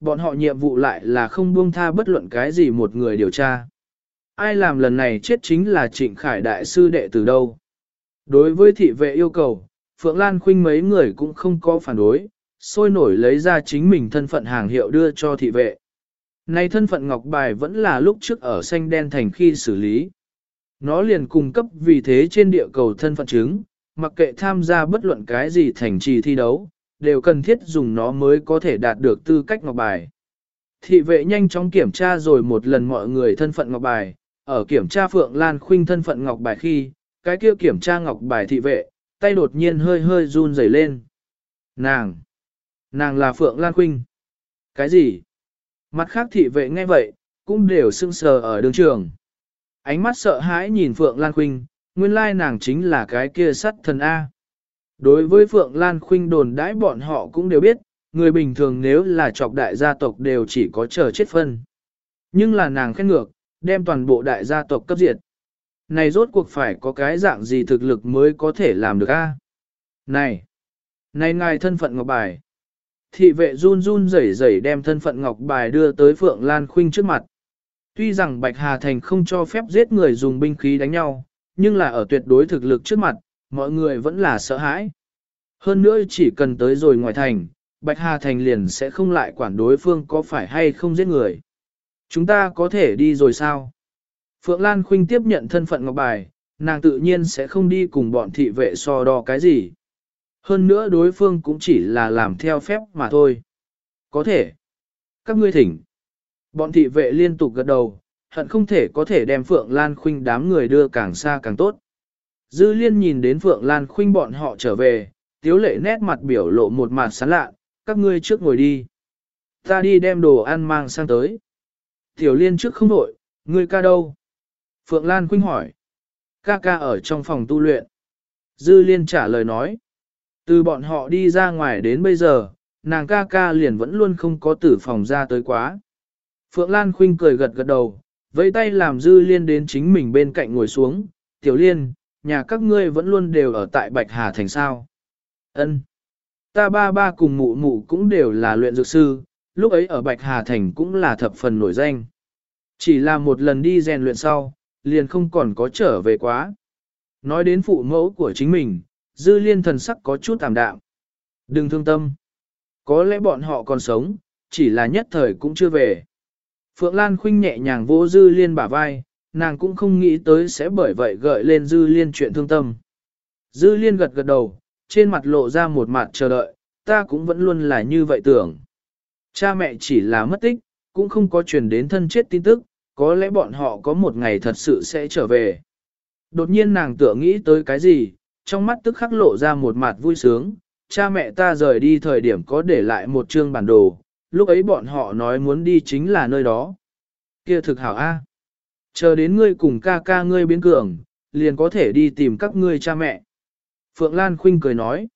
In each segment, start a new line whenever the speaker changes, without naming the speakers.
bọn họ nhiệm vụ lại là không buông tha bất luận cái gì một người điều tra. Ai làm lần này chết chính là trịnh khải đại sư đệ từ đâu. Đối với thị vệ yêu cầu, Phượng Lan Khuynh mấy người cũng không có phản đối, sôi nổi lấy ra chính mình thân phận hàng hiệu đưa cho thị vệ. Nay thân phận ngọc bài vẫn là lúc trước ở xanh đen thành khi xử lý. Nó liền cung cấp vì thế trên địa cầu thân phận chứng, mặc kệ tham gia bất luận cái gì thành trì thi đấu, đều cần thiết dùng nó mới có thể đạt được tư cách ngọc bài. Thị vệ nhanh chóng kiểm tra rồi một lần mọi người thân phận ngọc bài, ở kiểm tra Phượng Lan Khuynh thân phận ngọc bài khi, cái kia kiểm tra ngọc bài thị vệ, tay đột nhiên hơi hơi run rẩy lên. Nàng! Nàng là Phượng Lan Khuynh. Cái gì? Mặt khác thị vệ nghe vậy, cũng đều sưng sờ ở đường trường. Ánh mắt sợ hãi nhìn Phượng Lan Khuynh, nguyên lai nàng chính là cái kia sắt thần A. Đối với Phượng Lan Khuynh đồn đãi bọn họ cũng đều biết, người bình thường nếu là trọc đại gia tộc đều chỉ có chờ chết phân. Nhưng là nàng khen ngược, đem toàn bộ đại gia tộc cấp diệt. Này rốt cuộc phải có cái dạng gì thực lực mới có thể làm được a? Này! Này ngài thân phận ngọc bài! Thị vệ run run rẩy rẩy đem thân phận ngọc bài đưa tới Phượng Lan Khuynh trước mặt. Tuy rằng Bạch Hà Thành không cho phép giết người dùng binh khí đánh nhau, nhưng là ở tuyệt đối thực lực trước mặt, mọi người vẫn là sợ hãi. Hơn nữa chỉ cần tới rồi ngoài thành, Bạch Hà Thành liền sẽ không lại quản đối phương có phải hay không giết người. Chúng ta có thể đi rồi sao? Phượng Lan Khuynh tiếp nhận thân phận ngọc bài, nàng tự nhiên sẽ không đi cùng bọn thị vệ so đo cái gì. Hơn nữa đối phương cũng chỉ là làm theo phép mà thôi. Có thể. Các ngươi thỉnh. Bọn thị vệ liên tục gật đầu, hận không thể có thể đem Phượng Lan Khuynh đám người đưa càng xa càng tốt. Dư liên nhìn đến Phượng Lan Khuynh bọn họ trở về, tiếu lệ nét mặt biểu lộ một mặt sán lạ, các ngươi trước ngồi đi. Ta đi đem đồ ăn mang sang tới. Tiểu liên trước không nội, ngươi ca đâu? Phượng Lan Khuynh hỏi. Ca ca ở trong phòng tu luyện. Dư liên trả lời nói. Từ bọn họ đi ra ngoài đến bây giờ, nàng ca ca liền vẫn luôn không có tử phòng ra tới quá. Phượng Lan Khuynh cười gật gật đầu, vẫy tay làm dư liên đến chính mình bên cạnh ngồi xuống. Tiểu liên, nhà các ngươi vẫn luôn đều ở tại Bạch Hà Thành sao. Ân, Ta ba ba cùng mụ mụ cũng đều là luyện dược sư, lúc ấy ở Bạch Hà Thành cũng là thập phần nổi danh. Chỉ là một lần đi rèn luyện sau, liền không còn có trở về quá. Nói đến phụ mẫu của chính mình, dư liên thần sắc có chút tạm đạm. Đừng thương tâm. Có lẽ bọn họ còn sống, chỉ là nhất thời cũng chưa về. Phượng Lan khinh nhẹ nhàng vỗ dư liên bả vai, nàng cũng không nghĩ tới sẽ bởi vậy gợi lên dư liên chuyện thương tâm. Dư liên gật gật đầu, trên mặt lộ ra một mặt chờ đợi, ta cũng vẫn luôn là như vậy tưởng. Cha mẹ chỉ là mất tích, cũng không có truyền đến thân chết tin tức, có lẽ bọn họ có một ngày thật sự sẽ trở về. Đột nhiên nàng tựa nghĩ tới cái gì, trong mắt tức khắc lộ ra một mặt vui sướng, cha mẹ ta rời đi thời điểm có để lại một chương bản đồ, lúc ấy bọn họ nói muốn đi chính là nơi đó. Kia thực hảo A. Chờ đến ngươi cùng ca ca ngươi biến cường, liền có thể đi tìm các ngươi cha mẹ. Phượng Lan Khuynh cười nói,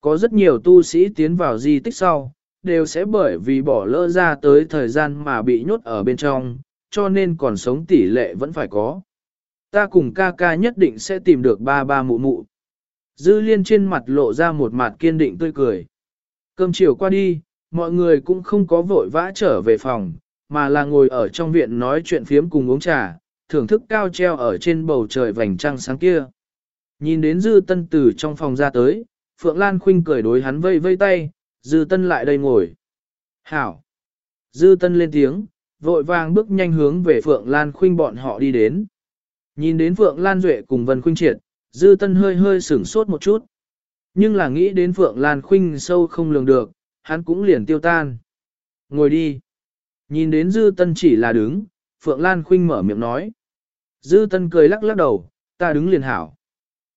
có rất nhiều tu sĩ tiến vào di tích sau, đều sẽ bởi vì bỏ lỡ ra tới thời gian mà bị nhốt ở bên trong, cho nên còn sống tỷ lệ vẫn phải có. Ta cùng ca ca nhất định sẽ tìm được ba ba mụ mụ. Dư liên trên mặt lộ ra một mặt kiên định tươi cười. Cơm chiều qua đi, mọi người cũng không có vội vã trở về phòng, mà là ngồi ở trong viện nói chuyện phiếm cùng uống trà, thưởng thức cao treo ở trên bầu trời vành trăng sáng kia. Nhìn đến dư tân từ trong phòng ra tới, Phượng Lan Khuynh cười đối hắn vây vây tay, dư tân lại đây ngồi. Hảo! Dư tân lên tiếng, vội vàng bước nhanh hướng về Phượng Lan Khuynh bọn họ đi đến. Nhìn đến Phượng Lan Duệ cùng Vân Khuynh Triệt, Dư Tân hơi hơi sửng sốt một chút. Nhưng là nghĩ đến Phượng Lan Khuynh sâu không lường được, hắn cũng liền tiêu tan. Ngồi đi. Nhìn đến Dư Tân chỉ là đứng, Phượng Lan Khuynh mở miệng nói. Dư Tân cười lắc lắc đầu, ta đứng liền hảo.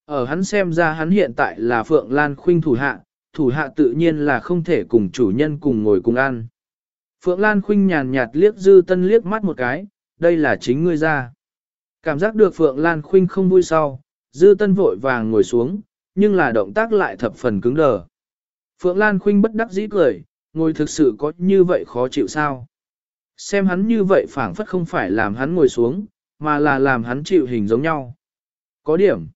Ở hắn xem ra hắn hiện tại là Phượng Lan Khuynh thủ hạ, thủ hạ tự nhiên là không thể cùng chủ nhân cùng ngồi cùng ăn. Phượng Lan Khuynh nhàn nhạt liếc Dư Tân liếc mắt một cái, đây là chính ngươi ra. Cảm giác được Phượng Lan Khuynh không vui sau, Dư Tân vội vàng ngồi xuống, nhưng là động tác lại thập phần cứng đờ. Phượng Lan Khuynh bất đắc dĩ cười, ngồi thực sự có như vậy khó chịu sao? Xem hắn như vậy phảng phất không phải làm hắn ngồi xuống, mà là làm hắn chịu hình giống nhau. Có điểm.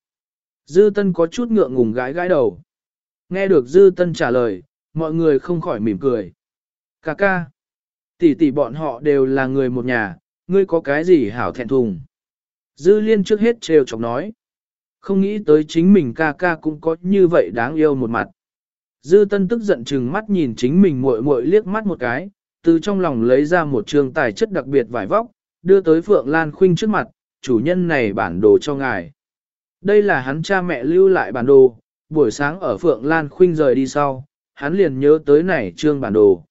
Dư Tân có chút ngượng ngùng gãi gãi đầu. Nghe được Dư Tân trả lời, mọi người không khỏi mỉm cười. Cà ca. Tỷ tỷ bọn họ đều là người một nhà, ngươi có cái gì hảo thẹn thùng. Dư liên trước hết trêu chọc nói. Không nghĩ tới chính mình ca ca cũng có như vậy đáng yêu một mặt. Dư tân tức giận chừng mắt nhìn chính mình muội muội liếc mắt một cái, từ trong lòng lấy ra một trường tài chất đặc biệt vải vóc, đưa tới Phượng Lan Khuynh trước mặt, chủ nhân này bản đồ cho ngài. Đây là hắn cha mẹ lưu lại bản đồ, buổi sáng ở Phượng Lan Khuynh rời đi sau, hắn liền nhớ tới này trương bản đồ.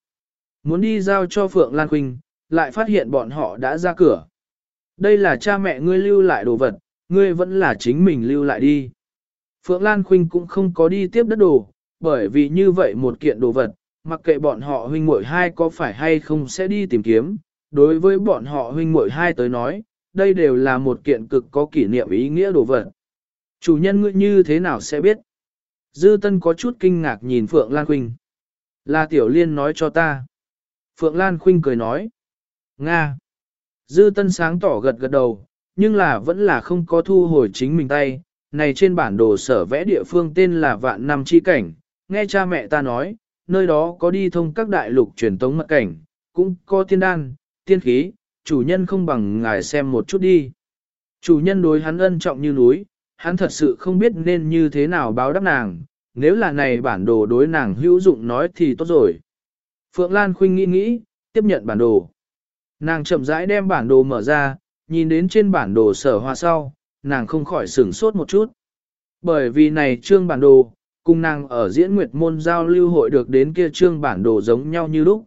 Muốn đi giao cho Phượng Lan Khuynh, lại phát hiện bọn họ đã ra cửa. Đây là cha mẹ ngươi lưu lại đồ vật, ngươi vẫn là chính mình lưu lại đi. Phượng Lan Khuynh cũng không có đi tiếp đất đồ, bởi vì như vậy một kiện đồ vật, mặc kệ bọn họ huynh muội hai có phải hay không sẽ đi tìm kiếm, đối với bọn họ huynh muội hai tới nói, đây đều là một kiện cực có kỷ niệm ý nghĩa đồ vật. Chủ nhân ngươi như thế nào sẽ biết? Dư Tân có chút kinh ngạc nhìn Phượng Lan Khuynh. Là Tiểu Liên nói cho ta. Phượng Lan Khuynh cười nói. Nga. Dư Tân sáng tỏ gật gật đầu, nhưng là vẫn là không có thu hồi chính mình tay. Này trên bản đồ sở vẽ địa phương tên là Vạn Năm Chi Cảnh, nghe cha mẹ ta nói, nơi đó có đi thông các đại lục truyền tống mật cảnh, cũng có tiên đan, tiên khí, chủ nhân không bằng ngài xem một chút đi. Chủ nhân đối hắn ân trọng như núi, hắn thật sự không biết nên như thế nào báo đáp nàng, nếu là này bản đồ đối nàng hữu dụng nói thì tốt rồi. Phượng Lan Khuynh nghĩ nghĩ, tiếp nhận bản đồ. Nàng chậm rãi đem bản đồ mở ra, nhìn đến trên bản đồ sở hoa sau, nàng không khỏi sửng sốt một chút. Bởi vì này trương bản đồ, cùng nàng ở diễn nguyệt môn giao lưu hội được đến kia trương bản đồ giống nhau như lúc.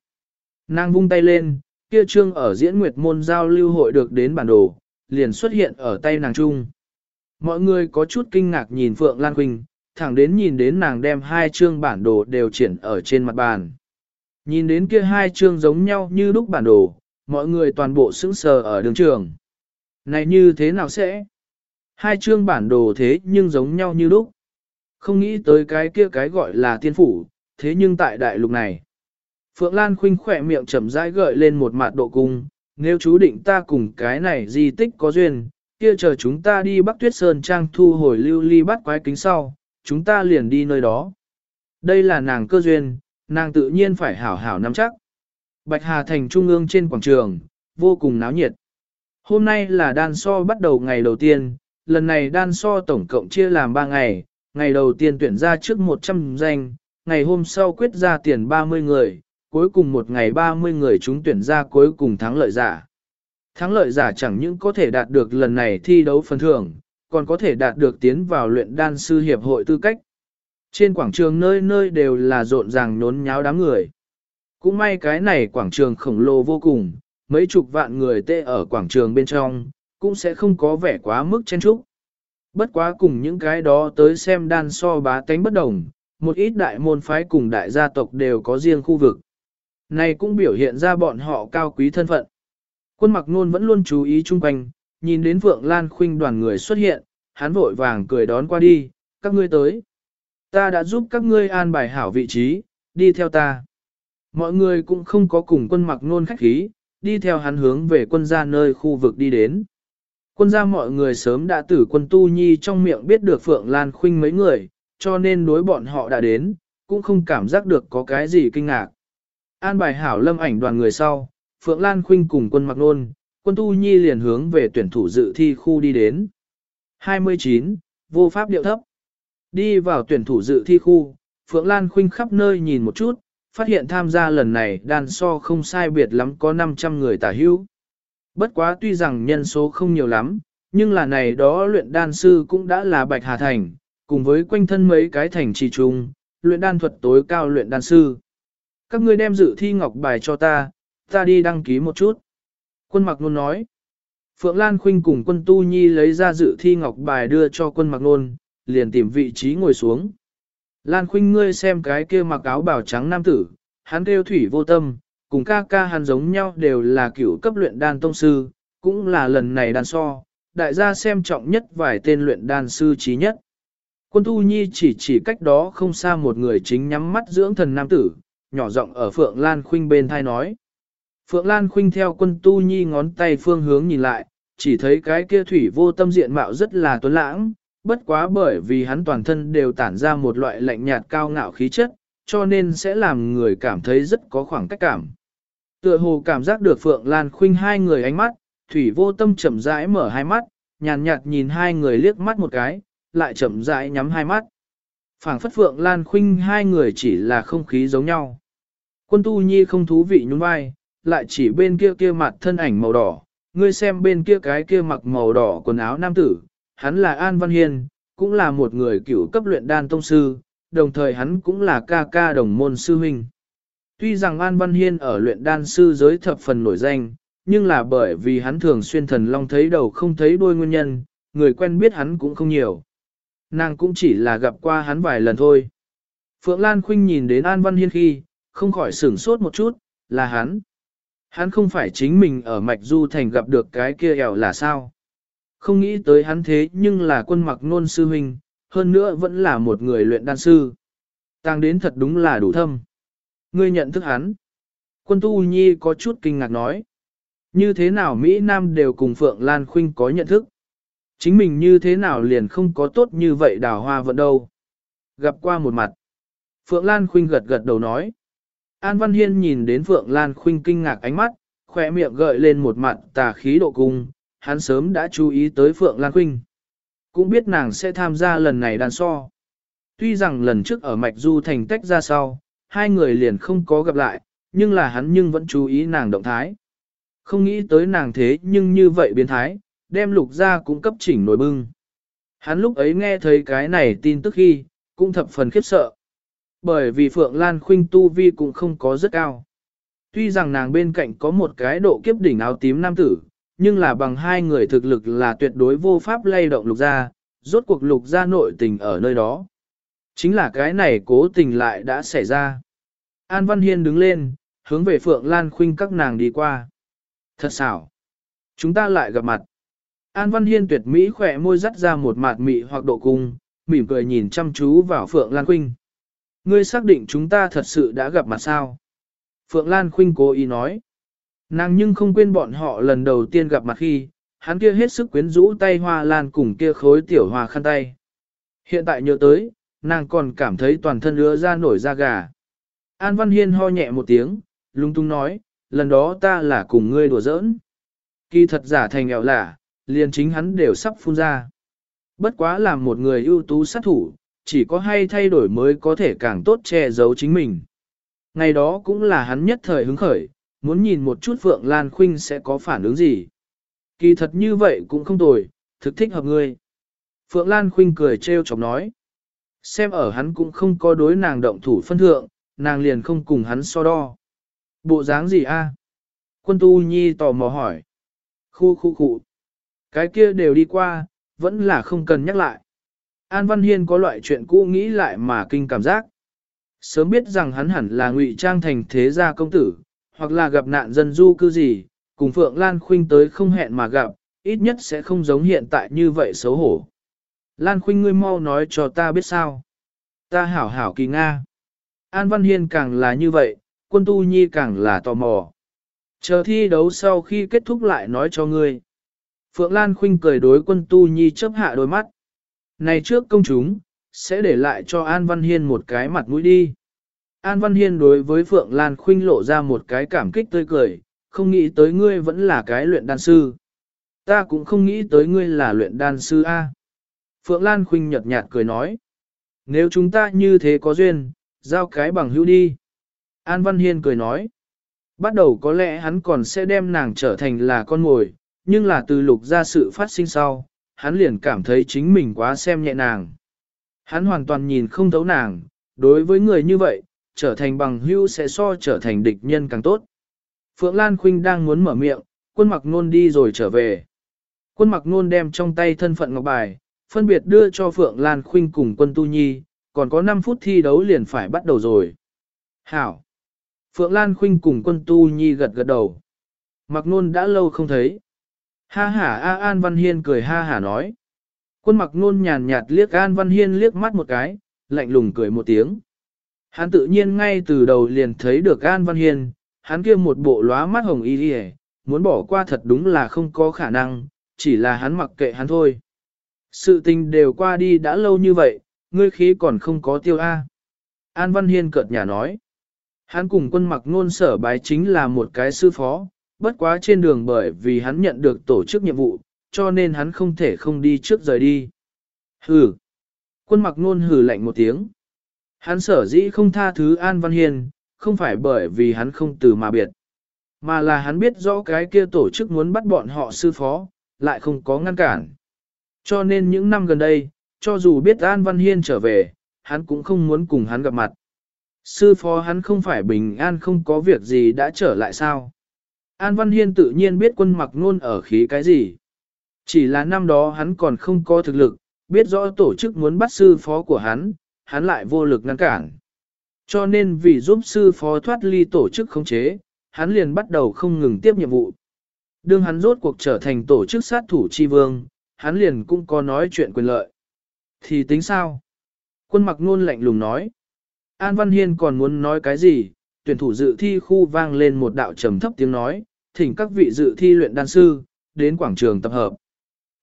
Nàng vung tay lên, kia trương ở diễn nguyệt môn giao lưu hội được đến bản đồ, liền xuất hiện ở tay nàng trung. Mọi người có chút kinh ngạc nhìn Phượng Lan Quỳnh, thẳng đến nhìn đến nàng đem hai chương bản đồ đều triển ở trên mặt bàn. Nhìn đến kia hai chương giống nhau như lúc bản đồ, mọi người toàn bộ sững sờ ở đường trường. Này như thế nào sẽ? Hai chương bản đồ thế nhưng giống nhau như lúc. Không nghĩ tới cái kia cái gọi là tiên phủ, thế nhưng tại đại lục này. Phượng Lan khinh khỏe miệng chậm rãi gợi lên một mặt độ cung, nếu chú định ta cùng cái này di tích có duyên, kia chờ chúng ta đi Bắc Tuyết Sơn Trang thu hồi lưu ly bắt quái kính sau, chúng ta liền đi nơi đó. Đây là nàng cơ duyên, nàng tự nhiên phải hảo hảo nắm chắc. Bạch Hà Thành trung ương trên quảng trường, vô cùng náo nhiệt. Hôm nay là đan so bắt đầu ngày đầu tiên, lần này đan so tổng cộng chia làm 3 ngày, ngày đầu tiên tuyển ra trước 100 danh, ngày hôm sau quyết ra tiền 30 người, cuối cùng một ngày 30 người chúng tuyển ra cuối cùng thắng lợi giả. Thắng lợi giả chẳng những có thể đạt được lần này thi đấu phần thưởng, còn có thể đạt được tiến vào luyện đan sư hiệp hội tư cách. Trên quảng trường nơi nơi đều là rộn ràng nhốn nháo đám người. Cũng may cái này quảng trường khổng lồ vô cùng, mấy chục vạn người tê ở quảng trường bên trong, cũng sẽ không có vẻ quá mức chen trúc. Bất quá cùng những cái đó tới xem đan so bá tánh bất đồng, một ít đại môn phái cùng đại gia tộc đều có riêng khu vực. Này cũng biểu hiện ra bọn họ cao quý thân phận. Quân mặc nôn vẫn luôn chú ý chung quanh, nhìn đến Phượng Lan Khuynh đoàn người xuất hiện, hắn vội vàng cười đón qua đi, các ngươi tới. Ta đã giúp các ngươi an bài hảo vị trí, đi theo ta. Mọi người cũng không có cùng quân mặc nôn khách khí, đi theo hắn hướng về quân gia nơi khu vực đi đến. Quân gia mọi người sớm đã tử quân tu nhi trong miệng biết được Phượng Lan Khuynh mấy người, cho nên đối bọn họ đã đến, cũng không cảm giác được có cái gì kinh ngạc. An bài hảo lâm ảnh đoàn người sau, Phượng Lan Khuynh cùng quân mặc nôn, quân tu nhi liền hướng về tuyển thủ dự thi khu đi đến. 29. Vô pháp điệu thấp. Đi vào tuyển thủ dự thi khu, Phượng Lan Khuynh khắp nơi nhìn một chút, phát hiện tham gia lần này đàn so không sai biệt lắm có 500 người tả hữu. Bất quá tuy rằng nhân số không nhiều lắm, nhưng là này đó luyện đan sư cũng đã là Bạch Hà Thành, cùng với quanh thân mấy cái thành trì trung, luyện đan thuật tối cao luyện đan sư. Các ngươi đem dự thi ngọc bài cho ta, ta đi đăng ký một chút. Quân mặc nôn nói. Phượng Lan Khuynh cùng quân Tu Nhi lấy ra dự thi ngọc bài đưa cho quân mặc nôn, liền tìm vị trí ngồi xuống. Lan Khuynh ngươi xem cái kia mặc áo bào trắng nam tử, hắn kêu thủy vô tâm, cùng ca ca hắn giống nhau đều là cựu cấp luyện đan tông sư, cũng là lần này đan so, đại gia xem trọng nhất vài tên luyện đan sư trí nhất. Quân Tu Nhi chỉ chỉ cách đó không xa một người chính nhắm mắt dưỡng thần nam tử, nhỏ giọng ở Phượng Lan Khuynh bên thai nói. Phượng Lan Khuynh theo quân Tu Nhi ngón tay phương hướng nhìn lại, chỉ thấy cái kia thủy vô tâm diện mạo rất là tuấn lãng, bất quá bởi vì hắn toàn thân đều tản ra một loại lạnh nhạt cao ngạo khí chất, cho nên sẽ làm người cảm thấy rất có khoảng cách cảm. Tựa hồ cảm giác được Phượng Lan Khuynh hai người ánh mắt, Thủy vô tâm chậm rãi mở hai mắt, nhàn nhạt, nhìn hai người liếc mắt một cái, lại chậm rãi nhắm hai mắt. phảng phất Phượng Lan Khuynh hai người chỉ là không khí giống nhau. Quân tu nhi không thú vị nhún vai, lại chỉ bên kia kia mặt thân ảnh màu đỏ, ngươi xem bên kia cái kia mặc màu đỏ quần áo nam tử, hắn là An Văn Hiên, cũng là một người cựu cấp luyện đan tông sư, đồng thời hắn cũng là ca ca đồng môn sư huynh. Tuy rằng An Văn Hiên ở luyện đan sư giới thập phần nổi danh, nhưng là bởi vì hắn thường xuyên thần long thấy đầu không thấy đuôi nguyên nhân, người quen biết hắn cũng không nhiều. Nàng cũng chỉ là gặp qua hắn vài lần thôi. Phượng Lan Khuynh nhìn đến An Văn Hiên khi, không khỏi sửng sốt một chút, là hắn. Hắn không phải chính mình ở Mạch Du Thành gặp được cái kia ẻo là sao. Không nghĩ tới hắn thế nhưng là quân mặc nôn sư huynh, hơn nữa vẫn là một người luyện đan sư. Tăng đến thật đúng là đủ thâm. Ngươi nhận thức hắn. Quân tu nhi có chút kinh ngạc nói. Như thế nào Mỹ Nam đều cùng Phượng Lan Khuynh có nhận thức. Chính mình như thế nào liền không có tốt như vậy đào hoa vận đâu. Gặp qua một mặt. Phượng Lan Khuynh gật gật đầu nói. An Văn Hiên nhìn đến Phượng Lan Khuynh kinh ngạc ánh mắt, khỏe miệng gợi lên một mặt tà khí độ cung, hắn sớm đã chú ý tới Phượng Lan Khuynh. Cũng biết nàng sẽ tham gia lần này đàn so. Tuy rằng lần trước ở Mạch Du thành tách ra sau, hai người liền không có gặp lại, nhưng là hắn nhưng vẫn chú ý nàng động thái. Không nghĩ tới nàng thế nhưng như vậy biến thái, đem lục ra cũng cấp chỉnh nổi bưng. Hắn lúc ấy nghe thấy cái này tin tức khi, cũng thập phần khiếp sợ. Bởi vì Phượng Lan Khuynh tu vi cũng không có rất cao. Tuy rằng nàng bên cạnh có một cái độ kiếp đỉnh áo tím nam tử, nhưng là bằng hai người thực lực là tuyệt đối vô pháp lay động lục gia, rốt cuộc lục gia nội tình ở nơi đó. Chính là cái này cố tình lại đã xảy ra. An Văn Hiên đứng lên, hướng về Phượng Lan Khuynh các nàng đi qua. Thật xảo. Chúng ta lại gặp mặt. An Văn Hiên tuyệt mỹ khỏe môi dắt ra một mạt mị hoặc độ cung, mỉm cười nhìn chăm chú vào Phượng Lan Khuynh. Ngươi xác định chúng ta thật sự đã gặp mặt sao? Phượng Lan Khuynh cố ý nói. Nàng nhưng không quên bọn họ lần đầu tiên gặp mặt khi, hắn kia hết sức quyến rũ tay hoa lan cùng kia khối tiểu hoa khăn tay. Hiện tại nhớ tới, nàng còn cảm thấy toàn thân ứa ra nổi da gà. An Văn Hiên ho nhẹ một tiếng, lung tung nói, lần đó ta là cùng ngươi đùa giỡn. Kỳ thật giả thành nghèo lạ, liền chính hắn đều sắp phun ra. Bất quá làm một người ưu tú sát thủ, chỉ có hay thay đổi mới có thể càng tốt che giấu chính mình. Ngày đó cũng là hắn nhất thời hứng khởi, muốn nhìn một chút Phượng Lan Khuynh sẽ có phản ứng gì. Kỳ thật như vậy cũng không tồi, thực thích hợp ngươi. Phượng Lan Khuynh cười trêu chọc nói. Xem ở hắn cũng không có đối nàng động thủ phân thượng, nàng liền không cùng hắn so đo. Bộ dáng gì a? Quân tu nhi tò mò hỏi. Khu khu khu. Cái kia đều đi qua, vẫn là không cần nhắc lại. An Văn Hiên có loại chuyện cũ nghĩ lại mà kinh cảm giác. Sớm biết rằng hắn hẳn là ngụy trang thành thế gia công tử, hoặc là gặp nạn dân du cư gì, cùng Phượng Lan Khuynh tới không hẹn mà gặp, ít nhất sẽ không giống hiện tại như vậy xấu hổ. Lan Khuynh ngươi mau nói cho ta biết sao. Ta hảo hảo kỳ Nga. An Văn Hiên càng là như vậy, quân tu nhi càng là tò mò. Chờ thi đấu sau khi kết thúc lại nói cho ngươi. Phượng Lan Khuynh cười đối quân tu nhi chớp hạ đôi mắt. Này trước công chúng, sẽ để lại cho An Văn Hiên một cái mặt mũi đi. An Văn Hiên đối với Phượng Lan Khuynh lộ ra một cái cảm kích tươi cười, không nghĩ tới ngươi vẫn là cái luyện đan sư. Ta cũng không nghĩ tới ngươi là luyện đan sư A. Phượng Lan Khuynh nhật nhạt cười nói. Nếu chúng ta như thế có duyên, giao cái bằng hữu đi. An Văn Hiên cười nói. Bắt đầu có lẽ hắn còn sẽ đem nàng trở thành là con mồi, nhưng là từ lục ra sự phát sinh sau, hắn liền cảm thấy chính mình quá xem nhẹ nàng. Hắn hoàn toàn nhìn không thấu nàng, đối với người như vậy, trở thành bằng hữu sẽ so trở thành địch nhân càng tốt. Phượng Lan Khuynh đang muốn mở miệng, quân mặc nôn đi rồi trở về. Quân mặc nôn đem trong tay thân phận ngọc bài, phân biệt đưa cho Phượng Lan Khuynh cùng quân Tu Nhi, còn có 5 phút thi đấu liền phải bắt đầu rồi. Hảo! Phượng Lan Khuynh cùng quân Tu Nhi gật gật đầu. Mặc nôn đã lâu không thấy. Ha ha A An Văn Hiên cười ha ha nói. Quân mặc nôn nhàn nhạt liếc An Văn Hiên liếc mắt một cái, lạnh lùng cười một tiếng. Hắn tự nhiên ngay từ đầu liền thấy được An Văn Hiên, hắn kia một bộ lóa mắt hồng y đi muốn bỏ qua thật đúng là không có khả năng, chỉ là hắn mặc kệ hắn thôi. Sự tình đều qua đi đã lâu như vậy, ngươi khí còn không có tiêu A. An Văn Hiên cợt nhà nói. Hắn cùng quân mặc nôn sở bái chính là một cái sư phó, bất quá trên đường bởi vì hắn nhận được tổ chức nhiệm vụ, cho nên hắn không thể không đi trước rời đi. Hừ. Quân mặc nôn hừ lạnh một tiếng. Hắn sở dĩ không tha thứ An Văn Hiên, không phải bởi vì hắn không từ mà biệt, mà là hắn biết rõ cái kia tổ chức muốn bắt bọn họ sư phó, lại không có ngăn cản. Cho nên những năm gần đây, cho dù biết An Văn Hiên trở về, hắn cũng không muốn cùng hắn gặp mặt. Sư phó hắn không phải bình an không có việc gì đã trở lại sao. An Văn Hiên tự nhiên biết quân mặc nôn ở khí cái gì. Chỉ là năm đó hắn còn không có thực lực, biết rõ tổ chức muốn bắt sư phó của hắn, hắn lại vô lực ngăn cản. Cho nên vì giúp sư phó thoát ly tổ chức khống chế, hắn liền bắt đầu không ngừng tiếp nhiệm vụ. Đương hắn rốt cuộc trở thành tổ chức sát thủ chi vương, hắn liền cũng có nói chuyện quyền lợi. Thì tính sao? Quân mặc nôn lạnh lùng nói. An Văn Hiên còn muốn nói cái gì? Tuyển thủ dự thi khu vang lên một đạo trầm thấp tiếng nói, thỉnh các vị dự thi luyện đan sư, đến quảng trường tập hợp.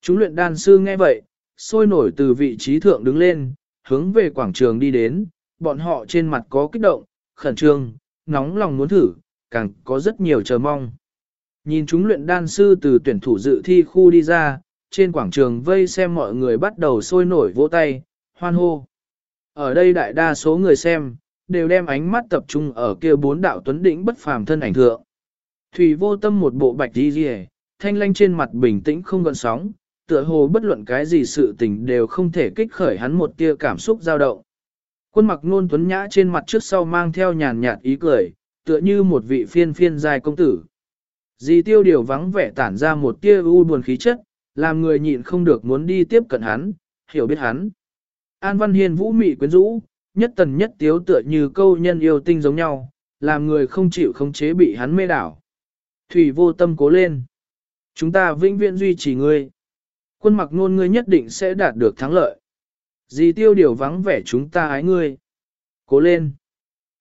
Chúng luyện đan sư nghe vậy, sôi nổi từ vị trí thượng đứng lên, hướng về quảng trường đi đến, bọn họ trên mặt có kích động, khẩn trương, nóng lòng muốn thử, càng có rất nhiều chờ mong. Nhìn chúng luyện đan sư từ tuyển thủ dự thi khu đi ra, trên quảng trường vây xem mọi người bắt đầu sôi nổi vỗ tay, hoan hô. Ở đây đại đa số người xem, đều đem ánh mắt tập trung ở kia bốn đạo tuấn đỉnh bất phàm thân ảnh thượng. Thủy vô tâm một bộ bạch đi rìa, thanh lanh trên mặt bình tĩnh không gợn sóng, tựa hồ bất luận cái gì sự tình đều không thể kích khởi hắn một tia cảm xúc dao động. Quân mặc nôn tuấn nhã trên mặt trước sau mang theo nhàn nhạt ý cười, tựa như một vị phiên phiên dài công tử. Dì tiêu điều vắng vẻ tản ra một tia u buồn khí chất, làm người nhịn không được muốn đi tiếp cận hắn, hiểu biết hắn. An Văn Hiên vũ mị quyến rũ, nhất tần nhất tiếu tựa như câu nhân yêu tinh giống nhau, làm người không chịu không chế bị hắn mê đảo. Thủy vô tâm cố lên. Chúng ta vĩnh viễn duy trì ngươi. Quân mặc nôn ngươi nhất định sẽ đạt được thắng lợi. Dì tiêu điều vắng vẻ chúng ta ái ngươi. Cố lên.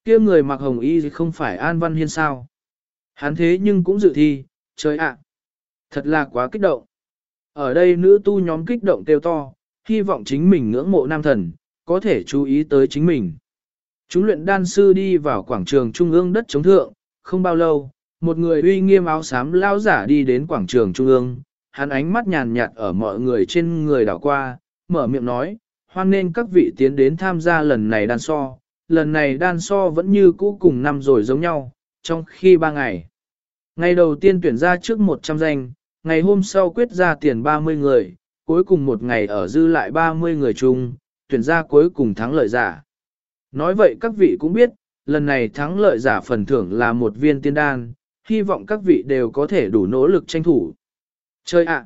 kia người mặc hồng y không phải An Văn Hiên sao. Hắn thế nhưng cũng dự thi, trời ạ. Thật là quá kích động. Ở đây nữ tu nhóm kích động kêu to, hy vọng chính mình ngưỡng mộ nam thần, có thể chú ý tới chính mình. Chúng luyện đan sư đi vào quảng trường trung ương đất chống thượng, không bao lâu, một người uy nghiêm áo xám lao giả đi đến quảng trường trung ương, hắn ánh mắt nhàn nhạt ở mọi người trên người đảo qua, mở miệng nói, hoan nên các vị tiến đến tham gia lần này đan so, lần này đan so vẫn như cũ cùng năm rồi giống nhau, trong khi ba ngày. Ngày đầu tiên tuyển ra trước 100 danh, ngày hôm sau quyết ra tiền 30 người, cuối cùng một ngày ở dư lại 30 người chung, tuyển ra cuối cùng thắng lợi giả. Nói vậy các vị cũng biết, lần này thắng lợi giả phần thưởng là một viên tiên đan, hy vọng các vị đều có thể đủ nỗ lực tranh thủ. Chơi ạ!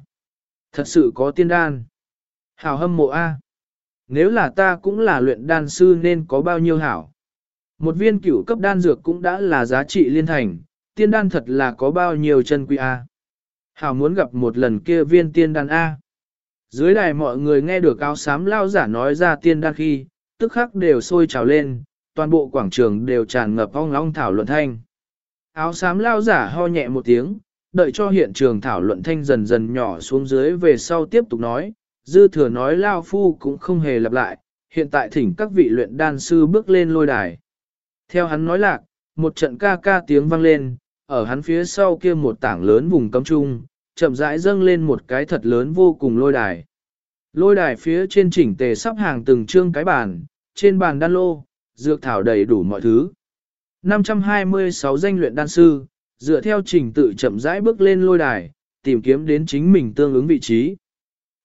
thật sự có tiên đan. Hảo hâm mộ A. Nếu là ta cũng là luyện đan sư nên có bao nhiêu hảo. Một viên cửu cấp đan dược cũng đã là giá trị liên thành, tiên đan thật là có bao nhiêu chân quý A. Hảo muốn gặp một lần kia viên tiên đan A. Dưới đài mọi người nghe được áo xám lao giả nói ra tiên đan khi, tức khắc đều sôi trào lên, toàn bộ quảng trường đều tràn ngập ong long thảo luận thanh. Áo xám lao giả ho nhẹ một tiếng, đợi cho hiện trường thảo luận thanh dần dần nhỏ xuống dưới về sau tiếp tục nói, dư thừa nói lao phu cũng không hề lặp lại, hiện tại thỉnh các vị luyện đan sư bước lên lôi đài. Theo hắn nói lạc, một trận ca ca tiếng vang lên, ở hắn phía sau kia một tảng lớn vùng cấm trung, chậm rãi dâng lên một cái thật lớn vô cùng lôi đài. Lôi đài phía trên chỉnh tề sắp hàng từng trương cái bàn, trên bàn đan lô, dược thảo đầy đủ mọi thứ. 526 danh luyện đan sư, dựa theo trình tự chậm rãi bước lên lôi đài, tìm kiếm đến chính mình tương ứng vị trí.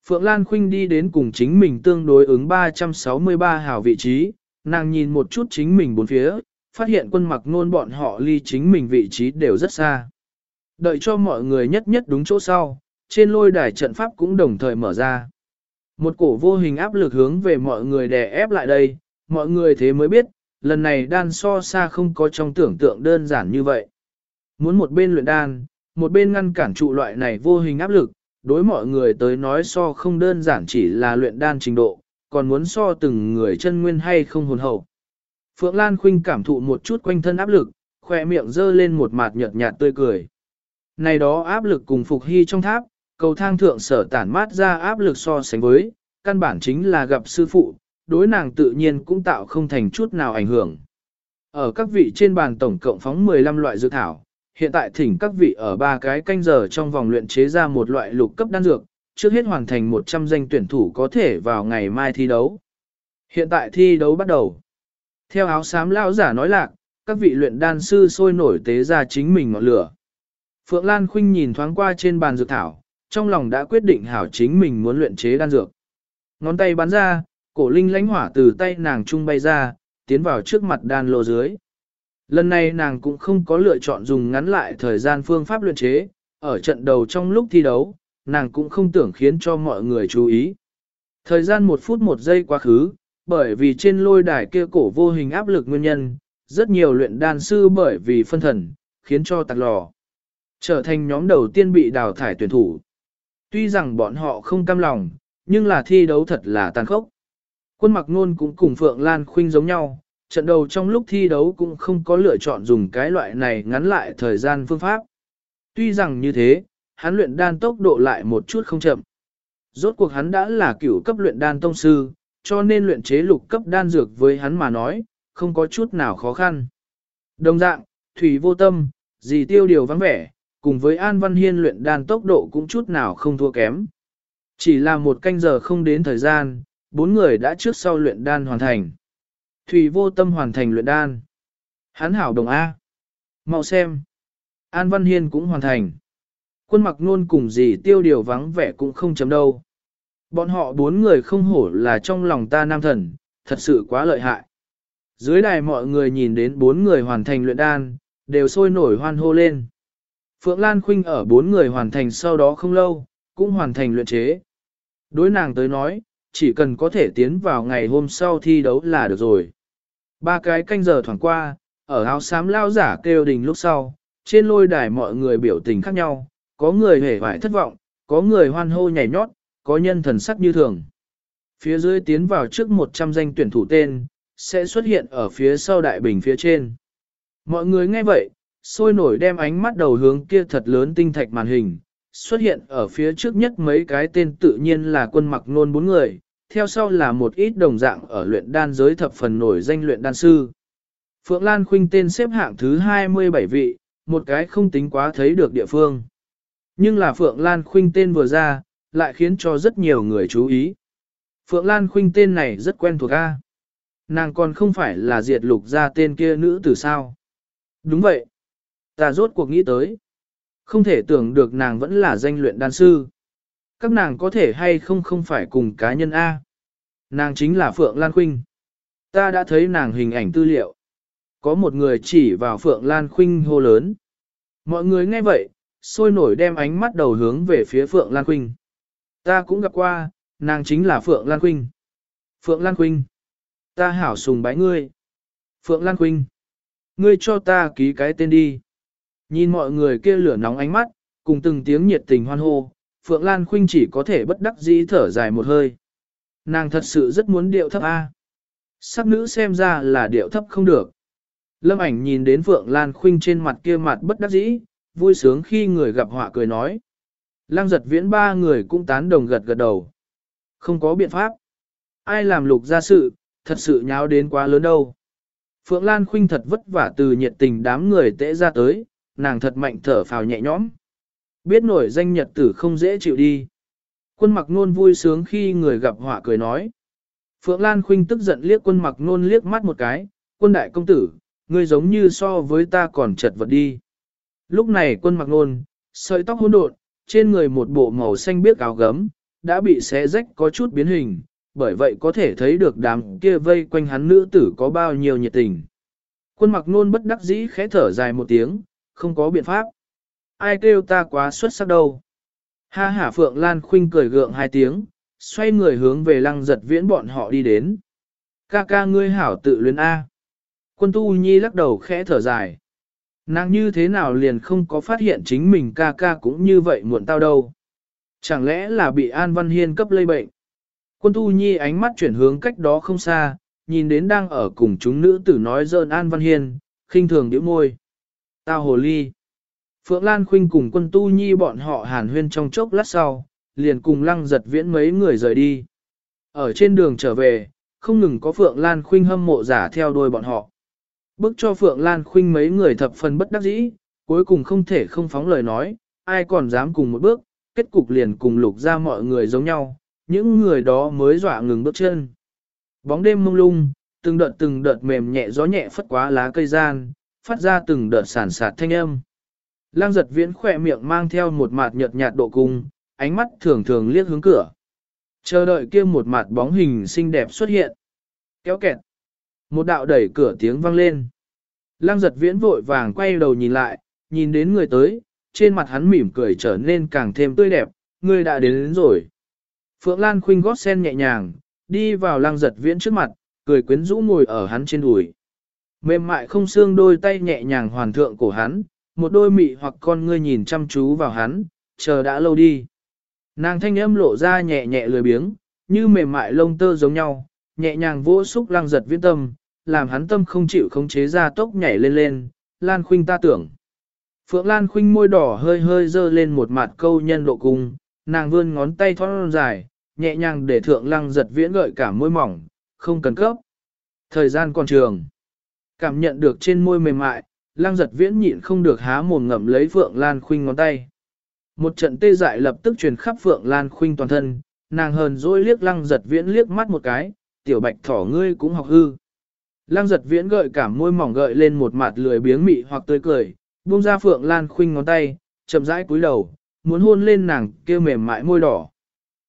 Phượng Lan Khuynh đi đến cùng chính mình tương đối ứng 363 hào vị trí, nàng nhìn một chút chính mình bốn phía, phát hiện quân mặc nôn bọn họ ly chính mình vị trí đều rất xa. Đợi cho mọi người nhất nhất đúng chỗ sau, trên lôi đài trận pháp cũng đồng thời mở ra. Một cổ vô hình áp lực hướng về mọi người đè ép lại đây, mọi người thế mới biết, lần này đan so xa không có trong tưởng tượng đơn giản như vậy. Muốn một bên luyện đan, một bên ngăn cản trụ loại này vô hình áp lực, đối mọi người tới nói so không đơn giản chỉ là luyện đan trình độ, còn muốn so từng người chân nguyên hay không hồn hậu. Phượng Lan Khuynh cảm thụ một chút quanh thân áp lực, khỏe miệng dơ lên một mặt nhợt nhạt tươi cười. Này đó áp lực cùng phục hy trong tháp, cầu thang thượng sở tản mát ra áp lực so sánh với, căn bản chính là gặp sư phụ, đối nàng tự nhiên cũng tạo không thành chút nào ảnh hưởng. Ở các vị trên bàn tổng cộng phóng 15 loại dược thảo, hiện tại thỉnh các vị ở ba cái canh giờ trong vòng luyện chế ra một loại lục cấp đan dược, trước hết hoàn thành 100 danh tuyển thủ có thể vào ngày mai thi đấu. Hiện tại thi đấu bắt đầu. Theo áo xám lão giả nói lạc, các vị luyện đan sư sôi nổi tế ra chính mình ngọn lửa. Phượng Lan Khuynh nhìn thoáng qua trên bàn dược thảo, trong lòng đã quyết định hảo chính mình muốn luyện chế đan dược. Ngón tay bắn ra, cổ linh lãnh hỏa từ tay nàng trung bay ra, tiến vào trước mặt đan lô dưới. Lần này nàng cũng không có lựa chọn dùng ngắn lại thời gian phương pháp luyện chế, ở trận đầu trong lúc thi đấu, nàng cũng không tưởng khiến cho mọi người chú ý. Thời gian một phút một giây quá khứ, bởi vì trên lôi đài kia cổ vô hình áp lực nguyên nhân, rất nhiều luyện đan sư bởi vì phân thần, khiến cho tạc lò. Trở thành nhóm đầu tiên bị đào thải tuyển thủ. Tuy rằng bọn họ không cam lòng, nhưng là thi đấu thật là tàn khốc. Quân mặc nôn cũng cùng Phượng Lan Khuynh giống nhau, trận đầu trong lúc thi đấu cũng không có lựa chọn dùng cái loại này ngắn lại thời gian phương pháp. Tuy rằng như thế, hắn luyện đan tốc độ lại một chút không chậm. Rốt cuộc hắn đã là cửu cấp luyện đan tông sư, cho nên luyện chế lục cấp đan dược với hắn mà nói, không có chút nào khó khăn. Đồng dạng, thủy vô tâm, Dì tiêu điều vắng vẻ, cùng với An Văn Hiên luyện đan tốc độ cũng chút nào không thua kém. Chỉ là một canh giờ không đến thời gian, bốn người đã trước sau luyện đan hoàn thành. Thủy vô tâm hoàn thành luyện đan. Hán hảo đồng A. Mau xem. An Văn Hiên cũng hoàn thành. Quân mặc nôn cùng gì tiêu điều vắng vẻ cũng không chấm đâu. Bọn họ bốn người không hổ là trong lòng ta nam thần, thật sự quá lợi hại. Dưới đài mọi người nhìn đến bốn người hoàn thành luyện đan, đều sôi nổi hoan hô lên. Phượng Lan Khuynh ở bốn người hoàn thành sau đó không lâu, cũng hoàn thành luyện chế. Đối nàng tới nói, chỉ cần có thể tiến vào ngày hôm sau thi đấu là được rồi. Ba cái canh giờ thoảng qua, ở áo xám lao giả kêu đình lúc sau, trên lôi đài mọi người biểu tình khác nhau, có người hề vải thất vọng, có người hoan hô nhảy nhót, có nhân thần sắc như thường. Phía dưới tiến vào trước 100 danh tuyển thủ tên, sẽ xuất hiện ở phía sau đại bình phía trên. Mọi người nghe vậy, sôi nổi đem ánh mắt đầu hướng kia thật lớn tinh thạch màn hình, xuất hiện ở phía trước nhất mấy cái tên tự nhiên là quân mặc nôn bốn người, theo sau là một ít đồng dạng ở luyện đan giới thập phần nổi danh luyện đan sư. Phượng Lan Khuynh tên xếp hạng thứ 27 vị, một cái không tính quá thấy được địa phương. Nhưng là Phượng Lan Khuynh tên vừa ra, lại khiến cho rất nhiều người chú ý. Phượng Lan Khuynh tên này rất quen thuộc A. Nàng còn không phải là diệt lục ra tên kia nữ từ sao. Đúng vậy. Ta rốt cuộc nghĩ tới. Không thể tưởng được nàng vẫn là danh luyện đan sư. Các nàng có thể hay không không phải cùng cá nhân A. Nàng chính là Phượng Lan Khuynh. Ta đã thấy nàng hình ảnh tư liệu. Có một người chỉ vào Phượng Lan Khuynh hô lớn. Mọi người nghe vậy, sôi nổi đem ánh mắt đầu hướng về phía Phượng Lan Khuynh. Ta cũng gặp qua, nàng chính là Phượng Lan Khuynh. Phượng Lan Khuynh. Ta hảo sùng bái ngươi. Phượng Lan Khuynh. Ngươi cho ta ký cái tên đi. Nhìn mọi người kia lửa nóng ánh mắt, cùng từng tiếng nhiệt tình hoan hô, Phượng Lan Khuynh chỉ có thể bất đắc dĩ thở dài một hơi. Nàng thật sự rất muốn điệu thấp A. Sắc nữ xem ra là điệu thấp không được. Lâm ảnh nhìn đến Phượng Lan Khuynh trên mặt kia mặt bất đắc dĩ, vui sướng khi người gặp họa cười nói. Lăng giật viễn ba người cũng tán đồng gật gật đầu. Không có biện pháp. Ai làm lục ra sự, thật sự nháo đến quá lớn đâu. Phượng Lan Khuynh thật vất vả từ nhiệt tình đám người tễ ra tới, nàng thật mạnh thở phào nhẹ nhõm. Biết nổi danh nhật tử không dễ chịu đi. Quân mặc nôn vui sướng khi người gặp họa cười nói. Phượng Lan Khuynh tức giận liếc quân mặc nôn liếc mắt một cái, quân đại công tử, ngươi giống như so với ta còn chật vật đi. Lúc này quân mặc nôn, sợi tóc hỗn độn, trên người một bộ màu xanh biếc áo gấm, đã bị xé rách có chút biến hình, bởi vậy có thể thấy được đám kia vây quanh hắn nữ tử có bao nhiêu nhiệt tình. Quân mặc nôn bất đắc dĩ khẽ thở dài một tiếng, không có biện pháp. Ai kêu ta quá xuất sắc đâu. Ha hả Phượng Lan Khuynh cười gượng hai tiếng, xoay người hướng về lăng giật viễn bọn họ đi đến. Ca ca ngươi hảo tự luyến A. Quân tu nhi lắc đầu khẽ thở dài. Nàng như thế nào liền không có phát hiện chính mình ca ca cũng như vậy muộn tao đâu. Chẳng lẽ là bị An Văn Hiên cấp lây bệnh? Quân tu nhi ánh mắt chuyển hướng cách đó không xa, nhìn đến đang ở cùng chúng nữ tử nói dơn An Văn Hiên, khinh thường điệu môi. Tao hồ ly. Phượng Lan Khuynh cùng quân tu nhi bọn họ hàn huyên trong chốc lát sau, liền cùng lăng giật viễn mấy người rời đi. Ở trên đường trở về, không ngừng có Phượng Lan Khuynh hâm mộ giả theo đuôi bọn họ. Bức cho Phượng Lan Khuynh mấy người thập phần bất đắc dĩ, cuối cùng không thể không phóng lời nói, ai còn dám cùng một bước, kết cục liền cùng lục ra mọi người giống nhau, những người đó mới dọa ngừng bước chân. Bóng đêm mông lung, từng đợt từng đợt mềm nhẹ gió nhẹ phất quá lá cây gian, phát ra từng đợt sản sạt thanh âm. Lang giật viễn khỏe miệng mang theo một mặt nhợt nhạt độ cung, ánh mắt thường thường liếc hướng cửa. Chờ đợi kia một mặt bóng hình xinh đẹp xuất hiện. Kéo kẹt. Một đạo đẩy cửa tiếng vang lên. Lang giật viễn vội vàng quay đầu nhìn lại, nhìn đến người tới, trên mặt hắn mỉm cười trở nên càng thêm tươi đẹp, người đã đến, đến rồi. Phượng Lan khuynh gót sen nhẹ nhàng, đi vào lang giật viễn trước mặt, cười quyến rũ ngồi ở hắn trên đùi. Mềm mại không xương đôi tay nhẹ nhàng hoàn thượng cổ hắn, một đôi mị hoặc con ngươi nhìn chăm chú vào hắn, chờ đã lâu đi. Nàng thanh âm lộ ra nhẹ nhẹ lười biếng, như mềm mại lông tơ giống nhau, nhẹ nhàng vỗ xúc lăng giật viễn tâm, làm hắn tâm không chịu khống chế ra tốc nhảy lên lên, Lan Khuynh ta tưởng. Phượng Lan Khuynh môi đỏ hơi hơi dơ lên một mặt câu nhân độ cung, nàng vươn ngón tay thon dài, nhẹ nhàng để thượng lăng giật viễn gợi cả môi mỏng, không cần cấp. Thời gian còn trường. Cảm nhận được trên môi mềm mại, Lang giật viễn nhịn không được há mồm ngậm lấy Phượng Lan Khuynh ngón tay. Một trận tê dại lập tức truyền khắp Phượng Lan Khuynh toàn thân, nàng hờn dỗi liếc lăng giật viễn liếc mắt một cái, tiểu bạch thỏ ngươi cũng học hư. Lăng giật viễn gợi cảm môi mỏng gợi lên một mặt lười biếng mị hoặc tươi cười, buông ra Phượng Lan Khuynh ngón tay, chậm rãi cúi đầu, muốn hôn lên nàng kêu mềm mại môi đỏ.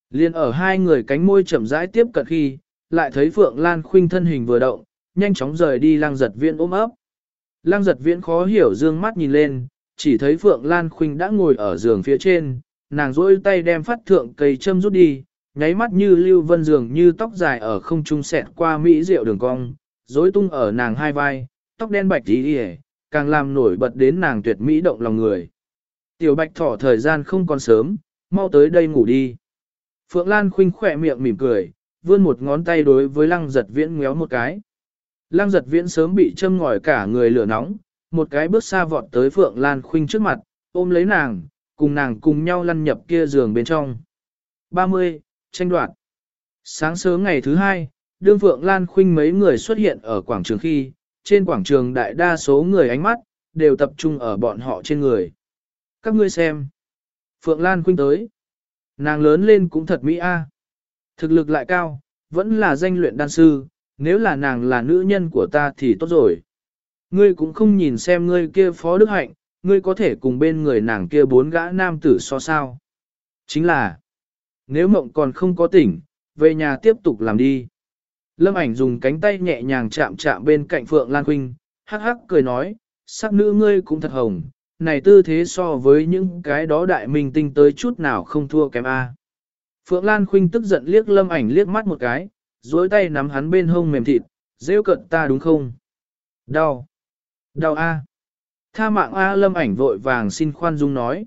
Liên ở hai người cánh môi chậm rãi tiếp cận khi, lại thấy Phượng Lan Khuynh thân hình vừa động, nhanh chóng rời đi lăng giật viễn ôm ấp. Lăng giật viễn khó hiểu dương mắt nhìn lên, chỉ thấy Phượng Lan Khuynh đã ngồi ở giường phía trên, nàng rôi tay đem phát thượng cây châm rút đi, nháy mắt như lưu vân giường như tóc dài ở không trung sẹt qua mỹ rượu đường cong, rối tung ở nàng hai vai, tóc đen bạch tí đi càng làm nổi bật đến nàng tuyệt mỹ động lòng người. Tiểu bạch thỏ thời gian không còn sớm, mau tới đây ngủ đi. Phượng Lan Khuynh khỏe miệng mỉm cười, vươn một ngón tay đối với lăng giật viễn ngéo một cái. Lăng giật viễn sớm bị châm ngòi cả người lửa nóng, một cái bước xa vọt tới Phượng Lan Khuynh trước mặt, ôm lấy nàng, cùng nàng cùng nhau lăn nhập kia giường bên trong. 30. Tranh đoạt Sáng sớm ngày thứ hai, đương Phượng Lan Khuynh mấy người xuất hiện ở quảng trường khi, trên quảng trường đại đa số người ánh mắt, đều tập trung ở bọn họ trên người. Các ngươi xem. Phượng Lan Khuynh tới. Nàng lớn lên cũng thật mỹ a. Thực lực lại cao, vẫn là danh luyện đan sư, nếu là nàng là nữ nhân của ta thì tốt rồi. Ngươi cũng không nhìn xem ngươi kia phó đức hạnh, ngươi có thể cùng bên người nàng kia bốn gã nam tử so sao. Chính là, nếu mộng còn không có tỉnh, về nhà tiếp tục làm đi. Lâm ảnh dùng cánh tay nhẹ nhàng chạm chạm bên cạnh Phượng Lan Khuynh, hắc hắc cười nói, sắc nữ ngươi cũng thật hồng, này tư thế so với những cái đó đại minh tinh tới chút nào không thua kém A. Phượng Lan Khuynh tức giận liếc lâm ảnh liếc mắt một cái, dối tay nắm hắn bên hông mềm thịt, rêu cận ta đúng không? Đau. Đau A. Tha mạng A lâm ảnh vội vàng xin khoan dung nói.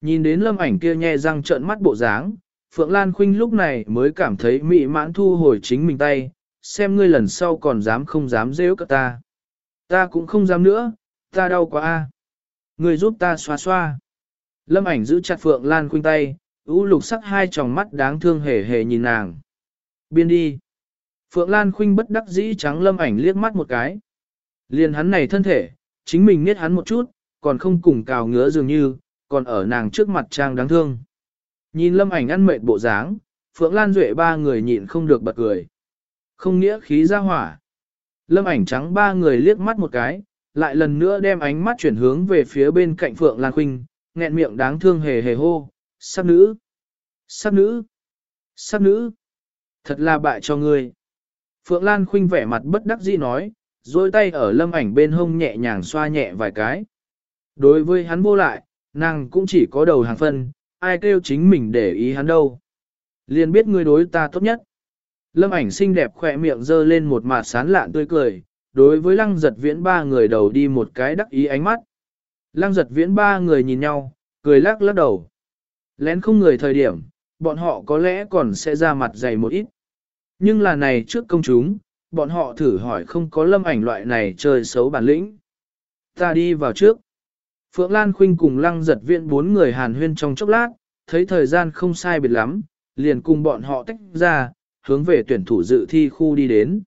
Nhìn đến lâm ảnh kia nhe răng trợn mắt bộ dáng, Phượng Lan Khuynh lúc này mới cảm thấy mị mãn thu hồi chính mình tay, xem ngươi lần sau còn dám không dám rêu cận ta. Ta cũng không dám nữa, ta đau quá A. Ngươi giúp ta xoa xoa. Lâm ảnh giữ chặt Phượng Lan Khuynh tay, ú lục sắc hai tròng mắt đáng thương hề hề nhìn nàng. Biên đi. Phượng Lan Khuynh bất đắc dĩ trắng lâm ảnh liếc mắt một cái. Liền hắn này thân thể, chính mình nghiết hắn một chút, còn không cùng cào ngứa dường như, còn ở nàng trước mặt trang đáng thương. Nhìn lâm ảnh ăn mệt bộ dáng, Phượng Lan Duệ ba người nhịn không được bật cười. Không nghĩa khí ra hỏa. Lâm ảnh trắng ba người liếc mắt một cái, lại lần nữa đem ánh mắt chuyển hướng về phía bên cạnh Phượng Lan Khuynh, nghẹn miệng đáng thương hề hề hô, sắc nữ, sắc nữ, sắc nữ, thật là bại cho ngươi. Phượng Lan khinh vẻ mặt bất đắc dĩ nói, dôi tay ở lâm ảnh bên hông nhẹ nhàng xoa nhẹ vài cái. Đối với hắn vô lại, nàng cũng chỉ có đầu hàng phân, ai kêu chính mình để ý hắn đâu. Liền biết ngươi đối ta tốt nhất. Lâm ảnh xinh đẹp khỏe miệng dơ lên một mặt sán lạn tươi cười, đối với lăng giật viễn ba người đầu đi một cái đắc ý ánh mắt. Lăng giật viễn ba người nhìn nhau, cười lắc lắc đầu. Lén không người thời điểm, bọn họ có lẽ còn sẽ ra mặt dày một ít. Nhưng là này trước công chúng, bọn họ thử hỏi không có lâm ảnh loại này chơi xấu bản lĩnh. Ta đi vào trước. Phượng Lan Khuynh cùng lăng giật viện bốn người hàn huyên trong chốc lát, thấy thời gian không sai biệt lắm, liền cùng bọn họ tách ra, hướng về tuyển thủ dự thi khu đi đến.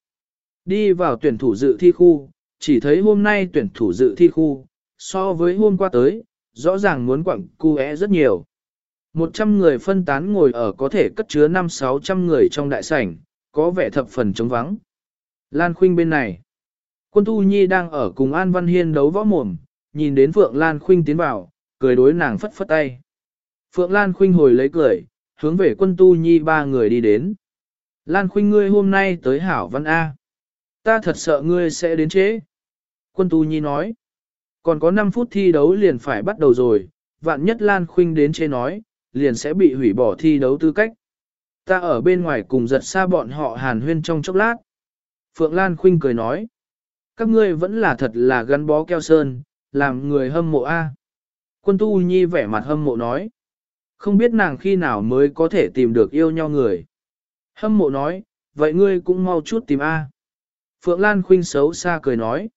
Đi vào tuyển thủ dự thi khu, chỉ thấy hôm nay tuyển thủ dự thi khu, so với hôm qua tới, rõ ràng muốn quặng cu é rất nhiều. 100 người phân tán ngồi ở có thể cất chứa 5-600 người trong đại sảnh, có vẻ thập phần trống vắng. Lan Khuynh bên này. Quân Tu Nhi đang ở cùng An Văn Hiên đấu võ mồm, nhìn đến Phượng Lan Khuynh tiến vào, cười đối nàng phất phất tay. Phượng Lan Khuynh hồi lấy cười, hướng về quân Tu Nhi ba người đi đến. Lan Khuynh ngươi hôm nay tới Hảo Văn A. Ta thật sợ ngươi sẽ đến chế. Quân Tu Nhi nói. Còn có 5 phút thi đấu liền phải bắt đầu rồi, vạn nhất Lan Khuynh đến chế nói, liền sẽ bị hủy bỏ thi đấu tư cách. Ta ở bên ngoài cùng giật xa bọn họ hàn huyên trong chốc lát. Phượng Lan Khuynh cười nói. Các ngươi vẫn là thật là gắn bó keo sơn, làm người hâm mộ A. Quân Tu Nhi vẻ mặt hâm mộ nói. Không biết nàng khi nào mới có thể tìm được yêu nhau người. Hâm mộ nói, vậy ngươi cũng mau chút tìm A. Phượng Lan Khuynh xấu xa cười nói.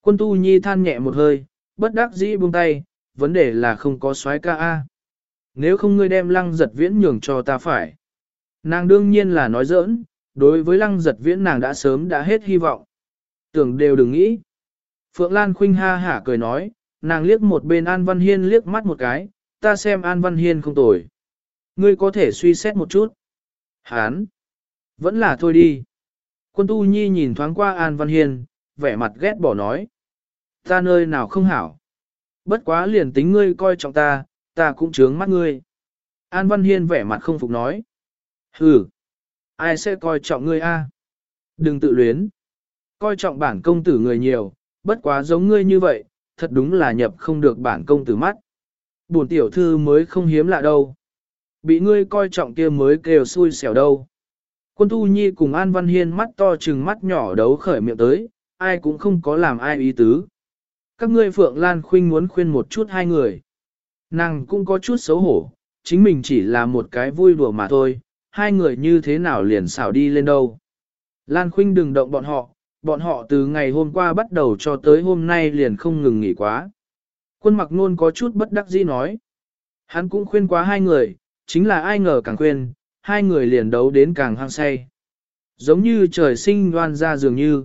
Quân Tu Nhi than nhẹ một hơi, bất đắc dĩ buông tay, vấn đề là không có soái ca A. Nếu không ngươi đem lăng giật viễn nhường cho ta phải. Nàng đương nhiên là nói giỡn, đối với lăng giật viễn nàng đã sớm đã hết hy vọng. Tưởng đều đừng nghĩ. Phượng Lan Khuynh ha hả cười nói, nàng liếc một bên An Văn Hiên liếc mắt một cái, ta xem An Văn Hiên không tồi. Ngươi có thể suy xét một chút. Hán! Vẫn là thôi đi. Quân Tu Nhi nhìn thoáng qua An Văn Hiên, vẻ mặt ghét bỏ nói. Ta nơi nào không hảo. Bất quá liền tính ngươi coi trọng ta, ta cũng chướng mắt ngươi. An Văn Hiên vẻ mặt không phục nói. Hừ! Ai sẽ coi trọng ngươi a? Đừng tự luyến. Coi trọng bản công tử người nhiều, bất quá giống ngươi như vậy, thật đúng là nhập không được bản công tử mắt. Bổn tiểu thư mới không hiếm lạ đâu. Bị ngươi coi trọng kia mới kêu xui xẻo đâu. Quân Tu Nhi cùng An Văn Hiên mắt to trừng mắt nhỏ đấu khởi miệng tới, ai cũng không có làm ai ý tứ. Các ngươi Phượng Lan Khuynh muốn khuyên một chút hai người. Nàng cũng có chút xấu hổ, chính mình chỉ là một cái vui đùa mà thôi, hai người như thế nào liền xảo đi lên đâu. Lan Khuynh đừng động bọn họ, bọn họ từ ngày hôm qua bắt đầu cho tới hôm nay liền không ngừng nghỉ quá. Quân mặc nôn có chút bất đắc dĩ nói. Hắn cũng khuyên quá hai người, chính là ai ngờ càng khuyên, hai người liền đấu đến càng hăng say. Giống như trời sinh đoan ra dường như.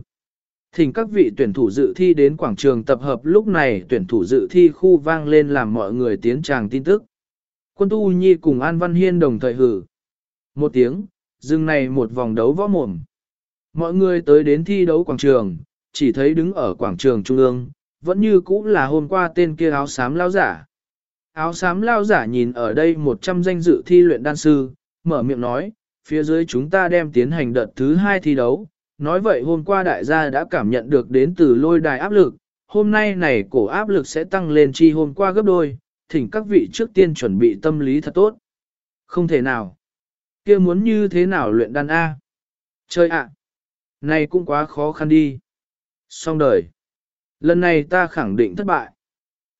Thỉnh các vị tuyển thủ dự thi đến quảng trường tập hợp lúc này tuyển thủ dự thi khu vang lên làm mọi người tiến tràng tin tức. Quân Tu Nhi cùng An Văn Hiên đồng thời hử. Một tiếng, dừng này một vòng đấu võ mồm. Mọi người tới đến thi đấu quảng trường, chỉ thấy đứng ở quảng trường trung ương, vẫn như cũ là hôm qua tên kia áo xám lao giả. Áo xám lao giả nhìn ở đây 100 danh dự thi luyện đan sư, mở miệng nói, phía dưới chúng ta đem tiến hành đợt thứ hai thi đấu. Nói vậy hôm qua đại gia đã cảm nhận được đến từ lôi đài áp lực, hôm nay này cổ áp lực sẽ tăng lên chi hôm qua gấp đôi, thỉnh các vị trước tiên chuẩn bị tâm lý thật tốt. Không thể nào kia muốn như thế nào luyện đan A? Chơi ạ! Này cũng quá khó khăn đi. Xong đời. Lần này ta khẳng định thất bại.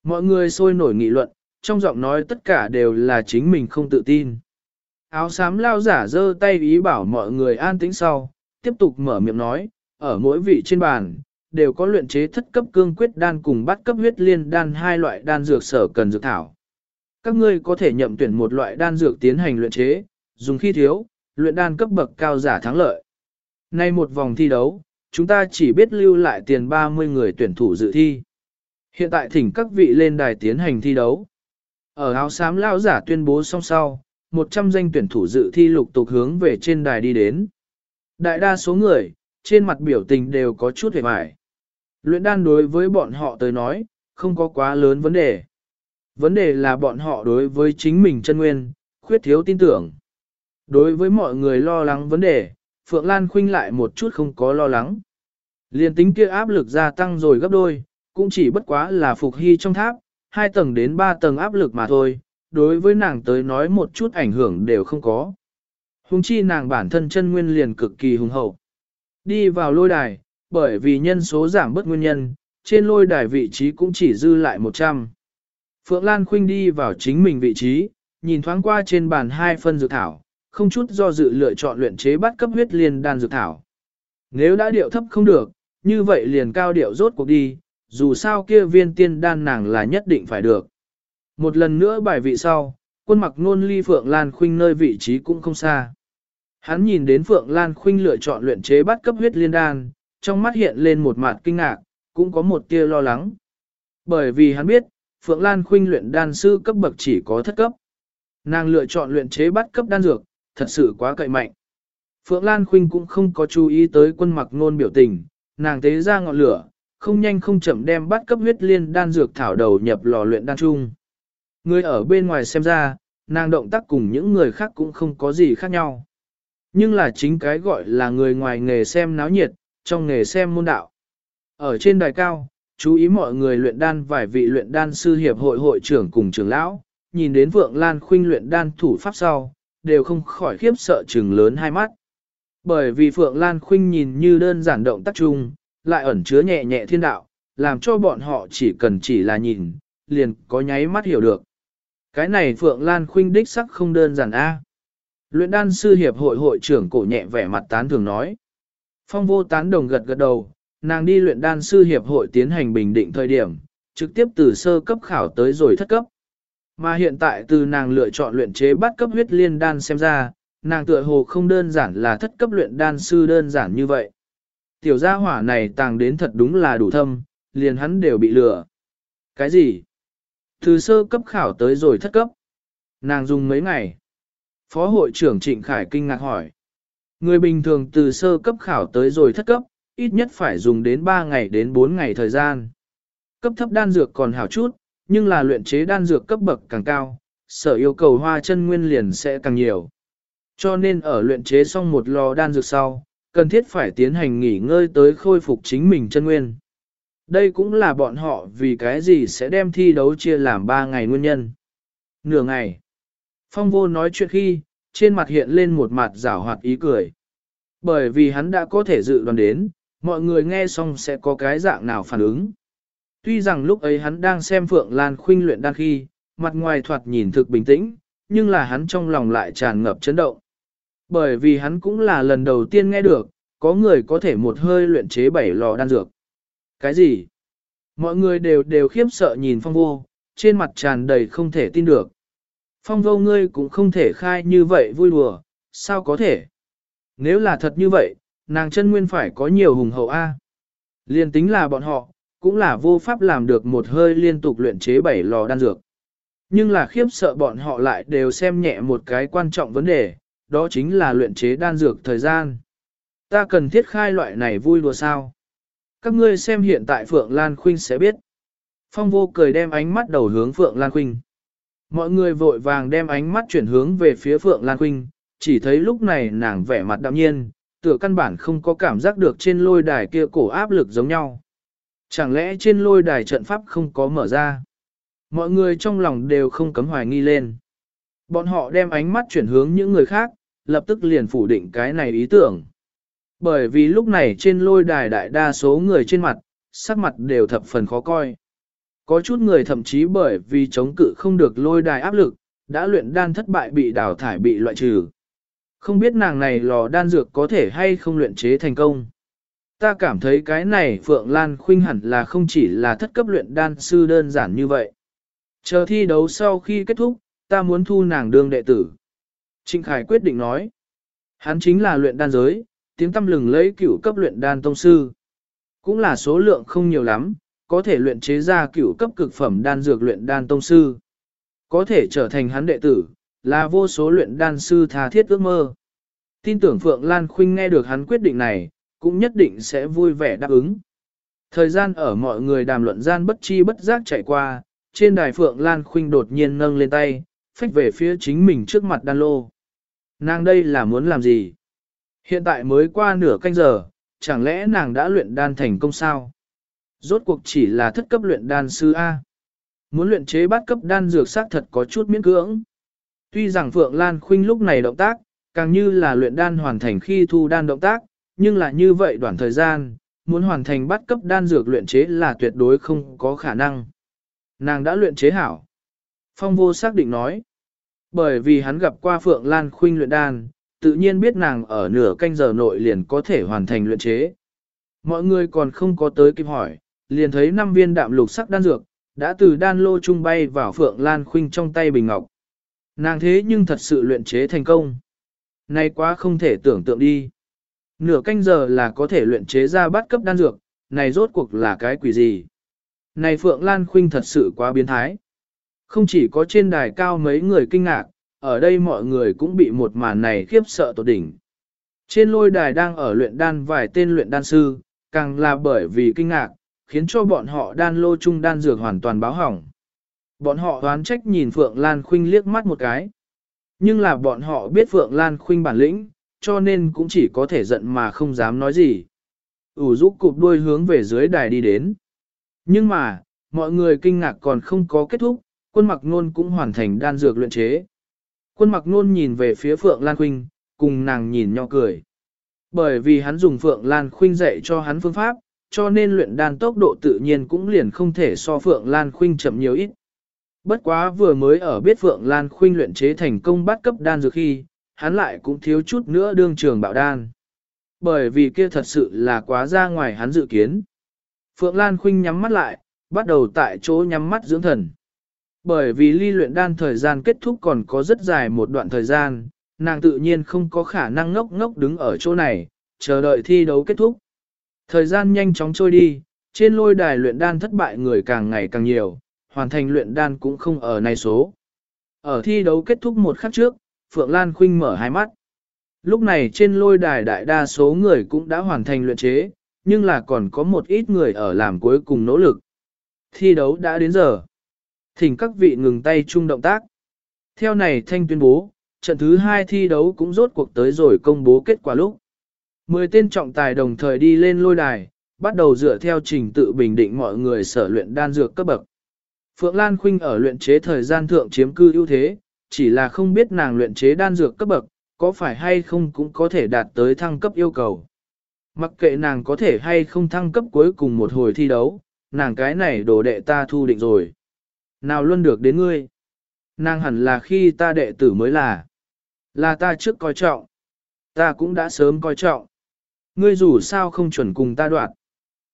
Mọi người sôi nổi nghị luận, trong giọng nói tất cả đều là chính mình không tự tin. Áo xám lao giả giơ tay ý bảo mọi người an tĩnh sau, tiếp tục mở miệng nói, ở mỗi vị trên bàn, đều có luyện chế thất cấp cương quyết đan cùng bắt cấp huyết liên đan hai loại đan dược sở cần dược thảo. Các ngươi có thể nhậm tuyển một loại đan dược tiến hành luyện chế, dùng khi thiếu, luyện đan cấp bậc cao giả thắng lợi. Nay một vòng thi đấu, chúng ta chỉ biết lưu lại tiền 30 người tuyển thủ dự thi. Hiện tại thỉnh các vị lên đài tiến hành thi đấu. Ở áo xám lao giả tuyên bố xong sau, 100 danh tuyển thủ dự thi lục tục hướng về trên đài đi đến. Đại đa số người, trên mặt biểu tình đều có chút hề mải. Luyện đan đối với bọn họ tới nói, không có quá lớn vấn đề. Vấn đề là bọn họ đối với chính mình chân nguyên, khuyết thiếu tin tưởng. Đối với mọi người lo lắng vấn đề, Phượng Lan Khuynh lại một chút không có lo lắng. Liên tính kia áp lực gia tăng rồi gấp đôi, cũng chỉ bất quá là phục hy trong tháp, hai tầng đến ba tầng áp lực mà thôi, đối với nàng tới nói một chút ảnh hưởng đều không có. Hùng chi nàng bản thân chân nguyên liền cực kỳ hùng hậu. Đi vào lôi đài, bởi vì nhân số giảm bất nguyên nhân, trên lôi đài vị trí cũng chỉ dư lại 100. Phượng Lan Khuynh đi vào chính mình vị trí, nhìn thoáng qua trên bàn hai phân dược thảo, không chút do dự lựa chọn luyện chế bắt cấp huyết liên đan dược thảo. Nếu đã điệu thấp không được, như vậy liền cao điệu rốt cuộc đi, dù sao kia viên tiên đan nàng là nhất định phải được. Một lần nữa bài vị sau, quân mặc nôn ly Phượng Lan Khuynh nơi vị trí cũng không xa. Hắn nhìn đến Phượng Lan Khuynh lựa chọn luyện chế bắt cấp huyết liên đan, trong mắt hiện lên một mặt kinh ngạc, cũng có một tia lo lắng. Bởi vì hắn biết, Phượng Lan Khuynh luyện đan sư cấp bậc chỉ có thất cấp. Nàng lựa chọn luyện chế bắt cấp đan dược, thật sự quá cậy mạnh. Phượng Lan Khuynh cũng không có chú ý tới quân mặc nôn biểu tình, nàng tế ra ngọn lửa, không nhanh không chậm đem bắt cấp huyết liên đan dược thảo đầu nhập lò luyện đan chung. Người ở bên ngoài xem ra, nàng động tác cùng những người khác cũng không có gì khác nhau. Nhưng là chính cái gọi là người ngoài nghề xem náo nhiệt, trong nghề xem môn đạo. Ở trên đài cao, chú ý mọi người luyện đan vài vị luyện đan sư hiệp hội hội trưởng cùng trưởng lão, nhìn đến Vượng Lan Khuynh luyện đan thủ pháp sau, đều không khỏi khiếp sợ trừng lớn hai mắt. Bởi vì Phượng Lan Khuynh nhìn như đơn giản động tác chung, lại ẩn chứa nhẹ nhẹ thiên đạo, làm cho bọn họ chỉ cần chỉ là nhìn, liền có nháy mắt hiểu được. Cái này Phượng Lan Khuynh đích sắc không đơn giản a. Luyện đan sư hiệp hội hội trưởng cổ nhẹ vẻ mặt tán thường nói. Phong vô tán đồng gật gật đầu, nàng đi luyện đan sư hiệp hội tiến hành bình định thời điểm, trực tiếp từ sơ cấp khảo tới rồi thất cấp. Mà hiện tại từ nàng lựa chọn luyện chế bắt cấp huyết liên đan xem ra, nàng tựa hồ không đơn giản là thất cấp luyện đan sư đơn giản như vậy. Tiểu gia hỏa này tàng đến thật đúng là đủ thâm, liền hắn đều bị lừa. Cái gì? Từ sơ cấp khảo tới rồi thất cấp. Nàng dùng mấy ngày. Phó hội trưởng Trịnh Khải kinh ngạc hỏi. Người bình thường từ sơ cấp khảo tới rồi thất cấp, ít nhất phải dùng đến 3 ngày đến 4 ngày thời gian. Cấp thấp đan dược còn hảo chút, nhưng là luyện chế đan dược cấp bậc càng cao, sở yêu cầu hoa chân nguyên liền sẽ càng nhiều. Cho nên ở luyện chế xong một lò đan dược sau, cần thiết phải tiến hành nghỉ ngơi tới khôi phục chính mình chân nguyên. Đây cũng là bọn họ vì cái gì sẽ đem thi đấu chia làm 3 ngày nguyên nhân. Nửa ngày. Phong vô nói chuyện khi, trên mặt hiện lên một mặt rảo hoạt ý cười. Bởi vì hắn đã có thể dự đoán đến, mọi người nghe xong sẽ có cái dạng nào phản ứng. Tuy rằng lúc ấy hắn đang xem Phượng Lan Khuynh luyện đan khi, mặt ngoài thoạt nhìn thực bình tĩnh, nhưng là hắn trong lòng lại tràn ngập chấn động. Bởi vì hắn cũng là lần đầu tiên nghe được, có người có thể một hơi luyện chế bảy lò đan dược. Cái gì? Mọi người đều đều khiếp sợ nhìn phong vô, trên mặt tràn đầy không thể tin được. Phong vô ngươi cũng không thể khai như vậy vui đùa, sao có thể? Nếu là thật như vậy, nàng chân nguyên phải có nhiều hùng hậu A. Liên tính là bọn họ, cũng là vô pháp làm được một hơi liên tục luyện chế bảy lò đan dược. Nhưng là khiếp sợ bọn họ lại đều xem nhẹ một cái quan trọng vấn đề, đó chính là luyện chế đan dược thời gian. Ta cần thiết khai loại này vui đùa sao? Các ngươi xem hiện tại Phượng Lan Khuynh sẽ biết. Phong vô cười đem ánh mắt đầu hướng Phượng Lan Khuynh. Mọi người vội vàng đem ánh mắt chuyển hướng về phía Phượng Lan Khuynh, chỉ thấy lúc này nàng vẻ mặt đạm nhiên, tựa căn bản không có cảm giác được trên lôi đài kia cổ áp lực giống nhau. Chẳng lẽ trên lôi đài trận pháp không có mở ra? Mọi người trong lòng đều không cấm hoài nghi lên. Bọn họ đem ánh mắt chuyển hướng những người khác, lập tức liền phủ định cái này ý tưởng. Bởi vì lúc này trên lôi đài đại đa số người trên mặt, sắc mặt đều thập phần khó coi. Có chút người thậm chí bởi vì chống cự không được lôi đài áp lực, đã luyện đan thất bại bị đào thải bị loại trừ. Không biết nàng này lò đan dược có thể hay không luyện chế thành công. Ta cảm thấy cái này Phượng Lan Khuynh hẳn là không chỉ là thất cấp luyện đan sư đơn giản như vậy. Chờ thi đấu sau khi kết thúc, ta muốn thu nàng đương đệ tử. Trịnh Khải quyết định nói. Hắn chính là luyện đan giới, tiếng tâm lừng lấy cửu cấp luyện đan tông sư. Cũng là số lượng không nhiều lắm, có thể luyện chế ra cửu cấp cực phẩm đan dược luyện đan tông sư. Có thể trở thành hắn đệ tử, là vô số luyện đan sư tha thiết ước mơ. Tin tưởng Phượng Lan Khuynh nghe được hắn quyết định này, cũng nhất định sẽ vui vẻ đáp ứng. Thời gian ở mọi người đàm luận gian bất chi bất giác chạy qua, trên đài Phượng Lan Khuynh đột nhiên nâng lên tay, phách về phía chính mình trước mặt đan lô. Nàng đây là muốn làm gì? Hiện tại mới qua nửa canh giờ, chẳng lẽ nàng đã luyện đan thành công sao? Rốt cuộc chỉ là thất cấp luyện đan sư A. Muốn luyện chế bát cấp đan dược xác thật có chút miễn cưỡng. Tuy rằng Phượng Lan Khuynh lúc này động tác, càng như là luyện đan hoàn thành khi thu đan động tác, nhưng là như vậy đoạn thời gian, muốn hoàn thành bắt cấp đan dược luyện chế là tuyệt đối không có khả năng. Nàng đã luyện chế hảo. Phong vô xác định nói. Bởi vì hắn gặp qua Phượng Lan Khuynh luyện đan, tự nhiên biết nàng ở nửa canh giờ nội liền có thể hoàn thành luyện chế. Mọi người còn không có tới kịp hỏi, liền thấy năm viên đạm lục sắc đan dược, đã từ đan lô trung bay vào Phượng Lan Khuynh trong tay bình ngọc. Nàng thế nhưng thật sự luyện chế thành công. nay quá không thể tưởng tượng đi. Nửa canh giờ là có thể luyện chế ra bát cấp đan dược, này rốt cuộc là cái quỷ gì? Này Phượng Lan Khuynh thật sự quá biến thái. Không chỉ có trên đài cao mấy người kinh ngạc, ở đây mọi người cũng bị một màn này khiếp sợ tột đỉnh. Trên lôi đài đang ở luyện đan vài tên luyện đan sư, càng là bởi vì kinh ngạc, khiến cho bọn họ đan lô chung đan dược hoàn toàn báo hỏng. Bọn họ đoán trách nhìn Phượng Lan Khuynh liếc mắt một cái. Nhưng là bọn họ biết Phượng Lan Khuynh bản lĩnh, cho nên cũng chỉ có thể giận mà không dám nói gì. ủ rũ cụp đuôi hướng về dưới đài đi đến. Nhưng mà, mọi người kinh ngạc còn không có kết thúc, quân mặc nôn cũng hoàn thành đan dược luyện chế. Quân mặc nôn nhìn về phía Phượng Lan Khuynh, cùng nàng nhìn nhau cười. Bởi vì hắn dùng Phượng Lan Khuynh dạy cho hắn phương pháp, cho nên luyện đan tốc độ tự nhiên cũng liền không thể so Phượng Lan Khuynh chậm nhiều ít. Bất quá vừa mới ở biết Phượng Lan Khuynh luyện chế thành công bắt cấp đan dược khi, hắn lại cũng thiếu chút nữa đương trường bạo đan. Bởi vì kia thật sự là quá ra ngoài hắn dự kiến. Phượng Lan Khuynh nhắm mắt lại, bắt đầu tại chỗ nhắm mắt dưỡng thần. Bởi vì ly luyện đan thời gian kết thúc còn có rất dài một đoạn thời gian, nàng tự nhiên không có khả năng ngốc ngốc đứng ở chỗ này, chờ đợi thi đấu kết thúc. Thời gian nhanh chóng trôi đi, trên lôi đài luyện đan thất bại người càng ngày càng nhiều, hoàn thành luyện đan cũng không ở này số. Ở thi đấu kết thúc một khắc trước, Phượng Lan Khuynh mở hai mắt. Lúc này trên lôi đài đại đa số người cũng đã hoàn thành luyện chế, nhưng là còn có một ít người ở làm cuối cùng nỗ lực. Thi đấu đã đến giờ. Thỉnh các vị ngừng tay chung động tác. Theo này thanh tuyên bố, trận thứ hai thi đấu cũng rốt cuộc tới rồi công bố kết quả lúc. Mười tên trọng tài đồng thời đi lên lôi đài, bắt đầu dựa theo trình tự bình định mọi người sở luyện đan dược cấp bậc. Phượng Lan Khuynh ở luyện chế thời gian thượng chiếm cư ưu thế, chỉ là không biết nàng luyện chế đan dược cấp bậc, có phải hay không cũng có thể đạt tới thăng cấp yêu cầu. Mặc kệ nàng có thể hay không thăng cấp cuối cùng một hồi thi đấu, nàng cái này đồ đệ ta thu định rồi. Nào luôn được đến ngươi. Nàng hẳn là khi ta đệ tử mới là. Là ta trước coi trọng. Ta cũng đã sớm coi trọng. Ngươi dù sao không chuẩn cùng ta đoạn.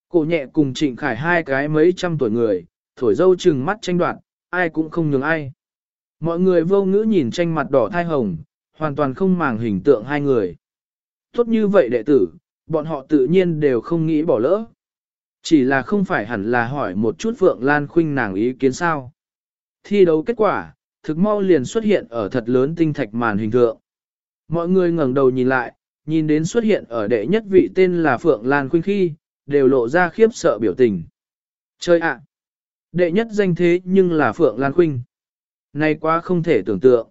Cổ nhẹ cùng trịnh khải hai cái mấy trăm tuổi người, thổi dâu chừng mắt tranh đoạn, ai cũng không nhường ai. Mọi người vô ngữ nhìn tranh mặt đỏ thai hồng, hoàn toàn không màng hình tượng hai người. Tốt như vậy đệ tử, bọn họ tự nhiên đều không nghĩ bỏ lỡ. Chỉ là không phải hẳn là hỏi một chút Phượng Lan Khuynh nàng ý kiến sao. Thi đấu kết quả, thực mau liền xuất hiện ở thật lớn tinh thạch màn hình tượng. Mọi người ngẩng đầu nhìn lại, nhìn đến xuất hiện ở đệ nhất vị tên là Phượng Lan Khuynh khi, đều lộ ra khiếp sợ biểu tình. Chơi ạ! đệ nhất danh thế nhưng là Phượng Lan Khuynh. Này quá không thể tưởng tượng.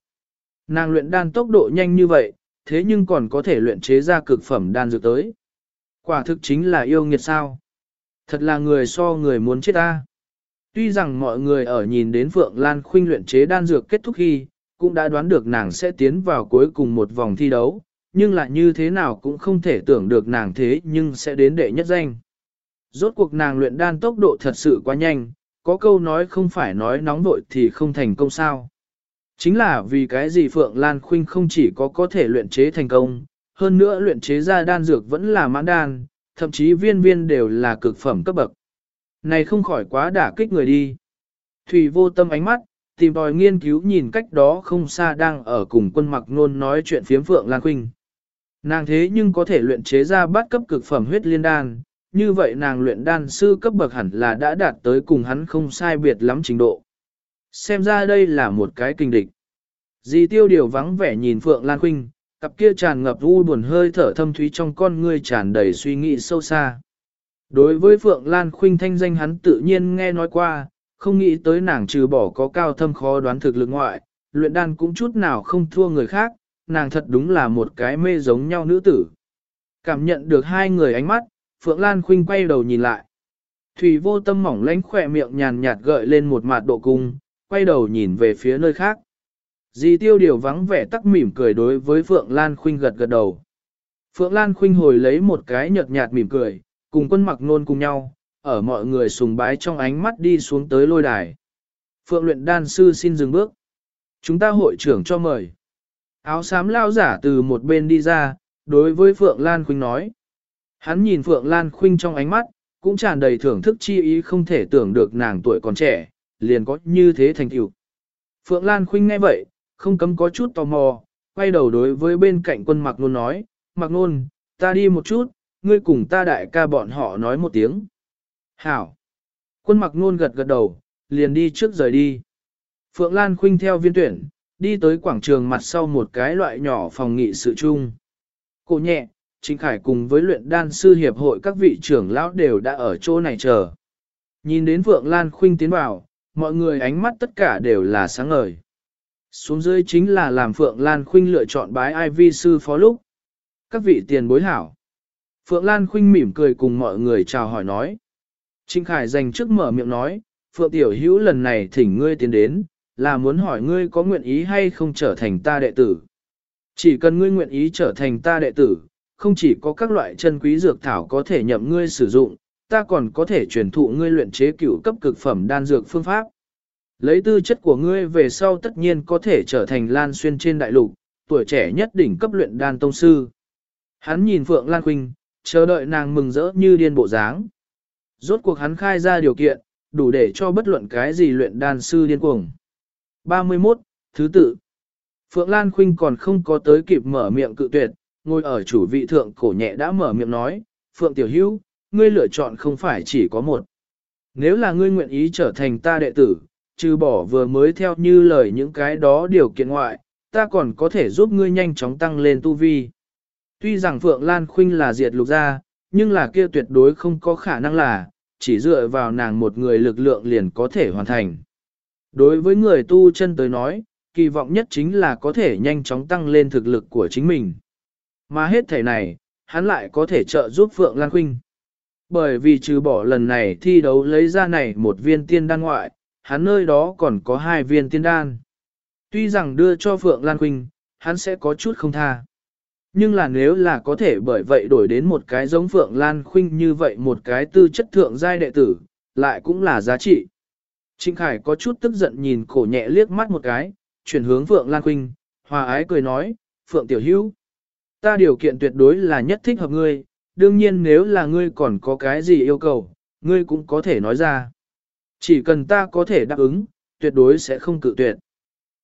Nàng luyện đan tốc độ nhanh như vậy, thế nhưng còn có thể luyện chế ra cực phẩm đan dược tới. Quả thực chính là yêu nghiệt sao. Thật là người so người muốn chết ta. Tuy rằng mọi người ở nhìn đến Phượng Lan Khuynh luyện chế đan dược kết thúc khi, cũng đã đoán được nàng sẽ tiến vào cuối cùng một vòng thi đấu, nhưng lại như thế nào cũng không thể tưởng được nàng thế nhưng sẽ đến đệ nhất danh. Rốt cuộc nàng luyện đan tốc độ thật sự quá nhanh, có câu nói không phải nói nóng vội thì không thành công sao. Chính là vì cái gì Phượng Lan Khuynh không chỉ có có thể luyện chế thành công, hơn nữa luyện chế ra đan dược vẫn là mãn đan, thậm chí viên viên đều là cực phẩm cấp bậc. Này không khỏi quá đả kích người đi. Thủy vô tâm ánh mắt, tìm tòi nghiên cứu nhìn cách đó không xa đang ở cùng quân mặc nôn nói chuyện phiếm Phượng Lan Khuynh. Nàng thế nhưng có thể luyện chế ra bát cấp cực phẩm huyết liên đan, như vậy nàng luyện đan sư cấp bậc hẳn là đã đạt tới cùng hắn không sai biệt lắm trình độ. Xem ra đây là một cái kinh địch. Dì tiêu điều vắng vẻ nhìn Phượng Lan Khuynh, cặp kia tràn ngập u buồn hơi thở thâm thúy trong con ngươi tràn đầy suy nghĩ sâu xa. Đối với Phượng Lan Khuynh thanh danh hắn tự nhiên nghe nói qua, không nghĩ tới nàng trừ bỏ có cao thâm khó đoán thực lực ngoại, luyện đan cũng chút nào không thua người khác, nàng thật đúng là một cái mê giống nhau nữ tử. Cảm nhận được hai người ánh mắt, Phượng Lan Khuynh quay đầu nhìn lại. Thủy vô tâm mỏng lánh khỏe miệng nhàn nhạt gợi lên một mặt độ cung, quay đầu nhìn về phía nơi khác. Dì tiêu điều vắng vẻ tắc mỉm cười đối với Phượng Lan Khuynh gật gật đầu. Phượng Lan Khuynh hồi lấy một cái nhợt nhạt mỉm cười, cùng quân mặc nôn cùng nhau, ở mọi người sùng bái trong ánh mắt đi xuống tới lôi đài. Phượng luyện đan sư xin dừng bước. Chúng ta hội trưởng cho mời. Áo xám lao giả từ một bên đi ra, đối với Phượng Lan Khuynh nói. Hắn nhìn Phượng Lan Khuynh trong ánh mắt, cũng tràn đầy thưởng thức chi ý không thể tưởng được nàng tuổi còn trẻ, liền có như thế thành tựu. Phượng Lan Khuynh nghe vậy, không cấm có chút tò mò, quay đầu đối với bên cạnh quân Mạc Nôn nói, Mạc Nôn, ta đi một chút, ngươi cùng ta đại ca bọn họ nói một tiếng. Hảo. Quân mặc nôn gật gật đầu, liền đi trước rời đi. Phượng Lan khuynh theo viên tuyển, đi tới quảng trường mặt sau một cái loại nhỏ phòng nghị sự chung. Cô nhẹ, Trịnh Khải cùng với luyện đan sư hiệp hội các vị trưởng lão đều đã ở chỗ này chờ. Nhìn đến Vượng Lan khuynh tiến vào, mọi người ánh mắt tất cả đều là sáng ngời. Xuống dưới chính là làm Phượng Lan khuynh lựa chọn bái ai vi sư phó lúc. Các vị tiền bối hảo. Phượng Lan khuynh mỉm cười cùng mọi người chào hỏi nói. Trịnh Khải dành trước mở miệng nói, Phượng Tiểu Hữu lần này thỉnh ngươi tiến đến, là muốn hỏi ngươi có nguyện ý hay không trở thành ta đệ tử. Chỉ cần ngươi nguyện ý trở thành ta đệ tử, không chỉ có các loại chân quý dược thảo có thể nhậm ngươi sử dụng, ta còn có thể truyền thụ ngươi luyện chế cửu cấp cực phẩm đan dược phương pháp. Lấy tư chất của ngươi về sau tất nhiên có thể trở thành lan xuyên trên đại lục, tuổi trẻ nhất đỉnh cấp luyện đan tông sư. Hắn nhìn Phượng Lan Khuynh, chờ đợi nàng mừng rỡ như điên bộ dáng. Rốt cuộc hắn khai ra điều kiện, đủ để cho bất luận cái gì luyện đan sư điên cuồng. 31. Thứ tự Phượng Lan Khuynh còn không có tới kịp mở miệng cự tuyệt, ngồi ở chủ vị thượng cổ nhẹ đã mở miệng nói, Phượng Tiểu Hữu, ngươi lựa chọn không phải chỉ có một. Nếu là ngươi nguyện ý trở thành ta đệ tử, trừ bỏ vừa mới theo như lời những cái đó điều kiện ngoại, ta còn có thể giúp ngươi nhanh chóng tăng lên tu vi. Tuy rằng Phượng Lan Khuynh là diệt lục gia, nhưng là kia tuyệt đối không có khả năng là, chỉ dựa vào nàng một người lực lượng liền có thể hoàn thành. Đối với người tu chân tới nói, kỳ vọng nhất chính là có thể nhanh chóng tăng lên thực lực của chính mình. Mà hết thể này, hắn lại có thể trợ giúp Phượng Lan Khuynh. Bởi vì trừ bỏ lần này thi đấu lấy ra này một viên tiên đan ngoại, hắn nơi đó còn có hai viên tiên đan. Tuy rằng đưa cho Phượng Lan Khuynh, hắn sẽ có chút không tha. Nhưng là nếu là có thể bởi vậy đổi đến một cái giống Phượng Lan Khuynh như vậy một cái tư chất thượng giai đệ tử, lại cũng là giá trị. Trịnh Khải có chút tức giận nhìn cổ nhẹ liếc mắt một cái, chuyển hướng Phượng Lan Khuynh, hòa ái cười nói, Phượng Tiểu Hữu ta điều kiện tuyệt đối là nhất thích hợp ngươi, đương nhiên nếu là ngươi còn có cái gì yêu cầu, ngươi cũng có thể nói ra. Chỉ cần ta có thể đáp ứng, tuyệt đối sẽ không cự tuyệt.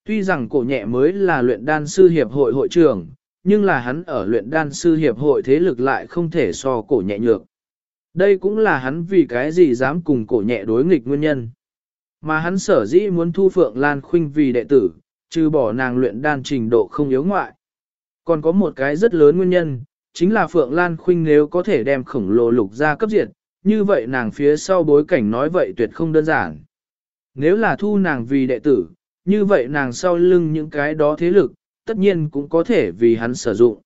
Tuy rằng cổ nhẹ mới là luyện đan sư hiệp hội hội trưởng, nhưng là hắn ở luyện đan sư hiệp hội thế lực lại không thể so cổ nhẹ nhược. Đây cũng là hắn vì cái gì dám cùng cổ nhẹ đối nghịch nguyên nhân. Mà hắn sở dĩ muốn thu Phượng Lan Khuynh vì đệ tử, trừ bỏ nàng luyện đan trình độ không yếu ngoại. Còn có một cái rất lớn nguyên nhân, chính là Phượng Lan Khuynh nếu có thể đem khổng lồ lục ra cấp diệt, như vậy nàng phía sau bối cảnh nói vậy tuyệt không đơn giản. Nếu là thu nàng vì đệ tử, như vậy nàng sau lưng những cái đó thế lực, tất nhiên cũng có thể vì hắn sử dụng.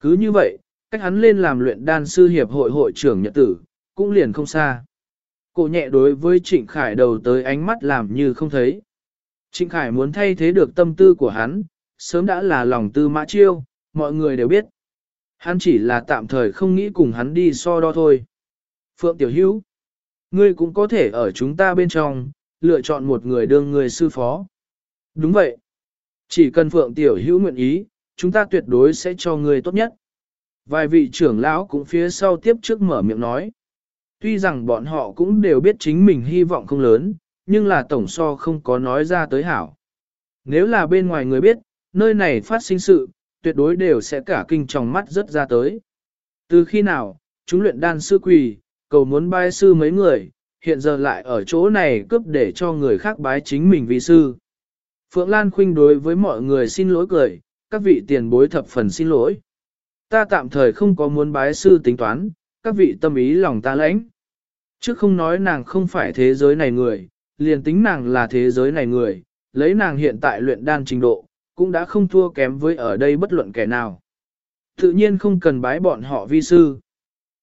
Cứ như vậy, cách hắn lên làm luyện đan sư hiệp hội hội trưởng nhật tử, cũng liền không xa. Cô nhẹ đối với Trịnh Khải đầu tới ánh mắt làm như không thấy. Trịnh Khải muốn thay thế được tâm tư của hắn, sớm đã là lòng tư mã chiêu, mọi người đều biết. Hắn chỉ là tạm thời không nghĩ cùng hắn đi so đo thôi. Phượng Tiểu Hữu, ngươi cũng có thể ở chúng ta bên trong, lựa chọn một người đương người sư phó. Đúng vậy. Chỉ cần Phượng Tiểu Hữu nguyện ý, chúng ta tuyệt đối sẽ cho ngươi tốt nhất. Vài vị trưởng lão cũng phía sau tiếp trước mở miệng nói. Tuy rằng bọn họ cũng đều biết chính mình hy vọng không lớn, nhưng là tổng so không có nói ra tới hảo. Nếu là bên ngoài người biết, nơi này phát sinh sự, tuyệt đối đều sẽ cả kinh trong mắt rất ra tới. Từ khi nào, chúng luyện đan sư quỳ, cầu muốn bái sư mấy người, hiện giờ lại ở chỗ này cướp để cho người khác bái chính mình vì sư. Phượng Lan Khuynh đối với mọi người xin lỗi cười, các vị tiền bối thập phần xin lỗi. Ta tạm thời không có muốn bái sư tính toán, các vị tâm ý lòng ta lãnh. Chứ không nói nàng không phải thế giới này người, liền tính nàng là thế giới này người, lấy nàng hiện tại luyện đan trình độ, cũng đã không thua kém với ở đây bất luận kẻ nào. Tự nhiên không cần bái bọn họ vi sư.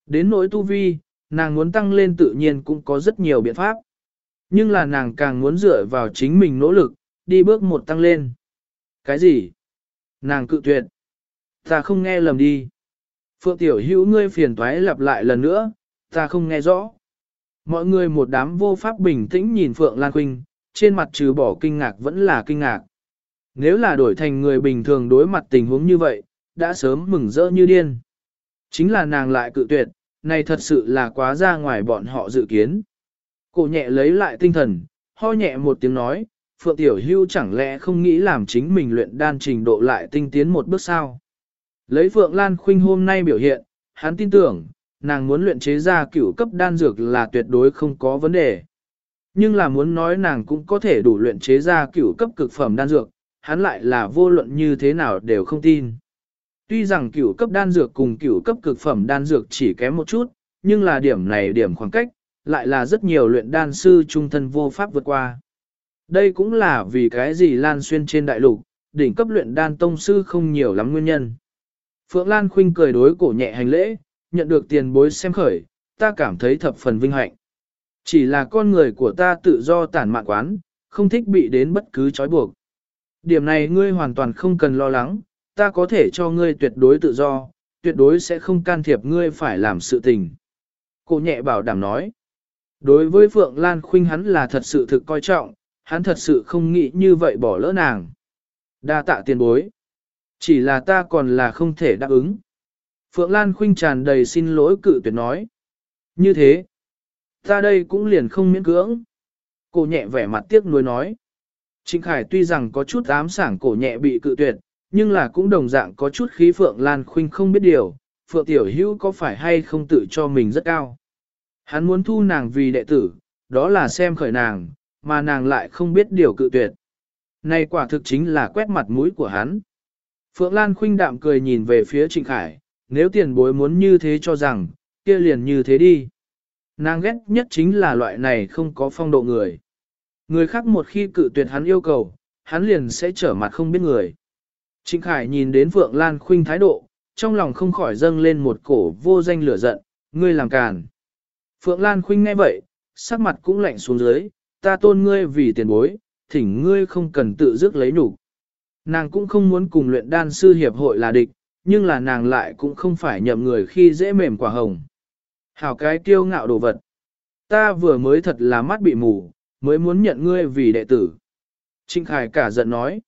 Đến nỗi tu vi, nàng muốn tăng lên tự nhiên cũng có rất nhiều biện pháp. Nhưng là nàng càng muốn dựa vào chính mình nỗ lực, đi bước một tăng lên. Cái gì? Nàng cự tuyệt. Ta không nghe lầm đi. Phượng Tiểu Hữu ngươi phiền toái lặp lại lần nữa, ta không nghe rõ. Mọi người một đám vô pháp bình tĩnh nhìn Phượng Lan Khuynh, trên mặt trừ bỏ kinh ngạc vẫn là kinh ngạc. Nếu là đổi thành người bình thường đối mặt tình huống như vậy, đã sớm mừng rỡ như điên. Chính là nàng lại cự tuyệt, này thật sự là quá ra ngoài bọn họ dự kiến. Cổ nhẹ lấy lại tinh thần, ho nhẹ một tiếng nói, Phượng Tiểu Hưu chẳng lẽ không nghĩ làm chính mình luyện đan trình độ lại tinh tiến một bước sao. Lấy Phượng Lan Khuynh hôm nay biểu hiện, hắn tin tưởng, nàng muốn luyện chế ra cửu cấp đan dược là tuyệt đối không có vấn đề. Nhưng là muốn nói nàng cũng có thể đủ luyện chế ra cửu cấp cực phẩm đan dược, hắn lại là vô luận như thế nào đều không tin. Tuy rằng cửu cấp đan dược cùng cửu cấp cực phẩm đan dược chỉ kém một chút, nhưng là điểm này điểm khoảng cách, lại là rất nhiều luyện đan sư trung thân vô pháp vượt qua. Đây cũng là vì cái gì lan xuyên trên đại lục, đỉnh cấp luyện đan tông sư không nhiều lắm nguyên nhân. Phượng Lan Khuynh cười đối cổ nhẹ hành lễ, nhận được tiền bối xem khởi, ta cảm thấy thập phần vinh hạnh. Chỉ là con người của ta tự do tản mạn quán, không thích bị đến bất cứ trói buộc. Điểm này ngươi hoàn toàn không cần lo lắng, ta có thể cho ngươi tuyệt đối tự do, tuyệt đối sẽ không can thiệp ngươi phải làm sự tình. Cô nhẹ bảo đảm nói. Đối với Phượng Lan Khuynh hắn là thật sự thực coi trọng, hắn thật sự không nghĩ như vậy bỏ lỡ nàng. Đa tạ tiền bối. Chỉ là ta còn là không thể đáp ứng. Phượng Lan Khuynh tràn đầy xin lỗi cự tuyệt nói. Như thế, ta đây cũng liền không miễn cưỡng. Cô nhẹ vẻ mặt tiếc nuối nói. Trịnh Khải tuy rằng có chút ám sảng cổ nhẹ bị cự tuyệt, nhưng là cũng đồng dạng có chút khí Phượng Lan Khuynh không biết điều, Phượng Tiểu Hữu có phải hay không tự cho mình rất cao. Hắn muốn thu nàng vì đệ tử, đó là xem khởi nàng, mà nàng lại không biết điều cự tuyệt. Này quả thực chính là quét mặt mũi của hắn. Phượng Lan Khuynh đạm cười nhìn về phía Trịnh Khải, nếu tiền bối muốn như thế cho rằng, kia liền như thế đi. Nàng ghét nhất chính là loại này không có phong độ người. Người khác một khi cự tuyệt hắn yêu cầu, hắn liền sẽ trở mặt không biết người. Trịnh Khải nhìn đến Phượng Lan Khuynh thái độ, trong lòng không khỏi dâng lên một cổ vô danh lửa giận, ngươi làm càn. Phượng Lan Khuynh nghe vậy, sắc mặt cũng lạnh xuống dưới, ta tôn ngươi vì tiền bối, thỉnh ngươi không cần tự dứt lấy nhục. Nàng cũng không muốn cùng luyện đan sư hiệp hội là địch, nhưng là nàng lại cũng không phải nhậm người khi dễ mềm quả hồng. Hảo cái kiêu ngạo đồ vật. Ta vừa mới thật là mắt bị mù, mới muốn nhận ngươi vì đệ tử. Trịnh Khải cả giận nói.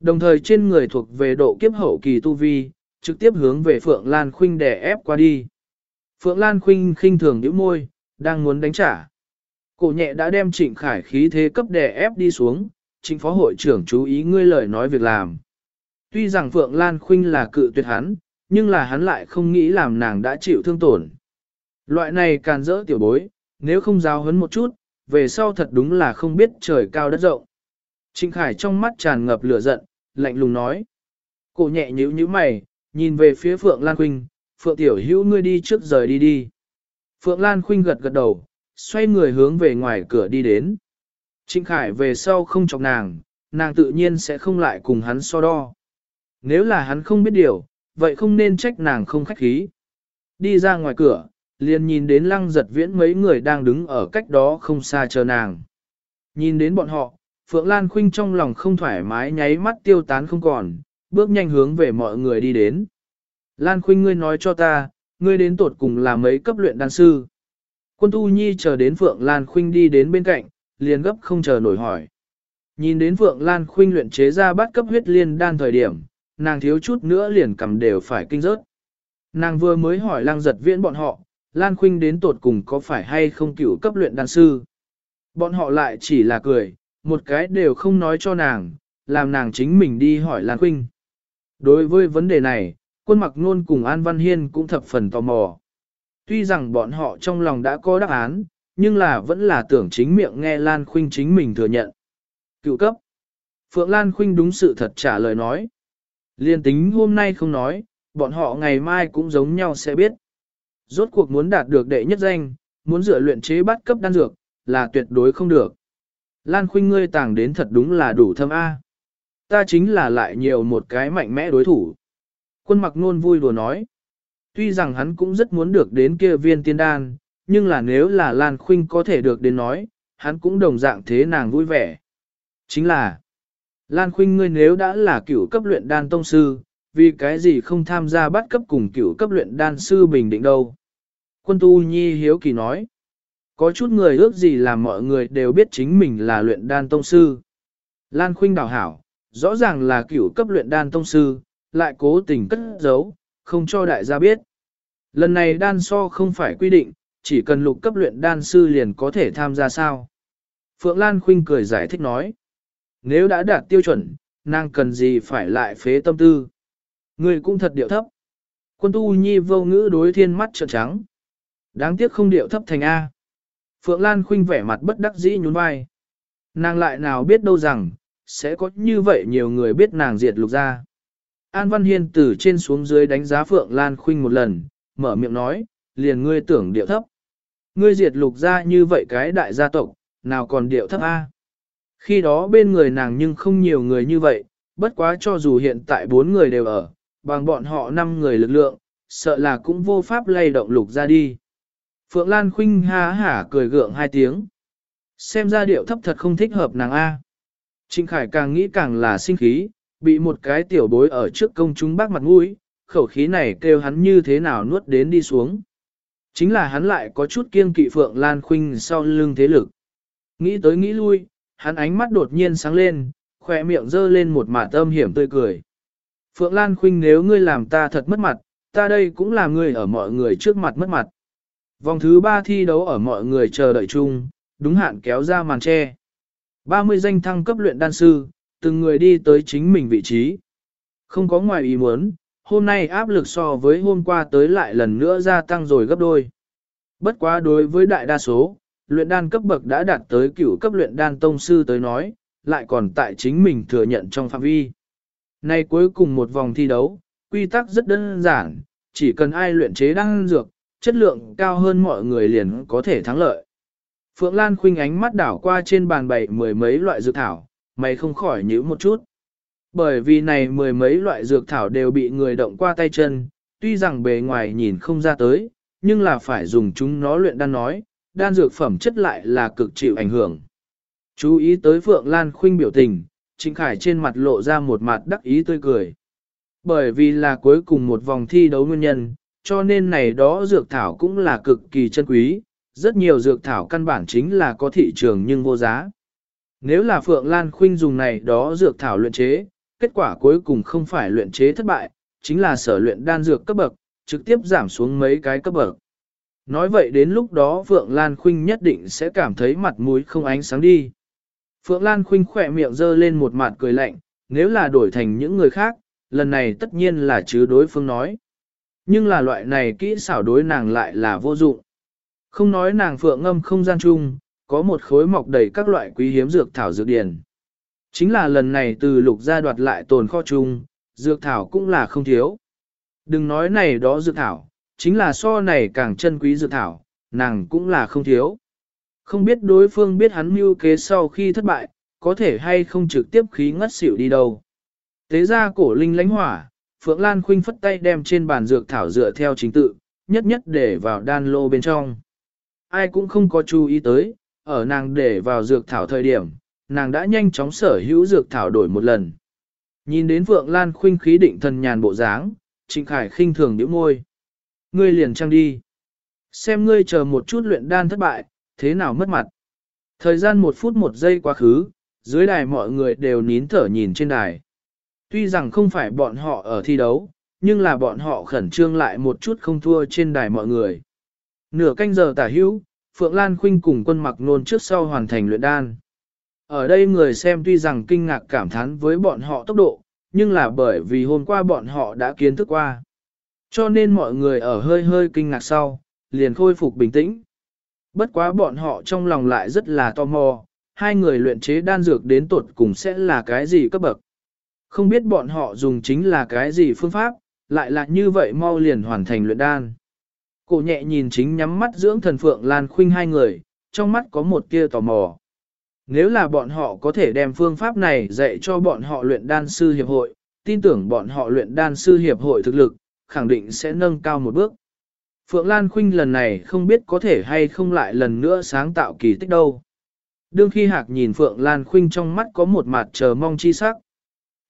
Đồng thời trên người thuộc về độ kiếp hậu kỳ tu vi, trực tiếp hướng về Phượng Lan Khuynh để ép qua đi. Phượng Lan Khuynh khinh thường nhíu môi, đang muốn đánh trả. Cổ nhẹ đã đem Trịnh Khải khí thế cấp đè ép đi xuống, Trịnh phó hội trưởng chú ý ngươi lời nói việc làm. Tuy rằng Phượng Lan Khuynh là cự tuyệt hắn, nhưng là hắn lại không nghĩ làm nàng đã chịu thương tổn. Loại này càn rỡ tiểu bối, nếu không giáo hấn một chút, về sau thật đúng là không biết trời cao đất rộng. Trịnh Khải trong mắt tràn ngập lửa giận, lạnh lùng nói. Cổ nhẹ nhíu nhíu mày, nhìn về phía Phượng Lan Khuynh, Phượng Tiểu Hữu ngươi đi trước rời đi đi. Phượng Lan Khuynh gật gật đầu, xoay người hướng về ngoài cửa đi đến. Trịnh Khải về sau không chọc nàng, nàng tự nhiên sẽ không lại cùng hắn so đo. Nếu là hắn không biết điều, vậy không nên trách nàng không khách khí. Đi ra ngoài cửa, liền nhìn đến lăng giật viễn mấy người đang đứng ở cách đó không xa chờ nàng. Nhìn đến bọn họ, Phượng Lan Khuynh trong lòng không thoải mái nháy mắt tiêu tán không còn, bước nhanh hướng về mọi người đi đến. Lan Khuynh ngươi nói cho ta, ngươi đến tột cùng là mấy cấp luyện đan sư. Quân Tu Nhi chờ đến Phượng Lan Khuynh đi đến bên cạnh, liền gấp không chờ nổi hỏi. Nhìn đến Phượng Lan Khuynh luyện chế ra bát cấp huyết liên đan thời điểm, nàng thiếu chút nữa liền cầm đều phải kinh rớt. Nàng vừa mới hỏi lang giật viễn bọn họ, Lan Khuynh đến tột cùng có phải hay không cựu cấp luyện đan sư. Bọn họ lại chỉ là cười, một cái đều không nói cho nàng, làm nàng chính mình đi hỏi Lan Khuynh. Đối với vấn đề này, quân mặc nôn cùng An Văn Hiên cũng thập phần tò mò. Tuy rằng bọn họ trong lòng đã có đáp án, nhưng là vẫn là tưởng chính miệng nghe Lan Khuynh chính mình thừa nhận. Cựu cấp. Phượng Lan Khuynh đúng sự thật trả lời nói. Liên tính hôm nay không nói, bọn họ ngày mai cũng giống nhau sẽ biết. Rốt cuộc muốn đạt được đệ nhất danh, muốn dựa luyện chế bắt cấp đan dược, là tuyệt đối không được. Lan Khuynh ngươi tàng đến thật đúng là đủ thâm A. Ta chính là lại nhiều một cái mạnh mẽ đối thủ. Quân mặc nôn vui đùa nói. Tuy rằng hắn cũng rất muốn được đến kia viên tiên đan, nhưng là nếu là Lan Khuynh có thể được đến nói, hắn cũng đồng dạng thế nàng vui vẻ. Chính là, Lan Khuynh ngươi nếu đã là cửu cấp luyện đan tông sư, vì cái gì không tham gia bắt cấp cùng cửu cấp luyện đan sư bình định đâu. Quân Tu Nhi hiếu kỳ nói, có chút người ước gì làm mọi người đều biết chính mình là luyện đan tông sư. Lan Khuynh đảo hảo, rõ ràng là cửu cấp luyện đan tông sư, lại cố tình cất giấu, không cho đại gia biết. Lần này đan so không phải quy định, chỉ cần lục cấp luyện đan sư liền có thể tham gia sao. Phượng Lan Khuynh cười giải thích nói. Nếu đã đạt tiêu chuẩn, nàng cần gì phải lại phế tâm tư. Người cũng thật điệu thấp. Quân tu nhi vô ngữ đối thiên mắt trợn trắng. Đáng tiếc không điệu thấp thành A. Phượng Lan khuynh vẻ mặt bất đắc dĩ nhún vai. Nàng lại nào biết đâu rằng, sẽ có như vậy nhiều người biết nàng diệt lục ra. An Văn Hiên từ trên xuống dưới đánh giá Phượng Lan khuynh một lần, mở miệng nói, liền ngươi tưởng điệu thấp. Ngươi diệt lục ra như vậy cái đại gia tộc, nào còn điệu thấp A. Khi đó bên người nàng nhưng không nhiều người như vậy, bất quá cho dù hiện tại bốn người đều ở, bằng bọn họ năm người lực lượng, sợ là cũng vô pháp lay động lục ra đi. Phượng Lan Khuynh ha hả cười gượng hai tiếng. Xem ra điệu thấp thật không thích hợp nàng A. Trịnh Khải càng nghĩ càng là sinh khí, bị một cái tiểu bối ở trước công chúng bác mặt mũi, khẩu khí này kêu hắn như thế nào nuốt đến đi xuống. Chính là hắn lại có chút kiêng kỵ Phượng Lan Khuynh sau lưng thế lực. Nghĩ tới nghĩ lui, hắn ánh mắt đột nhiên sáng lên, khỏe miệng dơ lên một mả tâm hiểm tươi cười. Phượng Lan Khuynh nếu ngươi làm ta thật mất mặt, ta đây cũng là ngươi ở mọi người trước mặt mất mặt. Vòng thứ ba thi đấu ở mọi người chờ đợi chung, đúng hạn kéo ra màn che. 30 danh thăng cấp luyện đan sư, từng người đi tới chính mình vị trí. Không có ngoài ý muốn, hôm nay áp lực so với hôm qua tới lại lần nữa gia tăng rồi gấp đôi. Bất quá đối với đại đa số, luyện đan cấp bậc đã đạt tới cửu cấp luyện đan tông sư tới nói, lại còn tại chính mình thừa nhận trong phạm vi. Nay cuối cùng một vòng thi đấu, quy tắc rất đơn giản, chỉ cần ai luyện chế đan dược, chất lượng cao hơn mọi người liền có thể thắng lợi. Phượng Lan khuynh ánh mắt đảo qua trên bàn bày mười mấy loại dược thảo, mày không khỏi nhíu một chút. Bởi vì này mười mấy loại dược thảo đều bị người động qua tay chân, tuy rằng bề ngoài nhìn không ra tới, nhưng là phải dùng chúng nó luyện đan nói, đan dược phẩm chất lại là cực chịu ảnh hưởng. Chú ý tới Phượng Lan khuynh biểu tình, Trịnh Khải trên mặt lộ ra một mặt đắc ý tươi cười. Bởi vì là cuối cùng một vòng thi đấu nguyên nhân, cho nên này đó dược thảo cũng là cực kỳ chân quý, rất nhiều dược thảo căn bản chính là có thị trường nhưng vô giá. Nếu là Phượng Lan Khuynh dùng này đó dược thảo luyện chế, kết quả cuối cùng không phải luyện chế thất bại, chính là sở luyện đan dược cấp bậc, trực tiếp giảm xuống mấy cái cấp bậc. Nói vậy đến lúc đó Phượng Lan Khuynh nhất định sẽ cảm thấy mặt mũi không ánh sáng đi. Phượng Lan Khuynh khỏe miệng dơ lên một mặt cười lạnh, nếu là đổi thành những người khác, lần này tất nhiên là chứ đối phương nói. Nhưng là loại này kỹ xảo đối nàng lại là vô dụng. Không nói nàng phượng ngâm không gian chung, có một khối mọc đầy các loại quý hiếm dược thảo dược điển. Chính là lần này từ lục gia đoạt lại tồn kho chung, dược thảo cũng là không thiếu. Đừng nói này đó dược thảo, chính là so này càng chân quý dược thảo, nàng cũng là không thiếu. Không biết đối phương biết hắn mưu kế sau khi thất bại, có thể hay không trực tiếp khí ngất xỉu đi đâu. Tế ra cổ linh lánh hỏa, Phượng Lan Khuynh phất tay đem trên bàn dược thảo dựa theo chính tự, nhất nhất để vào đan lô bên trong. Ai cũng không có chú ý tới, ở nàng để vào dược thảo thời điểm, nàng đã nhanh chóng sở hữu dược thảo đổi một lần. Nhìn đến Phượng Lan Khuynh khí định thần nhàn bộ dáng, Trịnh Khải khinh thường nhíu môi. Ngươi liền trang đi. Xem ngươi chờ một chút luyện đan thất bại, thế nào mất mặt. Thời gian một phút một giây quá khứ, dưới đài mọi người đều nín thở nhìn trên đài. Tuy rằng không phải bọn họ ở thi đấu, nhưng là bọn họ khẩn trương lại một chút không thua trên đài mọi người. Nửa canh giờ tả hữu, Phượng Lan Khuynh cùng quân mặc nôn trước sau hoàn thành luyện đan. Ở đây người xem tuy rằng kinh ngạc cảm thán với bọn họ tốc độ, nhưng là bởi vì hôm qua bọn họ đã kiến thức qua. Cho nên mọi người ở hơi hơi kinh ngạc sau, liền khôi phục bình tĩnh. Bất quá bọn họ trong lòng lại rất là tò mò, hai người luyện chế đan dược đến tột cùng sẽ là cái gì cấp bậc. Không biết bọn họ dùng chính là cái gì phương pháp, lại là như vậy mau liền hoàn thành luyện đan. Cổ nhẹ nhìn chính nhắm mắt dưỡng thần phượng Lan Khuynh hai người, trong mắt có một tia tò mò. Nếu là bọn họ có thể đem phương pháp này dạy cho bọn họ luyện đan sư hiệp hội, tin tưởng bọn họ luyện đan sư hiệp hội thực lực, khẳng định sẽ nâng cao một bước. Phượng Lan Khuynh lần này không biết có thể hay không lại lần nữa sáng tạo kỳ tích đâu. Đương khi hạc nhìn Phượng Lan Khuynh trong mắt có một mặt chờ mong chi sắc.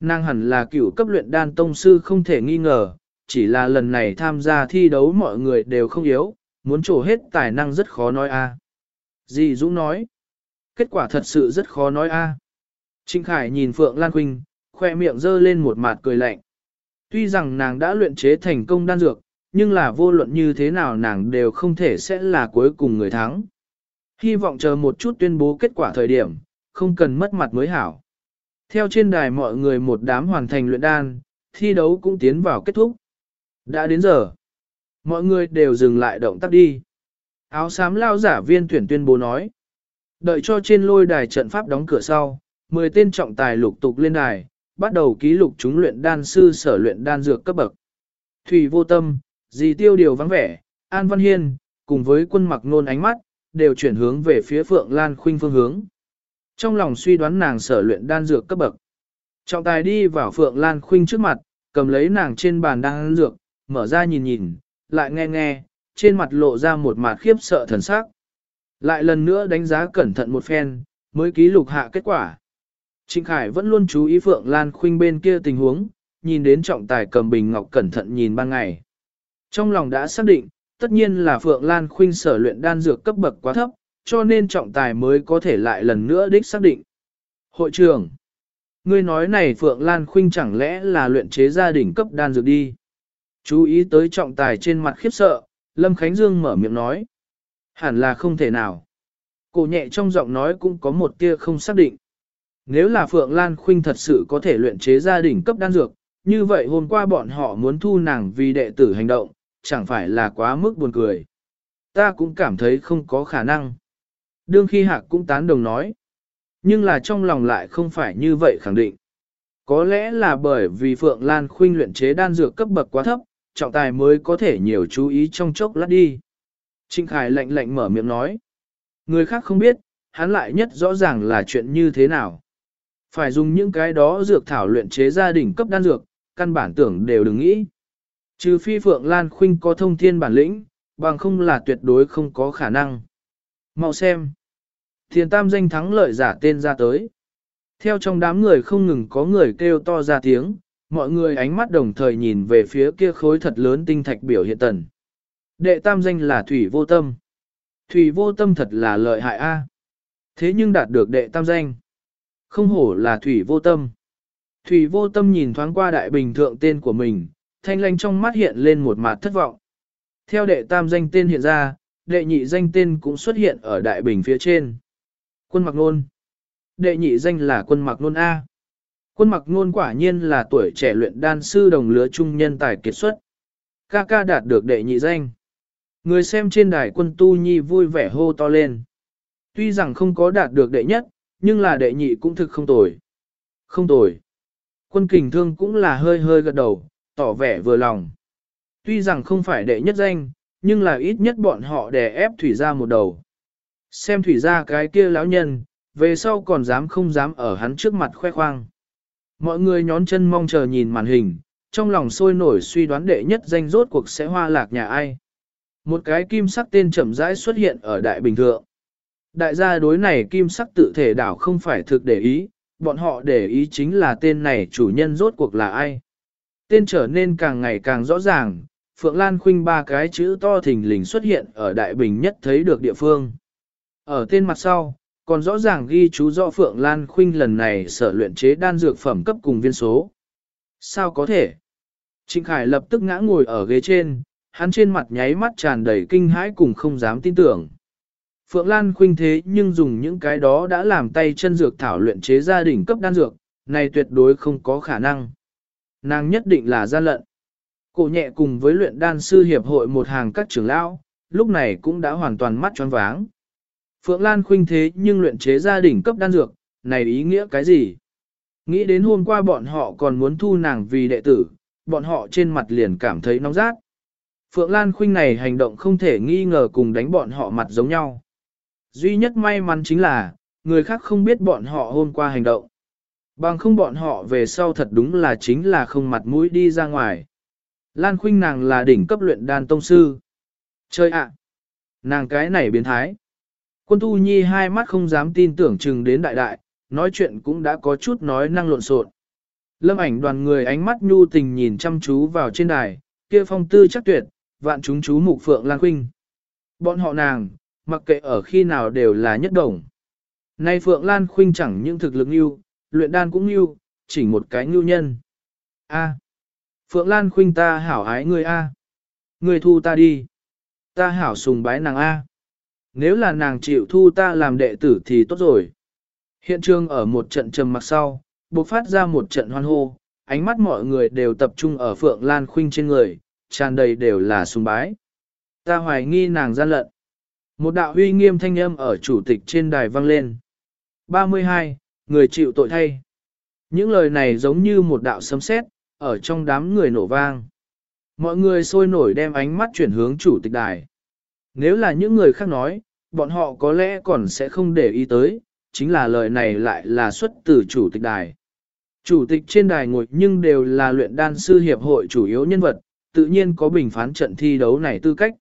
Nàng hẳn là cựu cấp luyện đan tông sư không thể nghi ngờ, chỉ là lần này tham gia thi đấu mọi người đều không yếu, muốn trổ hết tài năng rất khó nói a. À. Dì Dũng nói, kết quả thật sự rất khó nói a. À. Trinh Khải nhìn Phượng Lan Khuynh, khoe miệng dơ lên một mặt cười lạnh. Tuy rằng nàng đã luyện chế thành công đan dược, nhưng là vô luận như thế nào nàng đều không thể sẽ là cuối cùng người thắng. Hy vọng chờ một chút tuyên bố kết quả thời điểm, không cần mất mặt mới hảo. Theo trên đài mọi người một đám hoàn thành luyện đan, thi đấu cũng tiến vào kết thúc. Đã đến giờ. Mọi người đều dừng lại động tác đi. Áo xám lao giả viên tuyển tuyên bố nói. Đợi cho trên lôi đài trận pháp đóng cửa sau, 10 tên trọng tài lục tục lên đài, bắt đầu ký lục chúng luyện đan sư sở luyện đan dược cấp bậc. Thủy vô tâm, dì tiêu điều vắng vẻ, An Văn Hiên, cùng với quân mặc nôn ánh mắt, đều chuyển hướng về phía Phượng Lan Khuynh phương hướng. Trong lòng suy đoán nàng sở luyện đan dược cấp bậc. Trọng tài đi vào Phượng Lan Khuynh trước mặt, cầm lấy nàng trên bàn đan dược, mở ra nhìn nhìn, lại nghe nghe, trên mặt lộ ra một mặt khiếp sợ thần sắc. Lại lần nữa đánh giá cẩn thận một phen, mới ký lục hạ kết quả. Trịnh Khải vẫn luôn chú ý Phượng Lan Khuynh bên kia tình huống, nhìn đến trọng tài cầm bình ngọc cẩn thận nhìn ban ngày. Trong lòng đã xác định, tất nhiên là Phượng Lan Khuynh sở luyện đan dược cấp bậc quá thấp, cho nên trọng tài mới có thể lại lần nữa đích xác định. Hội trưởng, ngươi nói này Phượng Lan Khuynh chẳng lẽ là luyện chế gia đình cấp đan dược đi. Chú ý tới trọng tài trên mặt khiếp sợ, Lâm Khánh Dương mở miệng nói. Hẳn là không thể nào. Cổ nhẹ trong giọng nói cũng có một tia không xác định. Nếu là Phượng Lan Khuynh thật sự có thể luyện chế gia đình cấp đan dược, như vậy hôm qua bọn họ muốn thu nàng vì đệ tử hành động, chẳng phải là quá mức buồn cười. Ta cũng cảm thấy không có khả năng. Đương khi Hạc cũng tán đồng nói. Nhưng là trong lòng lại không phải như vậy khẳng định. Có lẽ là bởi vì Phượng Lan Khuynh luyện chế đan dược cấp bậc quá thấp, trọng tài mới có thể nhiều chú ý trong chốc lát đi. Trinh Khải lạnh lạnh mở miệng nói. Người khác không biết, hắn lại nhất rõ ràng là chuyện như thế nào. Phải dùng những cái đó dược thảo luyện chế gia đình cấp đan dược, căn bản tưởng đều đừng nghĩ. Trừ phi Phượng Lan Khuynh có thông thiên bản lĩnh, bằng không là tuyệt đối không có khả năng. Mau xem. Thiền tam danh thắng lợi giả tên ra tới. Theo trong đám người không ngừng có người kêu to ra tiếng, mọi người ánh mắt đồng thời nhìn về phía kia khối thật lớn tinh thạch biểu hiện tần. Đệ tam danh là Thủy Vô Tâm. Thủy Vô Tâm thật là lợi hại a. Thế nhưng đạt được đệ tam danh. Không hổ là Thủy Vô Tâm. Thủy Vô Tâm nhìn thoáng qua đại bình thượng tên của mình, thanh lanh trong mắt hiện lên một mặt thất vọng. Theo đệ tam danh tên hiện ra, đệ nhị danh tên cũng xuất hiện ở đại bình phía trên. Quân mặc nôn. Đệ nhị danh là quân mặc nôn A. Quân mặc nôn quả nhiên là tuổi trẻ luyện đan sư đồng lứa trung nhân tài kiệt xuất. Ca ca đạt được đệ nhị danh. Người xem trên đài quân tu nhi vui vẻ hô to lên. Tuy rằng không có đạt được đệ nhất, nhưng là đệ nhị cũng thực không tồi. Không tồi. Quân kình thương cũng là hơi hơi gật đầu, tỏ vẻ vừa lòng. Tuy rằng không phải đệ nhất danh, nhưng là ít nhất bọn họ đè ép thủy ra một đầu. Xem thủy ra cái kia lão nhân, về sau còn dám không dám ở hắn trước mặt khoe khoang. Mọi người nhón chân mong chờ nhìn màn hình, trong lòng sôi nổi suy đoán đệ nhất danh rốt cuộc sẽ hoa lạc nhà ai. Một cái kim sắc tên chậm rãi xuất hiện ở đại bình thượng. Đại gia đối này kim sắc tự thể đảo không phải thực để ý, bọn họ để ý chính là tên này chủ nhân rốt cuộc là ai. Tên trở nên càng ngày càng rõ ràng, Phượng Lan Khuynh ba cái chữ to thình lình xuất hiện ở đại bình nhất thấy được địa phương. Ở tên mặt sau, còn rõ ràng ghi chú rõ Phượng Lan Khuynh lần này sở luyện chế đan dược phẩm cấp cùng viên số. Sao có thể? Trịnh Khải lập tức ngã ngồi ở ghế trên, hắn trên mặt nháy mắt tràn đầy kinh hãi cùng không dám tin tưởng. Phượng Lan Khuynh thế nhưng dùng những cái đó đã làm tay chân dược thảo luyện chế gia đình cấp đan dược, này tuyệt đối không có khả năng. Nàng nhất định là gian lận. Cổ nhẹ cùng với luyện đan sư hiệp hội một hàng các trưởng lão, lúc này cũng đã hoàn toàn mắt tròn váng. Phượng Lan khuynh thế nhưng luyện chế gia đình cấp đan dược, này ý nghĩa cái gì? Nghĩ đến hôm qua bọn họ còn muốn thu nàng vì đệ tử, bọn họ trên mặt liền cảm thấy nóng rát. Phượng Lan khuynh này hành động không thể nghi ngờ cùng đánh bọn họ mặt giống nhau. Duy nhất may mắn chính là, người khác không biết bọn họ hôm qua hành động. Bằng không bọn họ về sau thật đúng là chính là không mặt mũi đi ra ngoài. Lan khuynh nàng là đỉnh cấp luyện đan tông sư. Chơi ạ! nàng cái này biến thái. Quân tu nhi hai mắt không dám tin tưởng chừng đến đại đại, nói chuyện cũng đã có chút nói năng lộn xộn. Lâm ảnh đoàn người ánh mắt nhu tình nhìn chăm chú vào trên đài, kia phong tư chắc tuyệt, vạn chúng chú mục phượng lan khuynh. Bọn họ nàng, mặc kệ ở khi nào đều là nhất đồng. Nay Phượng Lan Khuynh chẳng những thực lực yêu, luyện đan cũng yêu, chỉ một cái ngưu nhân. A. Phượng Lan Khuynh ta hảo ái ngươi A. Ngươi thu ta đi. Ta hảo sùng bái nàng A. Nếu là nàng chịu thu ta làm đệ tử thì tốt rồi. Hiện trường ở một trận trầm mặc sau, bộc phát ra một trận hoan hô, ánh mắt mọi người đều tập trung ở Phượng Lan Khuynh trên người, tràn đầy đều là sùng bái. Ta hoài nghi nàng gian lận. Một đạo huy nghiêm thanh âm ở chủ tịch trên đài vang lên. 32. Người chịu tội thay. Những lời này giống như một đạo sấm sét ở trong đám người nổ vang. Mọi người sôi nổi đem ánh mắt chuyển hướng chủ tịch đài. Nếu là những người khác nói, bọn họ có lẽ còn sẽ không để ý tới, chính là lời này lại là xuất từ chủ tịch đài. Chủ tịch trên đài ngồi nhưng đều là luyện đan sư hiệp hội chủ yếu nhân vật, tự nhiên có bình phán trận thi đấu này tư cách.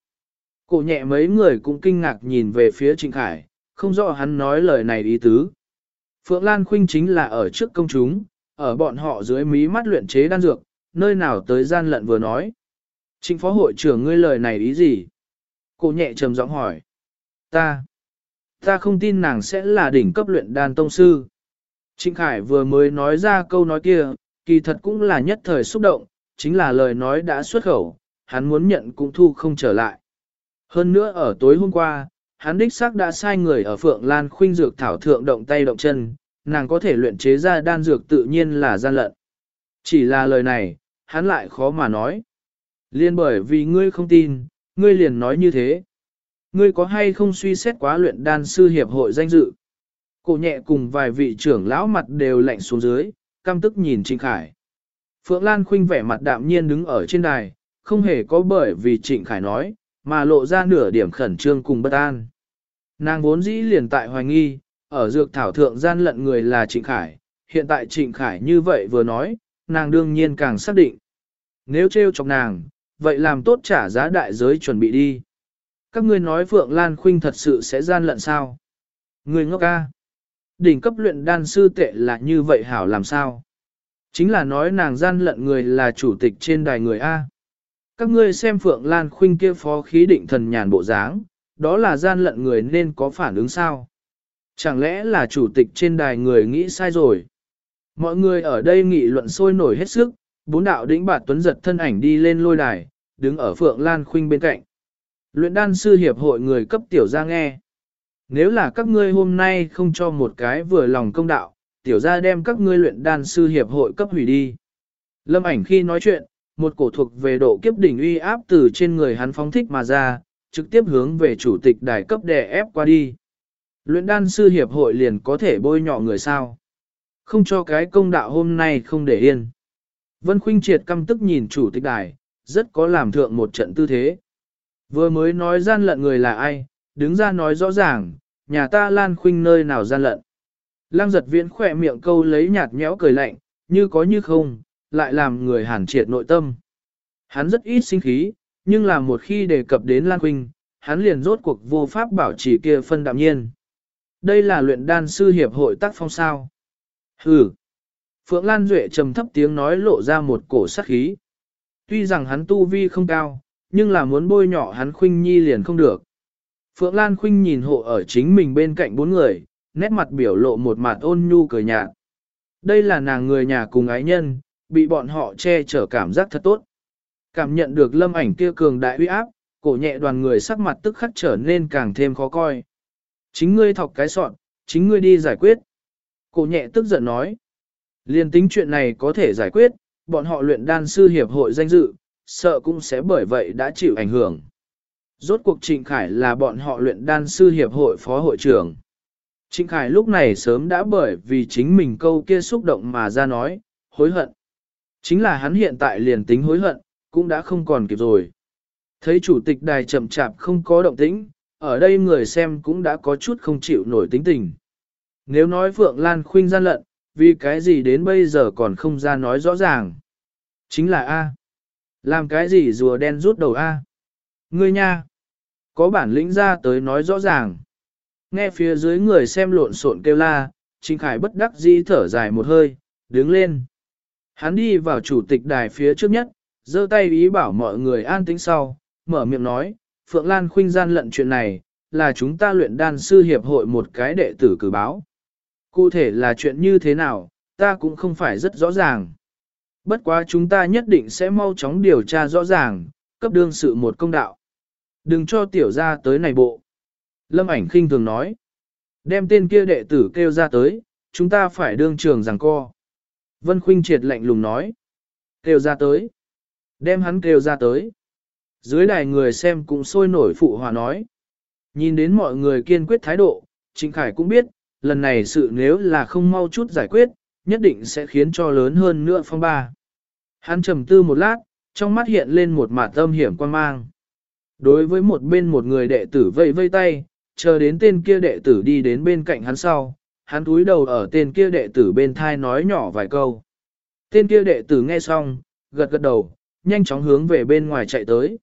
Cổ nhẹ mấy người cũng kinh ngạc nhìn về phía Trịnh Khải, không rõ hắn nói lời này ý tứ. Phượng Lan Khuynh chính là ở trước công chúng, ở bọn họ dưới mí mắt luyện chế đan dược, nơi nào tới gian lận vừa nói. Trịnh phó hội trưởng ngươi lời này ý gì? Cô nhẹ trầm giọng hỏi. Ta, ta không tin nàng sẽ là đỉnh cấp luyện đan tông sư. Trịnh Khải vừa mới nói ra câu nói kia, kỳ thật cũng là nhất thời xúc động, chính là lời nói đã xuất khẩu, hắn muốn nhận cũng thu không trở lại. Hơn nữa ở tối hôm qua, hắn đích xác đã sai người ở Phượng Lan Khuynh dược thảo thượng động tay động chân, nàng có thể luyện chế ra đan dược tự nhiên là gian lận. Chỉ là lời này, hắn lại khó mà nói. Liên bởi vì ngươi không tin, ngươi liền nói như thế. Ngươi có hay không suy xét quá luyện đan sư hiệp hội danh dự? Cổ nhẹ cùng vài vị trưởng lão mặt đều lạnh xuống dưới, căm tức nhìn Trịnh Khải. Phượng Lan Khuynh vẻ mặt đạm nhiên đứng ở trên đài, không hề có bởi vì Trịnh Khải nói, mà lộ ra nửa điểm khẩn trương cùng bất an. Nàng vốn dĩ liền tại hoài nghi, ở dược thảo thượng gian lận người là Trịnh Khải, hiện tại Trịnh Khải như vậy vừa nói, nàng đương nhiên càng xác định. Nếu trêu chọc nàng, vậy làm tốt trả giá đại giới chuẩn bị đi. Các ngươi nói Phượng Lan Khuynh thật sự sẽ gian lận sao? Người ngốc ca. Đỉnh cấp luyện đan sư tệ là như vậy hảo làm sao? Chính là nói nàng gian lận người là chủ tịch trên đài người A. Các ngươi xem Phượng Lan Khuynh kia phó khí định thần nhàn bộ dáng, đó là gian lận người nên có phản ứng sao? Chẳng lẽ là chủ tịch trên đài người nghĩ sai rồi? Mọi người ở đây nghị luận sôi nổi hết sức, bốn đạo đĩnh bạt tuấn giật thân ảnh đi lên lôi đài, đứng ở Phượng Lan Khuynh bên cạnh. Luyện đan sư hiệp hội người cấp tiểu ra nghe. Nếu là các ngươi hôm nay không cho một cái vừa lòng công đạo, tiểu ra đem các ngươi luyện đan sư hiệp hội cấp hủy đi. Lâm ảnh khi nói chuyện, một cổ thuộc về độ kiếp đỉnh uy áp từ trên người hắn phóng thích mà ra, trực tiếp hướng về chủ tịch đài cấp đè ép qua đi. Luyện đan sư hiệp hội liền có thể bôi nhọ người sao. Không cho cái công đạo hôm nay không để yên. Vân Khuynh triệt căm tức nhìn chủ tịch đài, rất có làm thượng một trận tư thế. Vừa mới nói gian lận người là ai, đứng ra nói rõ ràng, nhà ta Lan Khuynh nơi nào gian lận. Lăng giật viễn khỏe miệng câu lấy nhạt nhẽo cười lạnh, như có như không, lại làm người hàn triệt nội tâm. Hắn rất ít sinh khí, nhưng là một khi đề cập đến Lan Khuynh, hắn liền rốt cuộc vô pháp bảo trì kia phân đạm nhiên. Đây là luyện đan sư hiệp hội tác phong sao. Hừ. Phượng Lan Duệ trầm thấp tiếng nói lộ ra một cổ sắc khí. Tuy rằng hắn tu vi không cao, nhưng là muốn bôi nhỏ hắn Khuynh Nhi liền không được. Phượng Lan Khuynh nhìn hộ ở chính mình bên cạnh bốn người, nét mặt biểu lộ một mặt ôn nhu cười nhạt. Đây là nàng người nhà cùng ái nhân, bị bọn họ che chở cảm giác thật tốt. Cảm nhận được lâm ảnh kia cường đại uy áp, cổ nhẹ đoàn người sắc mặt tức khắc trở nên càng thêm khó coi. Chính ngươi thọc cái sọn, chính ngươi đi giải quyết. Cổ nhẹ tức giận nói. Liên tính chuyện này có thể giải quyết, bọn họ luyện đan sư hiệp hội danh dự, sợ cũng sẽ bởi vậy đã chịu ảnh hưởng. Rốt cuộc Trịnh Khải là bọn họ luyện đan sư hiệp hội phó hội trưởng. Trịnh Khải lúc này sớm đã bởi vì chính mình câu kia xúc động mà ra nói, hối hận. Chính là hắn hiện tại liền tính hối hận, cũng đã không còn kịp rồi. Thấy chủ tịch đài chậm chạp không có động tĩnh, ở đây người xem cũng đã có chút không chịu nổi tính tình. Nếu nói Phượng Lan Khuynh gian lận, vì cái gì đến bây giờ còn không ra nói rõ ràng. Chính là A. Làm cái gì rùa đen rút đầu A. Ngươi nha. Có bản lĩnh ra tới nói rõ ràng. Nghe phía dưới người xem lộn xộn kêu la, Trình Khải bất đắc dĩ thở dài một hơi, đứng lên. Hắn đi vào chủ tịch đài phía trước nhất, giơ tay ý bảo mọi người an tĩnh sau, mở miệng nói, Phượng Lan khuynh gian lận chuyện này, là chúng ta luyện đan sư hiệp hội một cái đệ tử cử báo. Cụ thể là chuyện như thế nào, ta cũng không phải rất rõ ràng. Bất quá chúng ta nhất định sẽ mau chóng điều tra rõ ràng, cấp đương sự một công đạo. Đừng cho tiểu ra tới này bộ. Lâm ảnh khinh thường nói. Đem tên kia đệ tử kêu ra tới, chúng ta phải đương trường rằng co. Vân Khuynh triệt lạnh lùng nói. Kêu ra tới. Đem hắn kêu ra tới. Dưới đài người xem cũng sôi nổi phụ hòa nói. Nhìn đến mọi người kiên quyết thái độ, Trịnh Khải cũng biết, lần này sự nếu là không mau chút giải quyết, nhất định sẽ khiến cho lớn hơn nữa phong ba. Hắn trầm tư một lát, trong mắt hiện lên một mạt tâm hiểm quan mang. Đối với một bên một người đệ tử vây vây tay, chờ đến tên kia đệ tử đi đến bên cạnh hắn sau, hắn túi đầu ở tên kia đệ tử bên thai nói nhỏ vài câu. Tên kia đệ tử nghe xong, gật gật đầu, nhanh chóng hướng về bên ngoài chạy tới.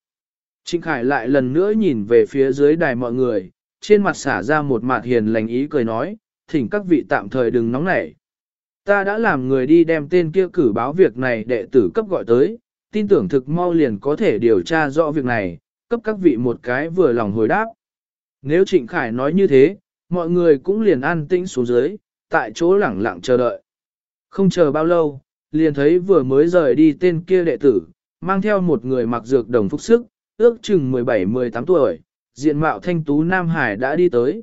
Trịnh Khải lại lần nữa nhìn về phía dưới đài mọi người, trên mặt xả ra một mặt hiền lành ý cười nói, thỉnh các vị tạm thời đừng nóng nảy. Ta đã làm người đi đem tên kia cử báo việc này đệ tử cấp gọi tới, tin tưởng thực mau liền có thể điều tra rõ việc này, cấp các vị một cái vừa lòng hồi đáp. Nếu Trịnh Khải nói như thế, mọi người cũng liền an tĩnh xuống dưới, tại chỗ lẳng lặng chờ đợi. Không chờ bao lâu, liền thấy vừa mới rời đi tên kia đệ tử, mang theo một người mặc dược đồng phúc sức, ước chừng 17-18 tuổi, diện mạo thanh tú Nam Hải đã đi tới.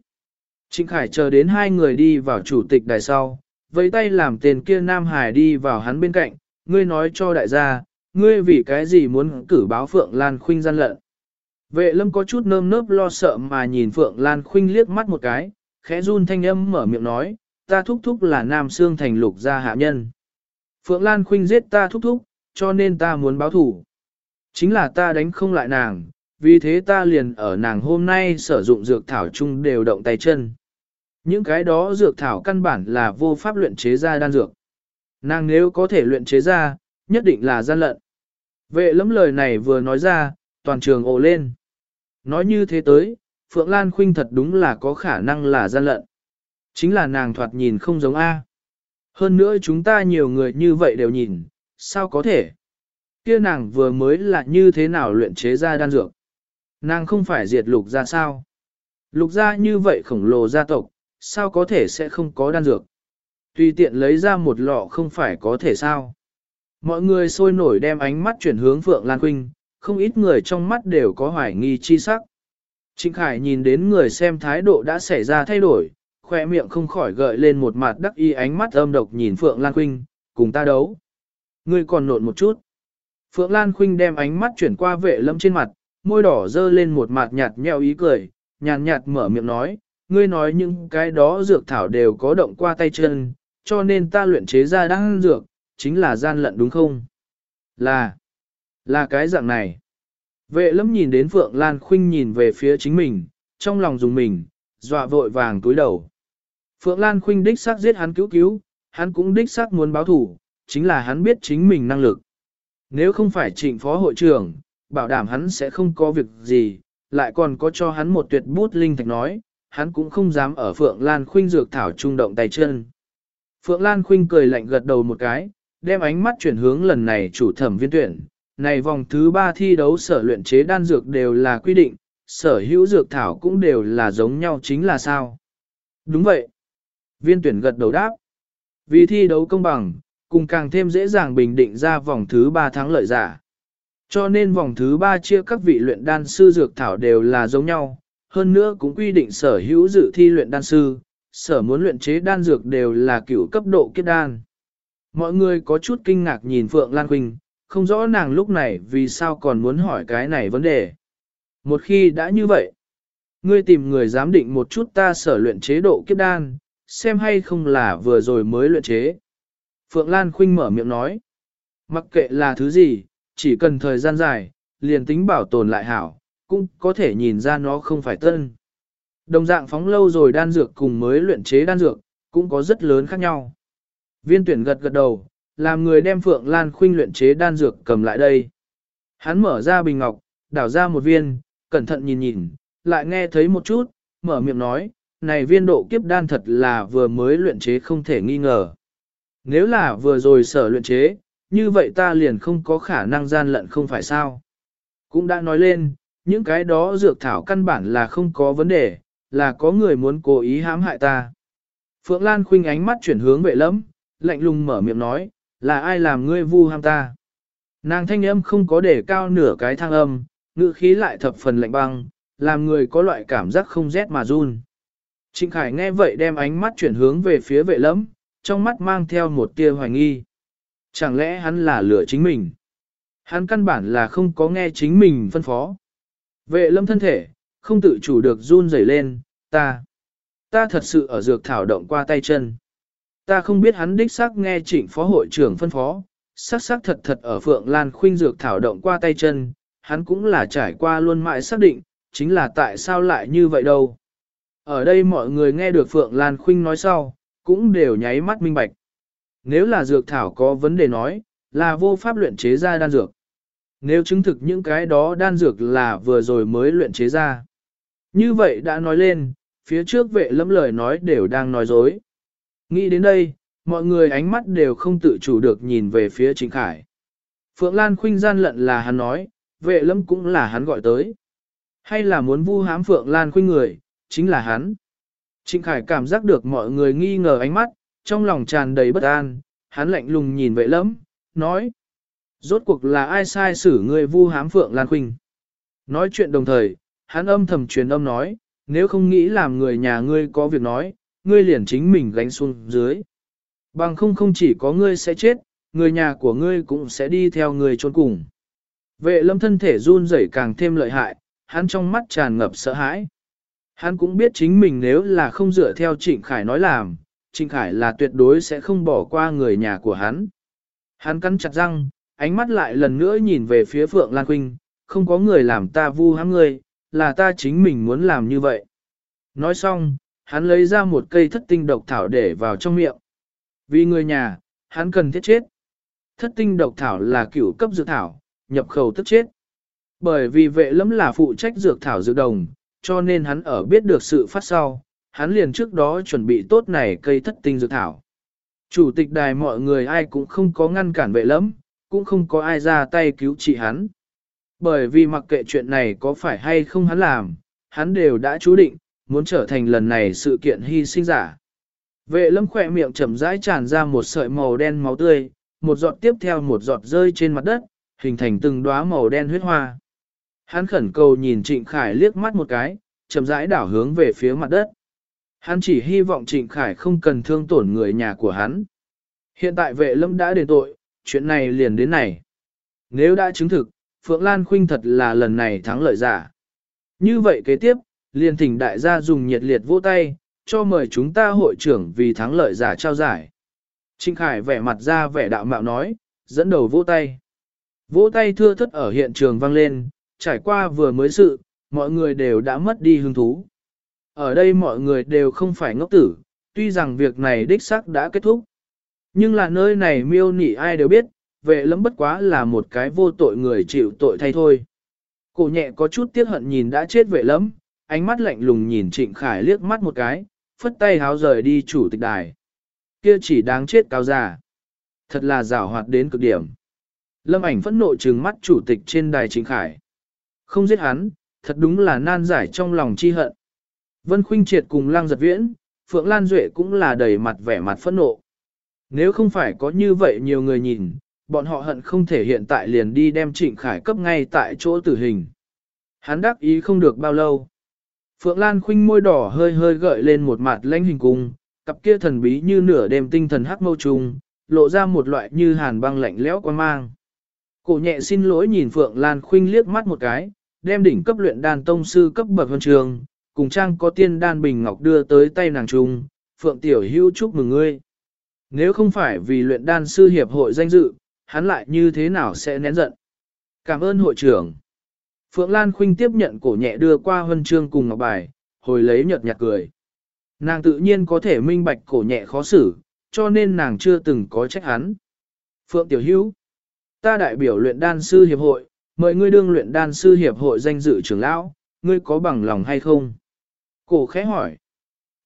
Trịnh Khải chờ đến hai người đi vào chủ tịch đài sau, vẫy tay làm tên kia Nam Hải đi vào hắn bên cạnh, ngươi nói cho đại gia, ngươi vì cái gì muốn cử báo Phượng Lan Khuynh gian lận. Vệ lâm có chút nơm nớp lo sợ mà nhìn Phượng Lan Khuynh liếc mắt một cái, khẽ run thanh âm mở miệng nói, ta thúc thúc là Nam Sương Thành lục gia hạ nhân. Phượng Lan Khuynh giết ta thúc thúc, cho nên ta muốn báo thủ. Chính là ta đánh không lại nàng, vì thế ta liền ở nàng hôm nay sử dụng dược thảo chung đều động tay chân. Những cái đó dược thảo căn bản là vô pháp luyện chế ra đan dược. Nàng nếu có thể luyện chế ra, nhất định là gian lận. Vệ lấm lời này vừa nói ra, toàn trường ồ lên. Nói như thế tới, Phượng Lan Khuynh thật đúng là có khả năng là gian lận. Chính là nàng thoạt nhìn không giống A. Hơn nữa chúng ta nhiều người như vậy đều nhìn, sao có thể? Kia nàng vừa mới là như thế nào luyện chế ra đan dược? Nàng không phải diệt lục ra sao? Lục ra như vậy khổng lồ gia tộc, sao có thể sẽ không có đan dược? Tùy tiện lấy ra một lọ không phải có thể sao? Mọi người sôi nổi đem ánh mắt chuyển hướng Phượng Lan Quynh, không ít người trong mắt đều có hoài nghi chi sắc. Trịnh Khải nhìn đến người xem thái độ đã xảy ra thay đổi, khoe miệng không khỏi gợi lên một mặt đắc y ánh mắt âm độc nhìn Phượng Lan Quynh, cùng ta đấu. Ngươi còn nộn một chút. Phượng Lan Khuynh đem ánh mắt chuyển qua vệ lâm trên mặt, môi đỏ dơ lên một mặt nhạt nhẽo ý cười, nhàn nhạt mở miệng nói, ngươi nói những cái đó dược thảo đều có động qua tay chân, cho nên ta luyện chế ra đan dược, chính là gian lận đúng không? Là, là cái dạng này. Vệ lâm nhìn đến Phượng Lan Khuynh nhìn về phía chính mình, trong lòng dùng mình, dọa vội vàng túi đầu. Phượng Lan Khuynh đích xác giết hắn cứu cứu, hắn cũng đích xác muốn báo thủ, chính là hắn biết chính mình năng lực. Nếu không phải trịnh phó hội trưởng, bảo đảm hắn sẽ không có việc gì, lại còn có cho hắn một tuyệt bút linh thạch nói, hắn cũng không dám ở Phượng Lan Khuynh dược thảo trung động tay chân. Phượng Lan Khuynh cười lạnh gật đầu một cái, đem ánh mắt chuyển hướng lần này chủ thẩm viên tuyển. Này vòng thứ ba thi đấu sở luyện chế đan dược đều là quy định, sở hữu dược thảo cũng đều là giống nhau chính là sao. Đúng vậy. Viên tuyển gật đầu đáp. Vì thi đấu công bằng, cùng càng thêm dễ dàng bình định ra vòng thứ ba thắng lợi giả. Cho nên vòng thứ ba chia các vị luyện đan sư dược thảo đều là giống nhau, hơn nữa cũng quy định sở hữu dự thi luyện đan sư, sở muốn luyện chế đan dược đều là cửu cấp độ kết đan. Mọi người có chút kinh ngạc nhìn Phượng Lan Quỳnh, không rõ nàng lúc này vì sao còn muốn hỏi cái này vấn đề. Một khi đã như vậy, ngươi tìm người giám định một chút ta sở luyện chế độ kiếp đan, xem hay không là vừa rồi mới luyện chế. Phượng Lan Khuynh mở miệng nói, mặc kệ là thứ gì, chỉ cần thời gian dài, liền tính bảo tồn lại hảo, cũng có thể nhìn ra nó không phải tân. Đồng dạng phóng lâu rồi đan dược cùng mới luyện chế đan dược, cũng có rất lớn khác nhau. Viên tuyển gật gật đầu, làm người đem Phượng Lan Khuynh luyện chế đan dược cầm lại đây. Hắn mở ra bình ngọc, đảo ra một viên, cẩn thận nhìn nhìn, lại nghe thấy một chút, mở miệng nói, này viên độ kiếp đan thật là vừa mới luyện chế không thể nghi ngờ. Nếu là vừa rồi sở luyện chế, như vậy ta liền không có khả năng gian lận không phải sao. Cũng đã nói lên, những cái đó dược thảo căn bản là không có vấn đề, là có người muốn cố ý hãm hại ta. Phượng Lan khuynh ánh mắt chuyển hướng vệ lẫm, lạnh lùng mở miệng nói, là ai làm ngươi vu ham ta. Nàng thanh âm không có để cao nửa cái thang âm, ngữ khí lại thập phần lạnh băng, làm người có loại cảm giác không rét mà run. Trịnh Khải nghe vậy đem ánh mắt chuyển hướng về phía vệ lẫm, trong mắt mang theo một tia hoài nghi. Chẳng lẽ hắn là lửa chính mình? Hắn căn bản là không có nghe chính mình phân phó. Vệ lâm thân thể, không tự chủ được run rẩy lên, ta, ta thật sự ở dược thảo động qua tay chân. Ta không biết hắn đích xác nghe trịnh phó hội trưởng phân phó, xác xác thật thật ở Phượng Lan Khuynh dược thảo động qua tay chân, hắn cũng là trải qua luôn mãi xác định, chính là tại sao lại như vậy đâu. Ở đây mọi người nghe được Phượng Lan Khuynh nói sau, cũng đều nháy mắt minh bạch. Nếu là dược thảo có vấn đề nói, là vô pháp luyện chế ra đan dược. Nếu chứng thực những cái đó đan dược là vừa rồi mới luyện chế ra. Như vậy đã nói lên, phía trước vệ lâm lời nói đều đang nói dối. Nghĩ đến đây, mọi người ánh mắt đều không tự chủ được nhìn về phía Trịnh Khải. Phượng Lan khuynh gian lận là hắn nói, vệ lâm cũng là hắn gọi tới. Hay là muốn vu hám Phượng Lan khuynh người, chính là hắn. Trịnh Khải cảm giác được mọi người nghi ngờ ánh mắt, trong lòng tràn đầy bất an, hắn lạnh lùng nhìn vệ lâm, nói. Rốt cuộc là ai sai xử người vu hám Phượng Lan khuynh. Nói chuyện đồng thời, hắn âm thầm truyền âm nói, nếu không nghĩ làm người nhà ngươi có việc nói, ngươi liền chính mình gánh xuống dưới. Bằng không không chỉ có ngươi sẽ chết, người nhà của ngươi cũng sẽ đi theo ngươi trốn cùng. Vệ lâm thân thể run rẩy càng thêm lợi hại, hắn trong mắt tràn ngập sợ hãi. Hắn cũng biết chính mình nếu là không dựa theo Trịnh Khải nói làm, Trịnh Khải là tuyệt đối sẽ không bỏ qua người nhà của hắn. Hắn cắn chặt răng, ánh mắt lại lần nữa nhìn về phía Phượng Lan Quynh, không có người làm ta vu hãm ngươi, là ta chính mình muốn làm như vậy. Nói xong, hắn lấy ra một cây thất tinh độc thảo để vào trong miệng. Vì người nhà, hắn cần thiết chết. Thất tinh độc thảo là cửu cấp dược thảo, nhập khẩu tức chết. Bởi vì vệ lâm là phụ trách dược thảo dược đồng, cho nên hắn ở biết được sự phát sau, hắn liền trước đó chuẩn bị tốt này cây thất tinh dược thảo. Chủ tịch đài mọi người ai cũng không có ngăn cản vệ lâm, cũng không có ai ra tay cứu trị hắn. Bởi vì mặc kệ chuyện này có phải hay không hắn làm, hắn đều đã chú định, muốn trở thành lần này sự kiện hy sinh giả. Vệ lâm khỏe miệng chậm rãi tràn ra một sợi màu đen máu tươi, một giọt tiếp theo một giọt rơi trên mặt đất, hình thành từng đóa màu đen huyết hoa. Hắn khẩn cầu nhìn Trịnh Khải liếc mắt một cái, chậm rãi đảo hướng về phía mặt đất. Hắn chỉ hy vọng Trịnh Khải không cần thương tổn người nhà của hắn. Hiện tại vệ lâm đã đền tội, chuyện này liền đến này. Nếu đã chứng thực, Phượng Lan Khuynh thật là lần này thắng lợi giả. Như vậy kế tiếp, liền thỉnh đại gia dùng nhiệt liệt vỗ tay, cho mời chúng ta hội trưởng vì thắng lợi giả trao giải. Trịnh Khải vẻ mặt ra vẻ đạo mạo nói, dẫn đầu vỗ tay. Vỗ tay thưa thất ở hiện trường vang lên, trải qua vừa mới sự, mọi người đều đã mất đi hứng thú. Ở đây mọi người đều không phải ngốc tử, tuy rằng việc này đích xác đã kết thúc. Nhưng là nơi này miêu nị ai đều biết, vệ lẫm bất quá là một cái vô tội người chịu tội thay thôi. Cổ nhẹ có chút tiếc hận nhìn đã chết vệ lẫm, ánh mắt lạnh lùng nhìn Trịnh Khải liếc mắt một cái, phất tay háo rời đi chủ tịch đài. Kia chỉ đáng chết cao già. Thật là rào hoạt đến cực điểm. Lâm ảnh phẫn nộ trừng mắt chủ tịch trên đài Trịnh Khải. Không giết hắn, thật đúng là nan giải trong lòng chi hận. Vân Khuynh Triệt cùng Lang Giật Viễn, Phượng Lan Duệ cũng là đầy mặt vẻ mặt phẫn nộ. Nếu không phải có như vậy nhiều người nhìn, bọn họ hận không thể hiện tại liền đi đem Trịnh Khải cấp ngay tại chỗ tử hình. Hắn đắc ý không được bao lâu. Phượng Lan khinh môi đỏ hơi hơi gợi lên một mặt lãnh hình cung, cặp kia thần bí như nửa đêm tinh thần hắc mâu trùng, lộ ra một loại như hàn băng lạnh lẽo quan mang. Cổ nhẹ xin lỗi nhìn Phượng Lan khinh liếc mắt một cái, đem đỉnh cấp luyện đan tông sư cấp bậc huân trường, cùng trang có tiên đan bình ngọc đưa tới tay nàng trung, Phượng Tiểu Hữu chúc mừng ngươi. Nếu không phải vì luyện đan sư hiệp hội danh dự, hắn lại như thế nào sẽ nén giận. Cảm ơn hội trưởng. Phượng Lan Khuynh tiếp nhận cổ nhẹ đưa qua huân chương cùng ngọc bài, hồi lấy nhợt nhạt cười. Nàng tự nhiên có thể minh bạch cổ nhẹ khó xử, cho nên nàng chưa từng có trách hắn. Phượng Tiểu Hữu, ta đại biểu luyện đan sư hiệp hội, mời ngươi đương luyện đan sư hiệp hội danh dự trưởng lão, ngươi có bằng lòng hay không? Cổ khẽ hỏi.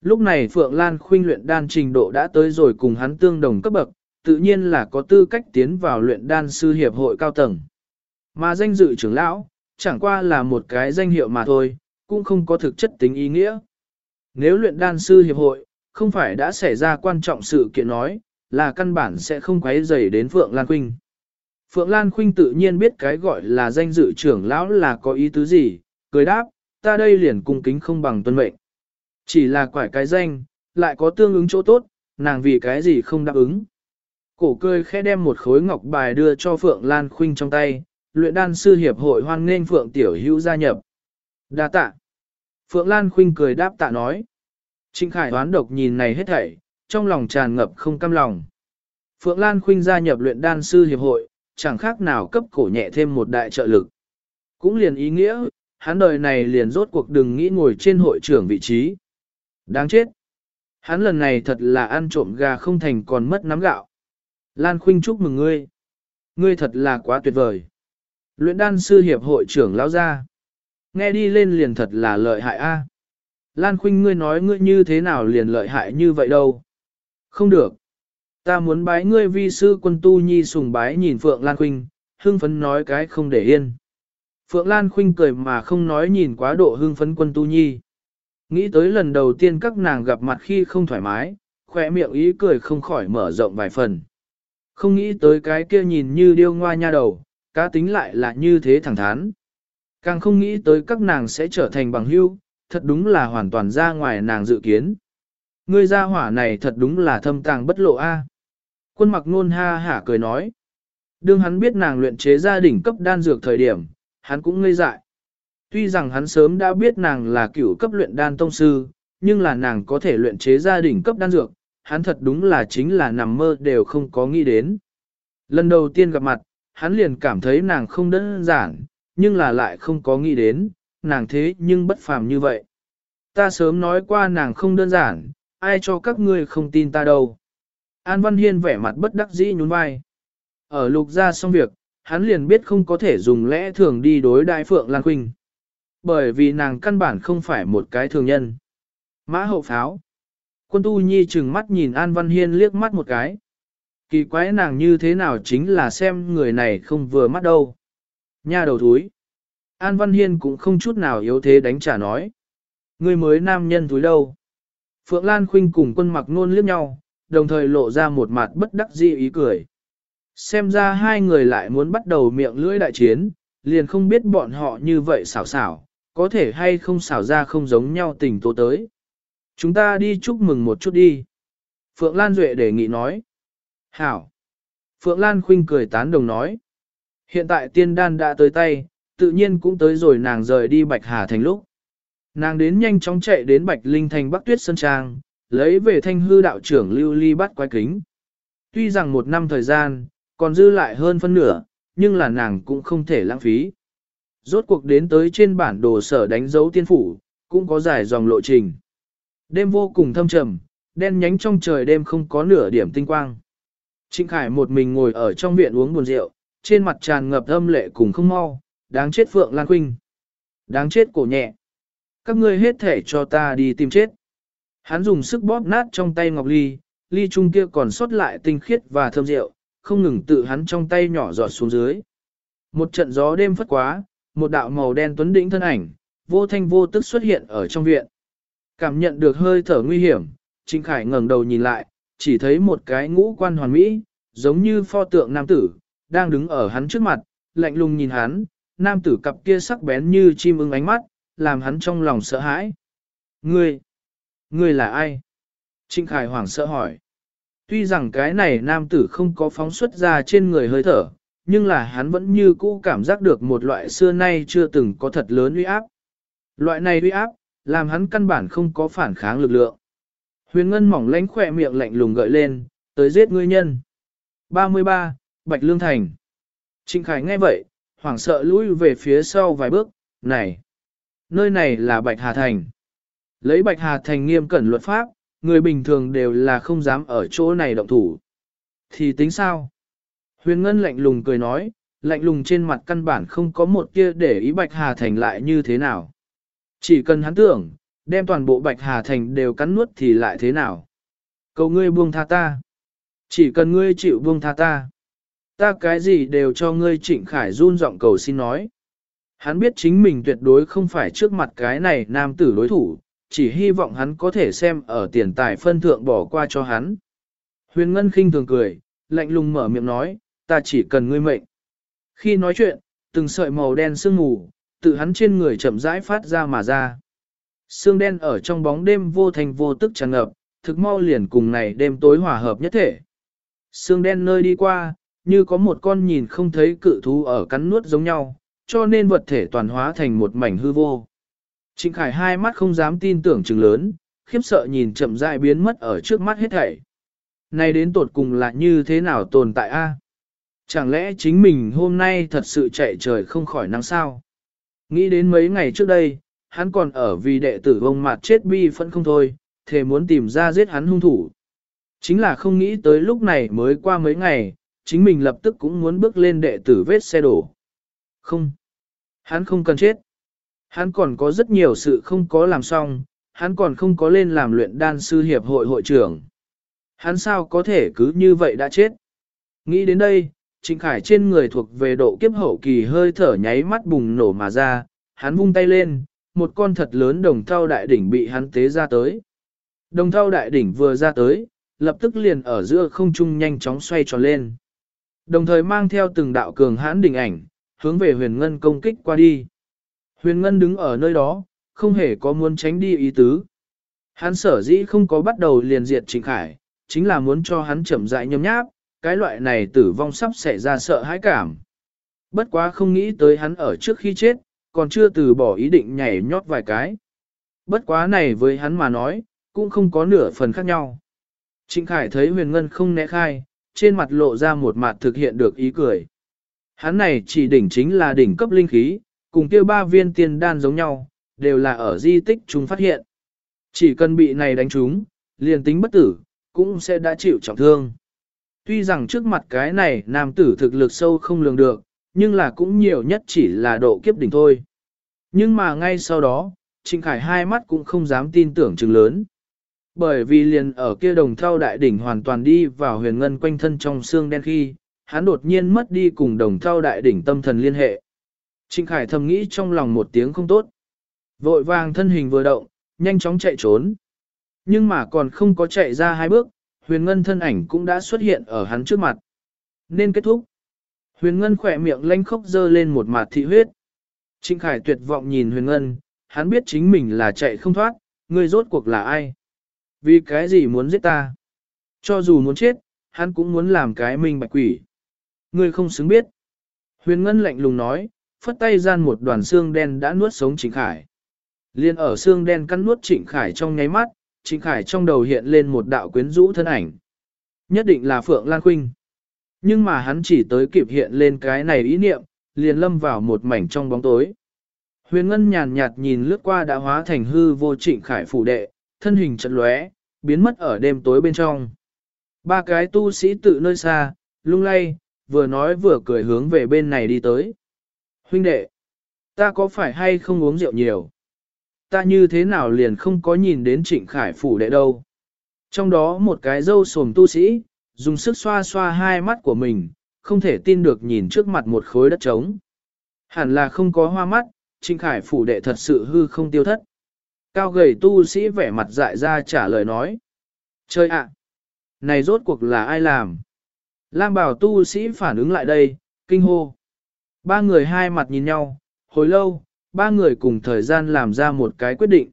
Lúc này Phượng Lan Khuynh luyện đan trình độ đã tới rồi cùng hắn tương đồng cấp bậc, tự nhiên là có tư cách tiến vào luyện đan sư hiệp hội cao tầng. Mà danh dự trưởng lão, chẳng qua là một cái danh hiệu mà thôi, cũng không có thực chất tính ý nghĩa. Nếu luyện đan sư hiệp hội, không phải đã xảy ra quan trọng sự kiện nói, là căn bản sẽ không quấy rầy đến Phượng Lan Quynh. Phượng Lan Khuynh tự nhiên biết cái gọi là danh dự trưởng lão là có ý tứ gì, cười đáp, ta đây liền cung kính không bằng tuân mệnh. Chỉ là quải cái danh, lại có tương ứng chỗ tốt, nàng vì cái gì không đáp ứng. Cổ cười khẽ đem một khối ngọc bài đưa cho Phượng Lan Khuynh trong tay, luyện đan sư hiệp hội hoan nghênh Phượng Tiểu Hữu gia nhập. Đa tạ. Phượng Lan Khuynh cười đáp tạ nói. Trịnh Khải đoán độc nhìn này hết thảy, trong lòng tràn ngập không cam lòng. Phượng Lan Khuynh gia nhập luyện đan sư hiệp hội, chẳng khác nào cấp cổ nhẹ thêm một đại trợ lực. Cũng liền ý nghĩa, hắn đời này liền rốt cuộc đừng nghĩ ngồi trên hội trưởng vị trí. Đáng chết. Hắn lần này thật là ăn trộm gà không thành còn mất nắm gạo. Lan Khuynh chúc mừng ngươi. Ngươi thật là quá tuyệt vời. Luyện đan sư hiệp hội trưởng lão gia. Nghe đi lên liền thật là lợi hại a. Lan Khuynh ngươi nói ngươi như thế nào liền lợi hại như vậy đâu. Không được. Ta muốn bái ngươi vi sư quân tu nhi sùng bái nhìn Phượng Lan Khuynh, hưng phấn nói cái không để yên. Phượng Lan Khuynh cười mà không nói nhìn quá độ hưng phấn quân tu nhi. Nghĩ tới lần đầu tiên các nàng gặp mặt khi không thoải mái, khỏe miệng ý cười không khỏi mở rộng vài phần. Không nghĩ tới cái kia nhìn như điêu ngoa nha đầu, cá tính lại là như thế thẳng thắn. Càng không nghĩ tới các nàng sẽ trở thành bằng hữu, thật đúng là hoàn toàn ra ngoài nàng dự kiến. Ngươi gia hỏa này thật đúng là thâm tàng bất lộ a. Quân mặc nôn ha hả cười nói. Đương hắn biết nàng luyện chế gia đình cấp đan dược thời điểm, hắn cũng ngây dại. Tuy rằng hắn sớm đã biết nàng là cựu cấp luyện đan tông sư, nhưng là nàng có thể luyện chế gia đình cấp đan dược, hắn thật đúng là chính là nằm mơ đều không có nghĩ đến. Lần đầu tiên gặp mặt, hắn liền cảm thấy nàng không đơn giản, nhưng là lại không có nghĩ đến, nàng thế nhưng bất phàm như vậy. Ta sớm nói qua nàng không đơn giản, ai cho các ngươi không tin ta đâu. An Văn Hiên vẻ mặt bất đắc dĩ nhún vai. Ở lục ra xong việc, hắn liền biết không có thể dùng lẽ thường đi đối đại Phượng Lan Khuynh. Bởi vì nàng căn bản không phải một cái thường nhân. Mã hậu pháo. Quân tu nhi chừng mắt nhìn An Văn Hiên liếc mắt một cái. Kỳ quái nàng như thế nào chính là xem người này không vừa mắt đâu. Nha đầu thúi. An Văn Hiên cũng không chút nào yếu thế đánh trả nói. Người mới nam nhân thúi đâu. Phượng Lan Khuynh cùng quân mặc nôn liếc nhau, đồng thời lộ ra một mặt bất đắc dĩ ý cười. Xem ra hai người lại muốn bắt đầu miệng lưỡi đại chiến, liền không biết bọn họ như vậy xảo xảo, có thể hay không xảo ra không giống nhau tình tố tới. Chúng ta đi chúc mừng một chút đi. Phượng Lan Duệ đề nghị nói. Hảo. Phượng Lan Khuynh cười tán đồng nói. Hiện tại tiên đan đã tới tay, tự nhiên cũng tới rồi nàng rời đi Bạch Hà Thành lúc. Nàng đến nhanh chóng chạy đến Bạch Linh Thành Bắc Tuyết Sơn Trang, lấy về thanh hư đạo trưởng lưu ly bắt quái kính. Tuy rằng một năm thời gian, còn dư lại hơn phân nửa, nhưng là nàng cũng không thể lãng phí. Rốt cuộc đến tới trên bản đồ sở đánh dấu tiên phủ, cũng có dài dòng lộ trình. Đêm vô cùng thâm trầm, đen nhánh trong trời đêm không có nửa điểm tinh quang. Trịnh Khải một mình ngồi ở trong viện uống buồn rượu, trên mặt tràn ngập âm lệ cùng không mau, đáng chết Phượng Lan Khuynh. Đáng chết cổ nhẹ. Các ngươi hết thể cho ta đi tìm chết. Hắn dùng sức bóp nát trong tay ngọc ly, ly chung kia còn sót lại tinh khiết và thơm rượu, không ngừng tự hắn trong tay nhỏ giọt xuống dưới. Một trận gió đêm phất quá, một đạo màu đen tuấn đỉnh thân ảnh, vô thanh vô tức xuất hiện ở trong viện. Cảm nhận được hơi thở nguy hiểm, Trịnh Khải ngẩng đầu nhìn lại, chỉ thấy một cái ngũ quan hoàn mỹ, giống như pho tượng nam tử, đang đứng ở hắn trước mặt, lạnh lùng nhìn hắn, nam tử cặp kia sắc bén như chim ưng ánh mắt, làm hắn trong lòng sợ hãi. Ngươi, ngươi là ai? Trinh Khải hoảng sợ hỏi. Tuy rằng cái này nam tử không có phóng xuất ra trên người hơi thở, nhưng là hắn vẫn như cũ cảm giác được một loại xưa nay chưa từng có thật lớn uy áp. Loại này uy áp, làm hắn căn bản không có phản kháng lực lượng. Huyền Ngân mỏng lánh khỏe miệng lạnh lùng gợi lên, tới giết ngươi nhân. 33. Bạch Lương Thành Trịnh Khải nghe vậy, hoảng sợ lùi về phía sau vài bước, này, nơi này là Bạch Hà Thành. Lấy Bạch Hà Thành nghiêm cẩn luật pháp, người bình thường đều là không dám ở chỗ này động thủ. Thì tính sao? Huyền Ngân lạnh lùng cười nói, lạnh lùng trên mặt căn bản không có một kia để ý Bạch Hà Thành lại như thế nào. Chỉ cần hắn tưởng, đem toàn bộ Bạch Hà Thành đều cắn nuốt thì lại thế nào? Cầu ngươi buông tha ta. Chỉ cần ngươi chịu buông tha ta. Ta cái gì đều cho ngươi trịnh khải run giọng cầu xin nói. Hắn biết chính mình tuyệt đối không phải trước mặt cái này nam tử đối thủ, chỉ hy vọng hắn có thể xem ở tiền tài phân thượng bỏ qua cho hắn. Huyền Ngân khinh thường cười, lạnh lùng mở miệng nói, ta chỉ cần ngươi mệnh. Khi nói chuyện, từng sợi màu đen sương mù, tự hắn trên người chậm rãi phát ra mà ra. Sương đen ở trong bóng đêm vô thành vô tức tràn ngập, thực mau liền cùng này đêm tối hòa hợp nhất thể. Sương đen nơi đi qua, như có một con nhìn không thấy cự thú ở cắn nuốt giống nhau, cho nên vật thể toàn hóa thành một mảnh hư vô. Trịnh Khải hai mắt không dám tin tưởng chừng lớn, khiếp sợ nhìn chậm rãi biến mất ở trước mắt hết thảy. Này đến tột cùng là như thế nào tồn tại a? Chẳng lẽ chính mình hôm nay thật sự chạy trời không khỏi nắng sao? Nghĩ đến mấy ngày trước đây, hắn còn ở vì đệ tử ông mặt chết bi phẫn không thôi, thề muốn tìm ra giết hắn hung thủ. Chính là không nghĩ tới lúc này mới qua mấy ngày, chính mình lập tức cũng muốn bước lên đệ tử vết xe đổ. Không, hắn không cần chết. Hắn còn có rất nhiều sự không có làm xong, hắn còn không có lên làm luyện đan sư hiệp hội hội trưởng. Hắn sao có thể cứ như vậy đã chết? Nghĩ đến đây, Trịnh Khải trên người thuộc về độ kiếp hậu kỳ hơi thở nháy mắt bùng nổ mà ra, hắn vung tay lên, một con thật lớn đồng thau đại đỉnh bị hắn tế ra tới. Đồng thau đại đỉnh vừa ra tới, lập tức liền ở giữa không trung nhanh chóng xoay tròn lên. Đồng thời mang theo từng đạo cường hãn đỉnh ảnh, hướng về huyền ngân công kích qua đi. Huyền ngân đứng ở nơi đó, không hề có muốn tránh đi ý tứ. Hắn sở dĩ không có bắt đầu liền diệt Trịnh Khải, chính là muốn cho hắn chậm rãi nhấm nháp, cái loại này tử vong sắp xảy ra sợ hãi cảm. Bất quá không nghĩ tới hắn ở trước khi chết, còn chưa từ bỏ ý định nhảy nhót vài cái. Bất quá này với hắn mà nói, cũng không có nửa phần khác nhau. Trịnh Khải thấy huyền ngân không né khai, trên mặt lộ ra một mặt thực hiện được ý cười. Hắn này chỉ đỉnh chính là đỉnh cấp linh khí, cùng kia ba viên tiên đan giống nhau, đều là ở di tích chúng phát hiện. Chỉ cần bị này đánh trúng, liền tính bất tử, cũng sẽ đã chịu trọng thương. Tuy rằng trước mặt cái này nam tử thực lực sâu không lường được, nhưng là cũng nhiều nhất chỉ là độ kiếp đỉnh thôi. Nhưng mà ngay sau đó, Trịnh Khải hai mắt cũng không dám tin tưởng chừng lớn. Bởi vì liền ở kia đồng thao đại đỉnh hoàn toàn đi vào huyền ngân quanh thân trong xương đen khi, hắn đột nhiên mất đi cùng đồng thao đại đỉnh tâm thần liên hệ. Trịnh Khải thầm nghĩ trong lòng một tiếng không tốt. Vội vàng thân hình vừa động, nhanh chóng chạy trốn. Nhưng mà còn không có chạy ra hai bước, huyền ngân thân ảnh cũng đã xuất hiện ở hắn trước mặt. Nên kết thúc. Huyền ngân khỏe miệng lanh khóc dơ lên một mặt thị huyết. Trịnh Khải tuyệt vọng nhìn huyền ngân, hắn biết chính mình là chạy không thoát, người rốt cuộc là ai. Vì cái gì muốn giết ta? Cho dù muốn chết, hắn cũng muốn làm cái mình bạch quỷ. Ngươi không xứng biết. Huyền Ngân lạnh lùng nói, phất tay gian một đoàn xương đen đã nuốt sống Trịnh Khải. Liên ở xương đen cắn nuốt Trịnh Khải trong nháy mắt, Trịnh Khải trong đầu hiện lên một đạo quyến rũ thân ảnh. Nhất định là Phượng Lan Khuynh. Nhưng mà hắn chỉ tới kịp hiện lên cái này ý niệm, liền lâm vào một mảnh trong bóng tối. Huyền Ngân nhàn nhạt nhìn lướt qua đã hóa thành hư vô Trịnh Khải phủ đệ, thân hình chật lóe, biến mất ở đêm tối bên trong. Ba cái tu sĩ tự nơi xa, lung lay, vừa nói vừa cười hướng về bên này đi tới. Huynh đệ, ta có phải hay không uống rượu nhiều? Ta như thế nào liền không có nhìn đến trịnh khải phủ đệ đâu? Trong đó một cái dâu sồm tu sĩ, dùng sức xoa xoa hai mắt của mình, không thể tin được nhìn trước mặt một khối đất trống. Hẳn là không có hoa mắt, trịnh khải phủ đệ thật sự hư không tiêu thất. Cao gầy tu sĩ vẻ mặt dại ra trả lời nói. Chơi ạ! này rốt cuộc là ai làm? Lam bảo tu sĩ phản ứng lại đây, kinh hô. Ba người hai mặt nhìn nhau, hồi lâu, ba người cùng thời gian làm ra một cái quyết định.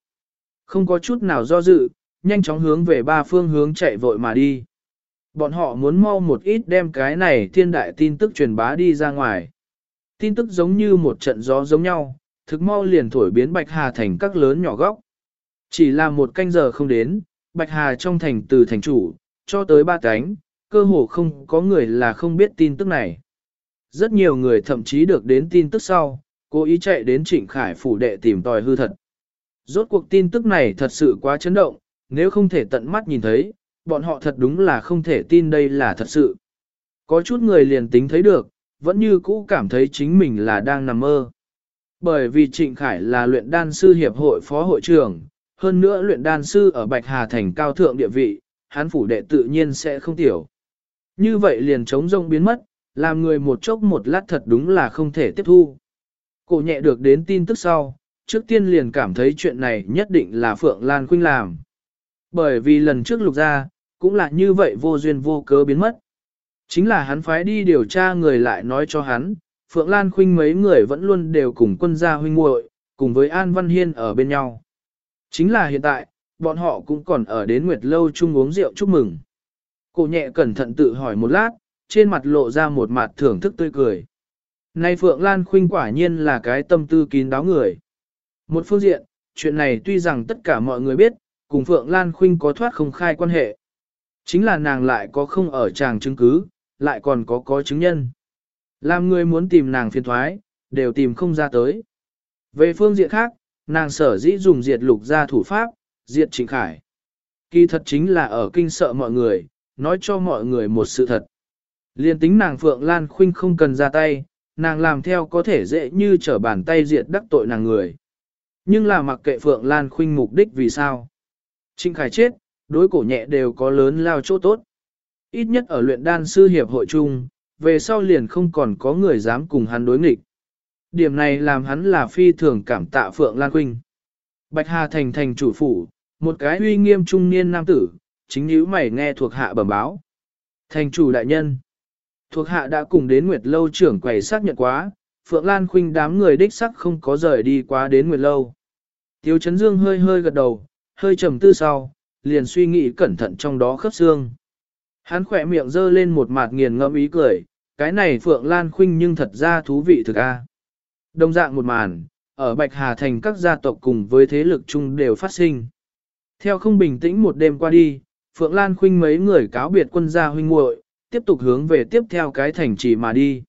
Không có chút nào do dự, nhanh chóng hướng về ba phương hướng chạy vội mà đi. Bọn họ muốn mau một ít đem cái này thiên đại tin tức truyền bá đi ra ngoài. Tin tức giống như một trận gió giống nhau, thực mau liền thổi biến Bạch Hà thành các lớn nhỏ góc. Chỉ là một canh giờ không đến, Bạch Hà trong thành từ thành chủ, cho tới ba cánh, cơ hồ không có người là không biết tin tức này. Rất nhiều người thậm chí được đến tin tức sau, cố ý chạy đến Trịnh Khải phủ đệ tìm tòi hư thật. Rốt cuộc tin tức này thật sự quá chấn động, nếu không thể tận mắt nhìn thấy, bọn họ thật đúng là không thể tin đây là thật sự. Có chút người liền tính thấy được, vẫn như cũ cảm thấy chính mình là đang nằm mơ. Bởi vì Trịnh Khải là luyện đan sư hiệp hội phó hội trưởng, hơn nữa luyện đan sư ở Bạch Hà thành cao thượng địa vị, hán phủ đệ tự nhiên sẽ không tiểu. Như vậy liền chống rông biến mất, làm người một chốc một lát thật đúng là không thể tiếp thu. Cổ nhẹ được đến tin tức sau, trước tiên liền cảm thấy chuyện này nhất định là Phượng Lan Khuynh làm. Bởi vì lần trước lục ra, cũng là như vậy vô duyên vô cớ biến mất. Chính là hắn phái đi điều tra người lại nói cho hắn, Phượng Lan Khuynh mấy người vẫn luôn đều cùng quân gia huynh muội, cùng với An Văn Hiên ở bên nhau. Chính là hiện tại, bọn họ cũng còn ở đến Nguyệt Lâu chung uống rượu chúc mừng. Cô nhẹ cẩn thận tự hỏi một lát, trên mặt lộ ra một mặt thưởng thức tươi cười. Nay Phượng Lan Khuynh quả nhiên là cái tâm tư kín đáo người. Một phương diện, chuyện này tuy rằng tất cả mọi người biết, cùng Phượng Lan Khuynh có thoát không khai quan hệ. Chính là nàng lại có không ở chàng chứng cứ, lại còn có có chứng nhân. Làm người muốn tìm nàng phiền thoái, đều tìm không ra tới. Về phương diện khác, nàng sở dĩ dùng diệt lục ra thủ pháp, diệt trịnh khải. Kỳ thật chính là ở kinh sợ mọi người, nói cho mọi người một sự thật. Liên tính nàng Phượng Lan Khuynh không cần ra tay, nàng làm theo có thể dễ như trở bàn tay diệt đắc tội nàng người. Nhưng là mặc kệ Phượng Lan Khuynh mục đích vì sao. Trịnh Khải chết, đối cổ nhẹ đều có lớn lao chỗ tốt. Ít nhất ở luyện đan sư hiệp hội chung, về sau liền không còn có người dám cùng hắn đối nghịch. Điểm này làm hắn là phi thường cảm tạ Phượng Lan Khuynh. Bạch Hà thành thành chủ phủ, một cái uy nghiêm trung niên nam tử, chính nữ mày nghe thuộc hạ bẩm báo. Thành chủ đại nhân, thuộc hạ đã cùng đến Nguyệt Lâu trưởng quầy xác nhận quá, Phượng Lan Khuynh đám người đích sắc không có rời đi quá đến Nguyệt Lâu. Tiêu Chấn Dương hơi hơi gật đầu, hơi trầm tư sau, liền suy nghĩ cẩn thận trong đó khớp xương. Hắn khỏe miệng dơ lên một mặt nghiền ngẫm ý cười, cái này Phượng Lan Khuynh nhưng thật ra thú vị thực a. Đồng dạng một màn, ở Bạch Hà Thành các gia tộc cùng với thế lực chung đều phát sinh. Theo không bình tĩnh một đêm qua đi, Phượng Lan Khuynh mấy người cáo biệt quân gia huynh muội, tiếp tục hướng về tiếp theo cái thành trì mà đi.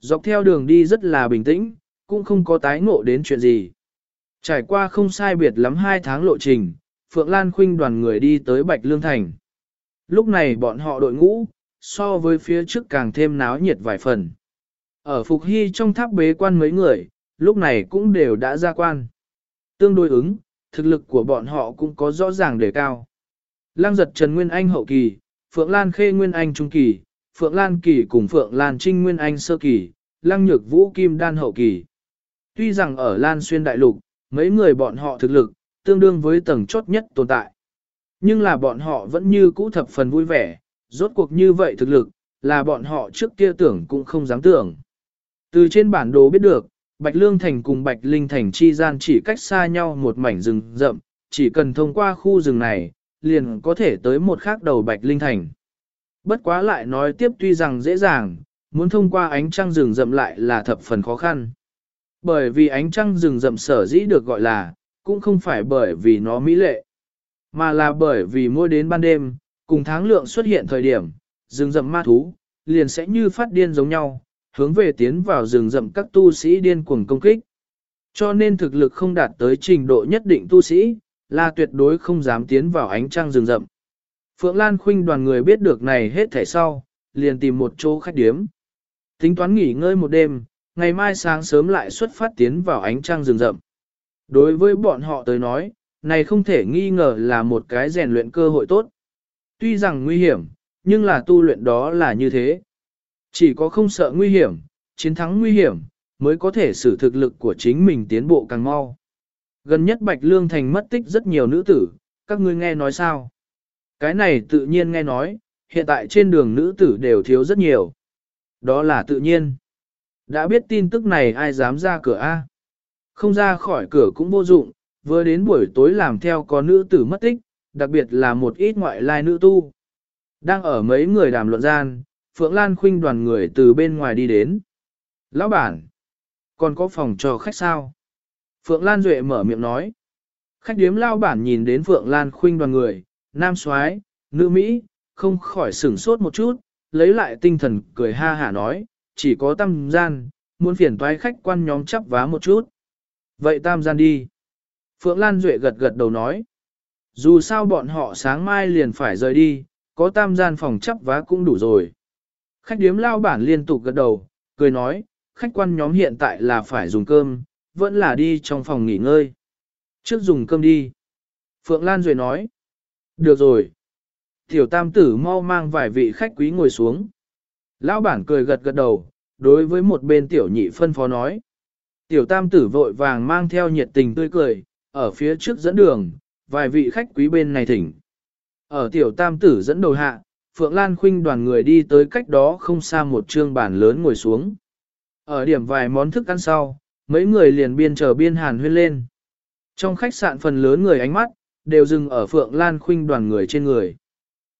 Dọc theo đường đi rất là bình tĩnh, cũng không có tái ngộ đến chuyện gì. Trải qua không sai biệt lắm hai tháng lộ trình, Phượng Lan Khuynh đoàn người đi tới Bạch Lương Thành. Lúc này bọn họ đội ngũ, so với phía trước càng thêm náo nhiệt vài phần. Ở Phục Hy trong tháp bế quan mấy người, lúc này cũng đều đã ra quan. Tương đối ứng, thực lực của bọn họ cũng có rõ ràng đề cao. Lăng giật Trần Nguyên Anh hậu kỳ, Phượng Lan Khê Nguyên Anh trung kỳ, Phượng Lan kỳ cùng Phượng Lan Trinh Nguyên Anh sơ kỳ, Lăng Nhược Vũ Kim Đan hậu kỳ. Tuy rằng ở Lan Xuyên Đại Lục, mấy người bọn họ thực lực, tương đương với tầng chốt nhất tồn tại. Nhưng là bọn họ vẫn như cũ thập phần vui vẻ, rốt cuộc như vậy thực lực, là bọn họ trước kia tưởng cũng không dám tưởng. Từ trên bản đồ biết được, Bạch Lương Thành cùng Bạch Linh Thành chi gian chỉ cách xa nhau một mảnh rừng rậm, chỉ cần thông qua khu rừng này, liền có thể tới một khác đầu Bạch Linh Thành. Bất quá lại nói tiếp tuy rằng dễ dàng, muốn thông qua ánh trăng rừng rậm lại là thập phần khó khăn. Bởi vì ánh trăng rừng rậm sở dĩ được gọi là, cũng không phải bởi vì nó mỹ lệ, mà là bởi vì mỗi đến ban đêm, cùng tháng lượng xuất hiện thời điểm, rừng rậm ma thú, liền sẽ như phát điên giống nhau, hướng về tiến vào rừng rậm các tu sĩ điên cuồng công kích. Cho nên thực lực không đạt tới trình độ nhất định tu sĩ, là tuyệt đối không dám tiến vào ánh trăng rừng rậm. Phượng Lan Khuynh đoàn người biết được này hết thể sau, liền tìm một chỗ khách điếm. Tính toán nghỉ ngơi một đêm, ngày mai sáng sớm lại xuất phát tiến vào ánh trăng rừng rậm. Đối với bọn họ tới nói, này không thể nghi ngờ là một cái rèn luyện cơ hội tốt. Tuy rằng nguy hiểm, nhưng là tu luyện đó là như thế. Chỉ có không sợ nguy hiểm, chiến thắng nguy hiểm, mới có thể sử thực lực của chính mình tiến bộ càng mau. Gần nhất Bạch Lương Thành mất tích rất nhiều nữ tử, các ngươi nghe nói sao? Cái này tự nhiên nghe nói, hiện tại trên đường nữ tử đều thiếu rất nhiều. Đó là tự nhiên. Đã biết tin tức này ai dám ra cửa A? Không ra khỏi cửa cũng vô dụng, vừa đến buổi tối làm theo có nữ tử mất tích, đặc biệt là một ít ngoại lai nữ tu. Đang ở mấy người đàm luận gian, Phượng Lan Khuynh đoàn người từ bên ngoài đi đến. Lão bản, còn có phòng cho khách sao? Phượng Lan Duệ mở miệng nói. Khách điếm lao bản nhìn đến Phượng Lan Khuynh đoàn người, nam soái, nữ Mỹ, không khỏi sửng sốt một chút, lấy lại tinh thần cười ha hả nói, chỉ có Tam gian, muốn phiền toái khách quan nhóm chấp vá một chút. Vậy tam gian đi. Phượng Lan Duệ gật gật đầu nói. Dù sao bọn họ sáng mai liền phải rời đi, có tam gian phòng chấp vá cũng đủ rồi. Khách điếm lao bản liên tục gật đầu, cười nói, khách quan nhóm hiện tại là phải dùng cơm, vẫn là đi trong phòng nghỉ ngơi. Trước dùng cơm đi. Phượng Lan Duệ nói. Được rồi. Tiểu tam tử mau mang vài vị khách quý ngồi xuống. Lão bản cười gật gật đầu, đối với một bên tiểu nhị phân phó nói. Tiểu tam tử vội vàng mang theo nhiệt tình tươi cười, ở phía trước dẫn đường, vài vị khách quý bên này thỉnh. Ở tiểu tam tử dẫn đầu hạ, Phượng Lan Khuynh đoàn người đi tới cách đó không xa một trương bàn lớn ngồi xuống. Ở điểm vài món thức ăn sau, mấy người liền biên chờ biên hàn huyên lên. Trong khách sạn phần lớn người ánh mắt, đều dừng ở Phượng Lan Khuynh đoàn người trên người.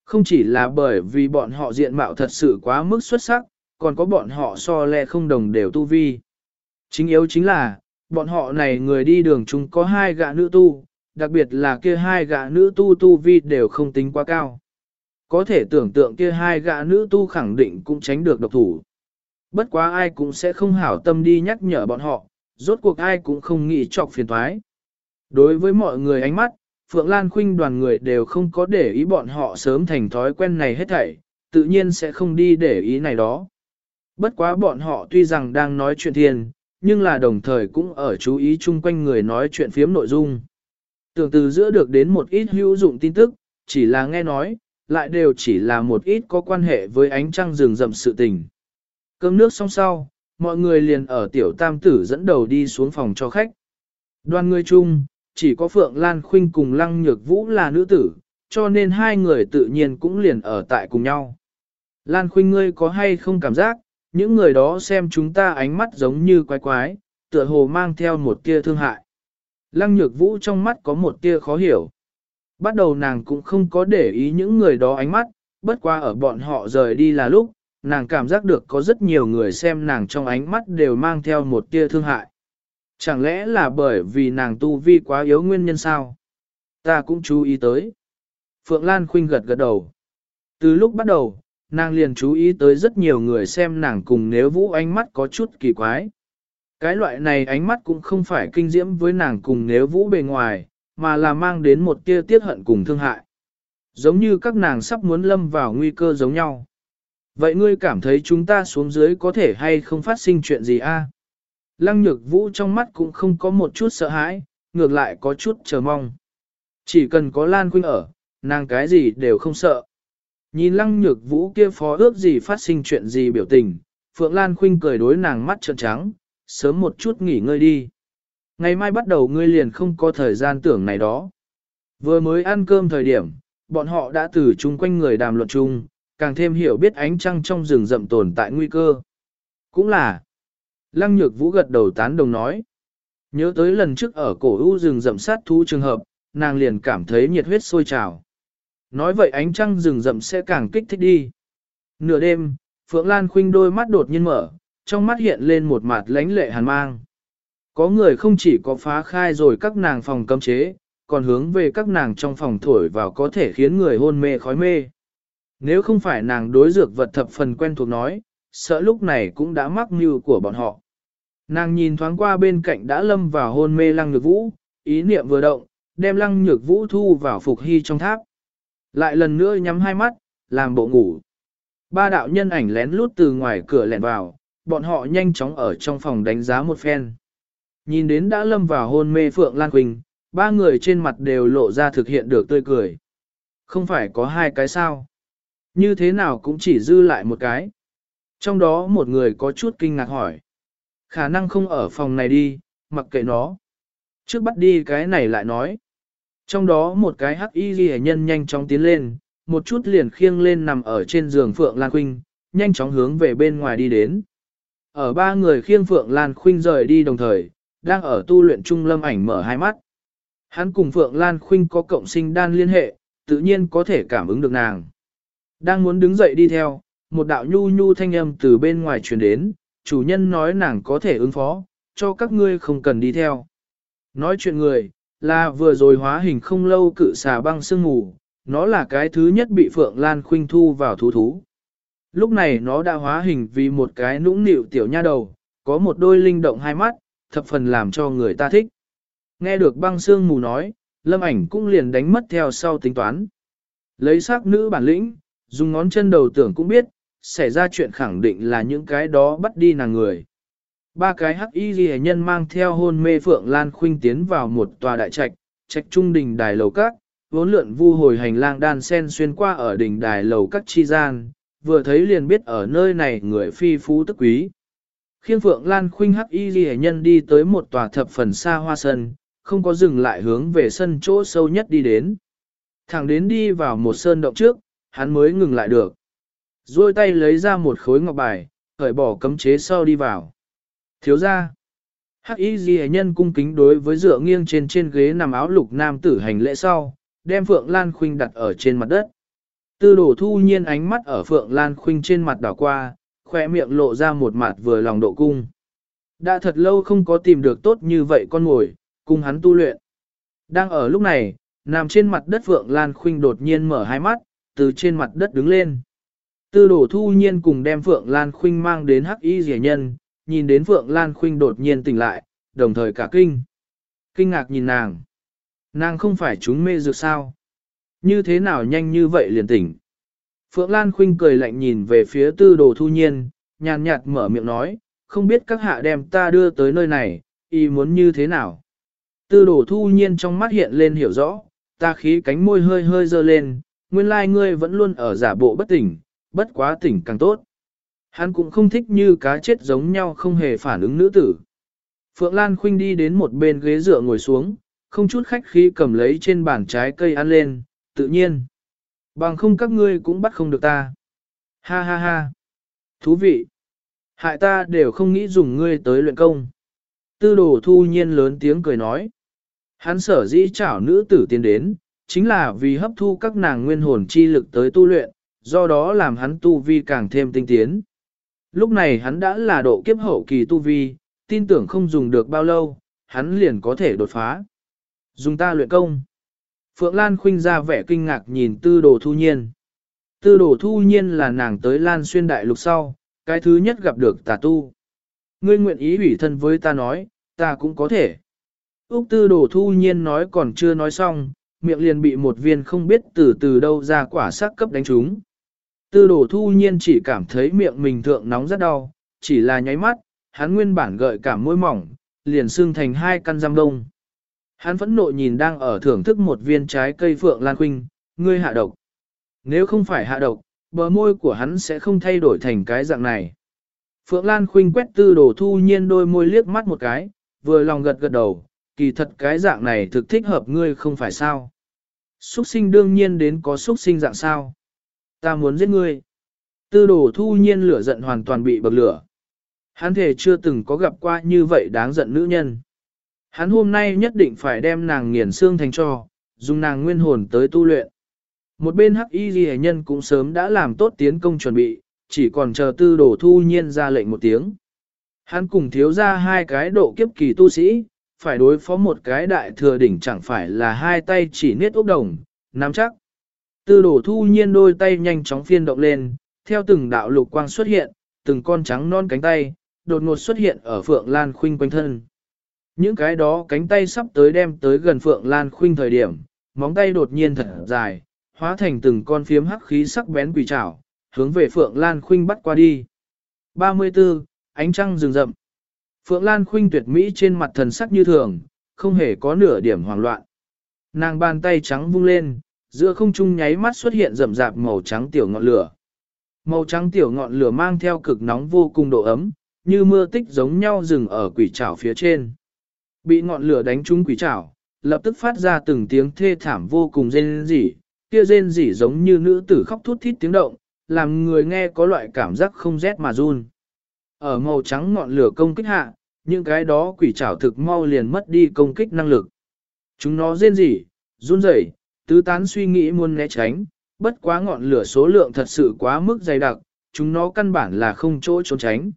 Không chỉ là bởi vì bọn họ diện mạo thật sự quá mức xuất sắc, còn có bọn họ so lẹ không đồng đều tu vi. Chính yếu chính là, bọn họ này người đi đường chúng có hai gã nữ tu, đặc biệt là kia hai gã nữ tu tu vi đều không tính quá cao. Có thể tưởng tượng kia hai gã nữ tu khẳng định cũng tránh được độc thủ. Bất quá ai cũng sẽ không hảo tâm đi nhắc nhở bọn họ, rốt cuộc ai cũng không nghĩ chọc phiền thoái. Đối với mọi người ánh mắt, Phượng Lan Khuynh đoàn người đều không có để ý bọn họ sớm thành thói quen này hết thảy, tự nhiên sẽ không đi để ý này đó. Bất quá bọn họ tuy rằng đang nói chuyện thiên, nhưng là đồng thời cũng ở chú ý chung quanh người nói chuyện phiếm nội dung. Tưởng từ giữa được đến một ít hữu dụng tin tức, chỉ là nghe nói, lại đều chỉ là một ít có quan hệ với ánh trăng rừng rậm sự tình. Cơm nước xong sau, mọi người liền ở tiểu tam tử dẫn đầu đi xuống phòng cho khách. Đoàn người chung, chỉ có Phượng Lan Khuynh cùng Lăng Nhược Vũ là nữ tử, cho nên hai người tự nhiên cũng liền ở tại cùng nhau. Lan Khuynh ngươi có hay không cảm giác, những người đó xem chúng ta ánh mắt giống như quái quái, tựa hồ mang theo một tia thương hại. Lăng Nhược Vũ trong mắt có một tia khó hiểu. Bắt đầu nàng cũng không có để ý những người đó ánh mắt, bất qua ở bọn họ rời đi là lúc, nàng cảm giác được có rất nhiều người xem nàng trong ánh mắt đều mang theo một tia thương hại. Chẳng lẽ là bởi vì nàng tu vi quá yếu nguyên nhân sao? Ta cũng chú ý tới. Phượng Lan Khuynh gật gật đầu. Từ lúc bắt đầu, nàng liền chú ý tới rất nhiều người xem nàng cùng nếu vũ ánh mắt có chút kỳ quái. Cái loại này ánh mắt cũng không phải kinh diễm với nàng cùng nếu vũ bề ngoài, mà là mang đến một tia tiết hận cùng thương hại. Giống như các nàng sắp muốn lâm vào nguy cơ giống nhau. Vậy ngươi cảm thấy chúng ta xuống dưới có thể hay không phát sinh chuyện gì a? Lăng nhược vũ trong mắt cũng không có một chút sợ hãi, ngược lại có chút chờ mong. Chỉ cần có Lan Quynh ở, nàng cái gì đều không sợ. Nhìn lăng nhược vũ kia phó ước gì phát sinh chuyện gì biểu tình, Phượng Lan Khuynh cười đối nàng mắt trợn trắng, sớm một chút nghỉ ngơi đi. Ngày mai bắt đầu ngươi liền không có thời gian tưởng này đó. Vừa mới ăn cơm thời điểm, bọn họ đã từ chung quanh người đàm luận chung, càng thêm hiểu biết ánh trăng trong rừng rậm tồn tại nguy cơ. Cũng là, Lăng Nhược Vũ gật đầu tán đồng nói. Nhớ tới lần trước ở cổ u rừng rậm sát thú trường hợp, nàng liền cảm thấy nhiệt huyết sôi trào. Nói vậy ánh trăng rừng rậm sẽ càng kích thích đi. Nửa đêm, Phượng Lan Khuynh đôi mắt đột nhiên mở, trong mắt hiện lên một mặt lánh lệ hàn mang. Có người không chỉ có phá khai rồi các nàng phòng cấm chế, còn hướng về các nàng trong phòng thổi vào có thể khiến người hôn mê khói mê. Nếu không phải nàng đối dược vật thập phần quen thuộc nói, sợ lúc này cũng đã mắc mưu của bọn họ. Nàng nhìn thoáng qua bên cạnh đã lâm vào hôn mê lăng nhược vũ, ý niệm vừa động, đem lăng nhược vũ thu vào phục hy trong tháp. Lại lần nữa nhắm hai mắt, làm bộ ngủ. Ba đạo nhân ảnh lén lút từ ngoài cửa lẹn vào, bọn họ nhanh chóng ở trong phòng đánh giá một phen. Nhìn đến đã lâm vào hôn mê Phượng Lan Quỳnh, ba người trên mặt đều lộ ra thực hiện được tươi cười. Không phải có hai cái sao? Như thế nào cũng chỉ dư lại một cái. Trong đó một người có chút kinh ngạc hỏi. Khả năng không ở phòng này đi, mặc kệ nó. Trước bắt đi cái này lại nói. Trong đó một cái hắc y ghi nhân nhanh chóng tiến lên, một chút liền khiêng lên nằm ở trên giường Phượng Lan Khuynh, nhanh chóng hướng về bên ngoài đi đến. Ở ba người khiêng Phượng Lan Khuynh rời đi đồng thời, đang ở tu luyện trung lâm ảnh mở hai mắt. Hắn cùng Phượng Lan Khuynh có cộng sinh đan liên hệ, tự nhiên có thể cảm ứng được nàng. Đang muốn đứng dậy đi theo, một đạo nhu nhu thanh âm từ bên ngoài truyền đến, chủ nhân nói nàng có thể ứng phó, cho các ngươi không cần đi theo. Nói chuyện người, là vừa rồi hóa hình không lâu cự xà băng sương ngủ, nó là cái thứ nhất bị Phượng Lan Khuynh thu vào thú thú. Lúc này nó đã hóa hình vì một cái nũng nịu tiểu nha đầu, có một đôi linh động hai mắt, thập phần làm cho người ta thích. Nghe được băng sương mù nói, lâm ảnh cũng liền đánh mất theo sau tính toán. Lấy xác nữ bản lĩnh, dùng ngón chân đầu tưởng cũng biết, xảy ra chuyện khẳng định là những cái đó bắt đi nàng người. Ba cái hắc y ghi nhân mang theo hôn mê Phượng Lan Khuynh tiến vào một tòa đại trạch, trạch trung đình đài lầu các, vốn lượn vu hồi hành lang đan sen xuyên qua ở đỉnh đài lầu các chi gian, vừa thấy liền biết ở nơi này người phi phú tức quý. Khiên Phượng Lan Khuynh hắc y ghi nhân đi tới một tòa thập phần xa hoa sân, không có dừng lại hướng về sân chỗ sâu nhất đi đến. Thẳng đến đi vào một sơn động trước, hắn mới ngừng lại được. Rồi tay lấy ra một khối ngọc bài, khởi bỏ cấm chế sau đi vào. Thiếu ra. Hắc y ghi nhân cung kính đối với dựa nghiêng trên trên ghế nằm áo lục nam tử hành lễ sau, đem Phượng Lan Khuynh đặt ở trên mặt đất. Tư đổ thu nhiên ánh mắt ở Phượng Lan Khuynh trên mặt đảo qua, khỏe miệng lộ ra một mặt vừa lòng độ cung. Đã thật lâu không có tìm được tốt như vậy con ngồi, cùng hắn tu luyện. Đang ở lúc này, nằm trên mặt đất Phượng Lan Khuynh đột nhiên mở hai mắt, từ trên mặt đất đứng lên. Tư đổ thu nhiên cùng đem Phượng Lan Khuynh mang đến hắc y rẻ nhân, nhìn đến Phượng Lan Khuynh đột nhiên tỉnh lại, đồng thời cả kinh. Kinh ngạc nhìn nàng. Nàng không phải chúng mê dược sao? Như thế nào nhanh như vậy liền tỉnh? Phượng Lan Khuynh cười lạnh nhìn về phía tư đồ thu nhiên, nhàn nhạt mở miệng nói, không biết các hạ đem ta đưa tới nơi này, y muốn như thế nào? Tư đồ thu nhiên trong mắt hiện lên hiểu rõ, ta khí cánh môi hơi hơi dơ lên, nguyên lai ngươi vẫn luôn ở giả bộ bất tỉnh, bất quá tỉnh càng tốt. Hắn cũng không thích như cá chết giống nhau không hề phản ứng nữ tử. Phượng Lan Khuynh đi đến một bên ghế dựa ngồi xuống, không chút khách khí cầm lấy trên bàn trái cây ăn lên, tự nhiên. Bằng không các ngươi cũng bắt không được ta. Ha ha ha. Thú vị. Hại ta đều không nghĩ dùng ngươi tới luyện công. Tư đồ thu nhiên lớn tiếng cười nói. Hắn sở dĩ chảo nữ tử tiến đến, chính là vì hấp thu các nàng nguyên hồn chi lực tới tu luyện, do đó làm hắn tu vi càng thêm tinh tiến. Lúc này hắn đã là độ kiếp hậu kỳ tu vi, tin tưởng không dùng được bao lâu, hắn liền có thể đột phá. Dùng ta luyện công. Phượng Lan khuynh ra vẻ kinh ngạc nhìn tư đồ thu nhiên. Tư đồ thu nhiên là nàng tới Lan xuyên đại lục sau, cái thứ nhất gặp được tà tu. Ngươi nguyện ý ủy thân với ta nói, ta cũng có thể. Úc tư đồ thu nhiên nói còn chưa nói xong, miệng liền bị một viên không biết từ từ đâu ra quả sắc cấp đánh trúng. Tư đồ thu nhiên chỉ cảm thấy miệng mình thượng nóng rất đau, chỉ là nháy mắt, hắn nguyên bản gợi cảm môi mỏng, liền xương thành hai căn giam đông. Hắn phẫn nộ nhìn đang ở thưởng thức một viên trái cây phượng lan khuynh, ngươi hạ độc. Nếu không phải hạ độc, bờ môi của hắn sẽ không thay đổi thành cái dạng này. Phượng Lan khuynh quét tư đồ thu nhiên đôi môi liếc mắt một cái, vừa lòng gật gật đầu, kỳ thật cái dạng này thực thích hợp ngươi không phải sao. Xuất sinh đương nhiên đến có xuất sinh dạng sao. Ta muốn giết ngươi. Tư đồ thu nhiên lửa giận hoàn toàn bị bậc lửa. Hắn thể chưa từng có gặp qua như vậy đáng giận nữ nhân. Hắn hôm nay nhất định phải đem nàng nghiền xương thành cho, dùng nàng nguyên hồn tới tu luyện. Một bên hắc y ghi nhân cũng sớm đã làm tốt tiến công chuẩn bị, chỉ còn chờ tư đồ thu nhiên ra lệnh một tiếng. Hắn cùng thiếu ra hai cái độ kiếp kỳ tu sĩ, phải đối phó một cái đại thừa đỉnh chẳng phải là hai tay chỉ niết ốc đồng, nắm chắc. Tư đổ thu nhiên đôi tay nhanh chóng phiên động lên, theo từng đạo lục quang xuất hiện, từng con trắng non cánh tay, đột ngột xuất hiện ở Phượng Lan Khuynh quanh thân. Những cái đó cánh tay sắp tới đem tới gần Phượng Lan Khuynh thời điểm, móng tay đột nhiên thật dài, hóa thành từng con phiếm hắc khí sắc bén quỷ trảo, hướng về Phượng Lan Khuynh bắt qua đi. 34. Ánh trăng rừng rậm. Phượng Lan Khuynh tuyệt mỹ trên mặt thần sắc như thường, không hề có nửa điểm hoảng loạn. Nàng bàn tay trắng vung lên, giữa không trung nháy mắt xuất hiện rậm rạp màu trắng tiểu ngọn lửa. Màu trắng tiểu ngọn lửa mang theo cực nóng vô cùng độ ấm, như mưa tích giống nhau dừng ở quỷ trảo phía trên. Bị ngọn lửa đánh trúng quỷ trảo, lập tức phát ra từng tiếng thê thảm vô cùng rên rỉ, kia rên rỉ giống như nữ tử khóc thút thít tiếng động, làm người nghe có loại cảm giác không rét mà run. Ở màu trắng ngọn lửa công kích hạ, những cái đó quỷ trảo thực mau liền mất đi công kích năng lực. Chúng nó rên rỉ, run rẩy, tứ tán suy nghĩ muốn né tránh, bất quá ngọn lửa số lượng thật sự quá mức dày đặc, chúng nó căn bản là không chỗ trốn tránh.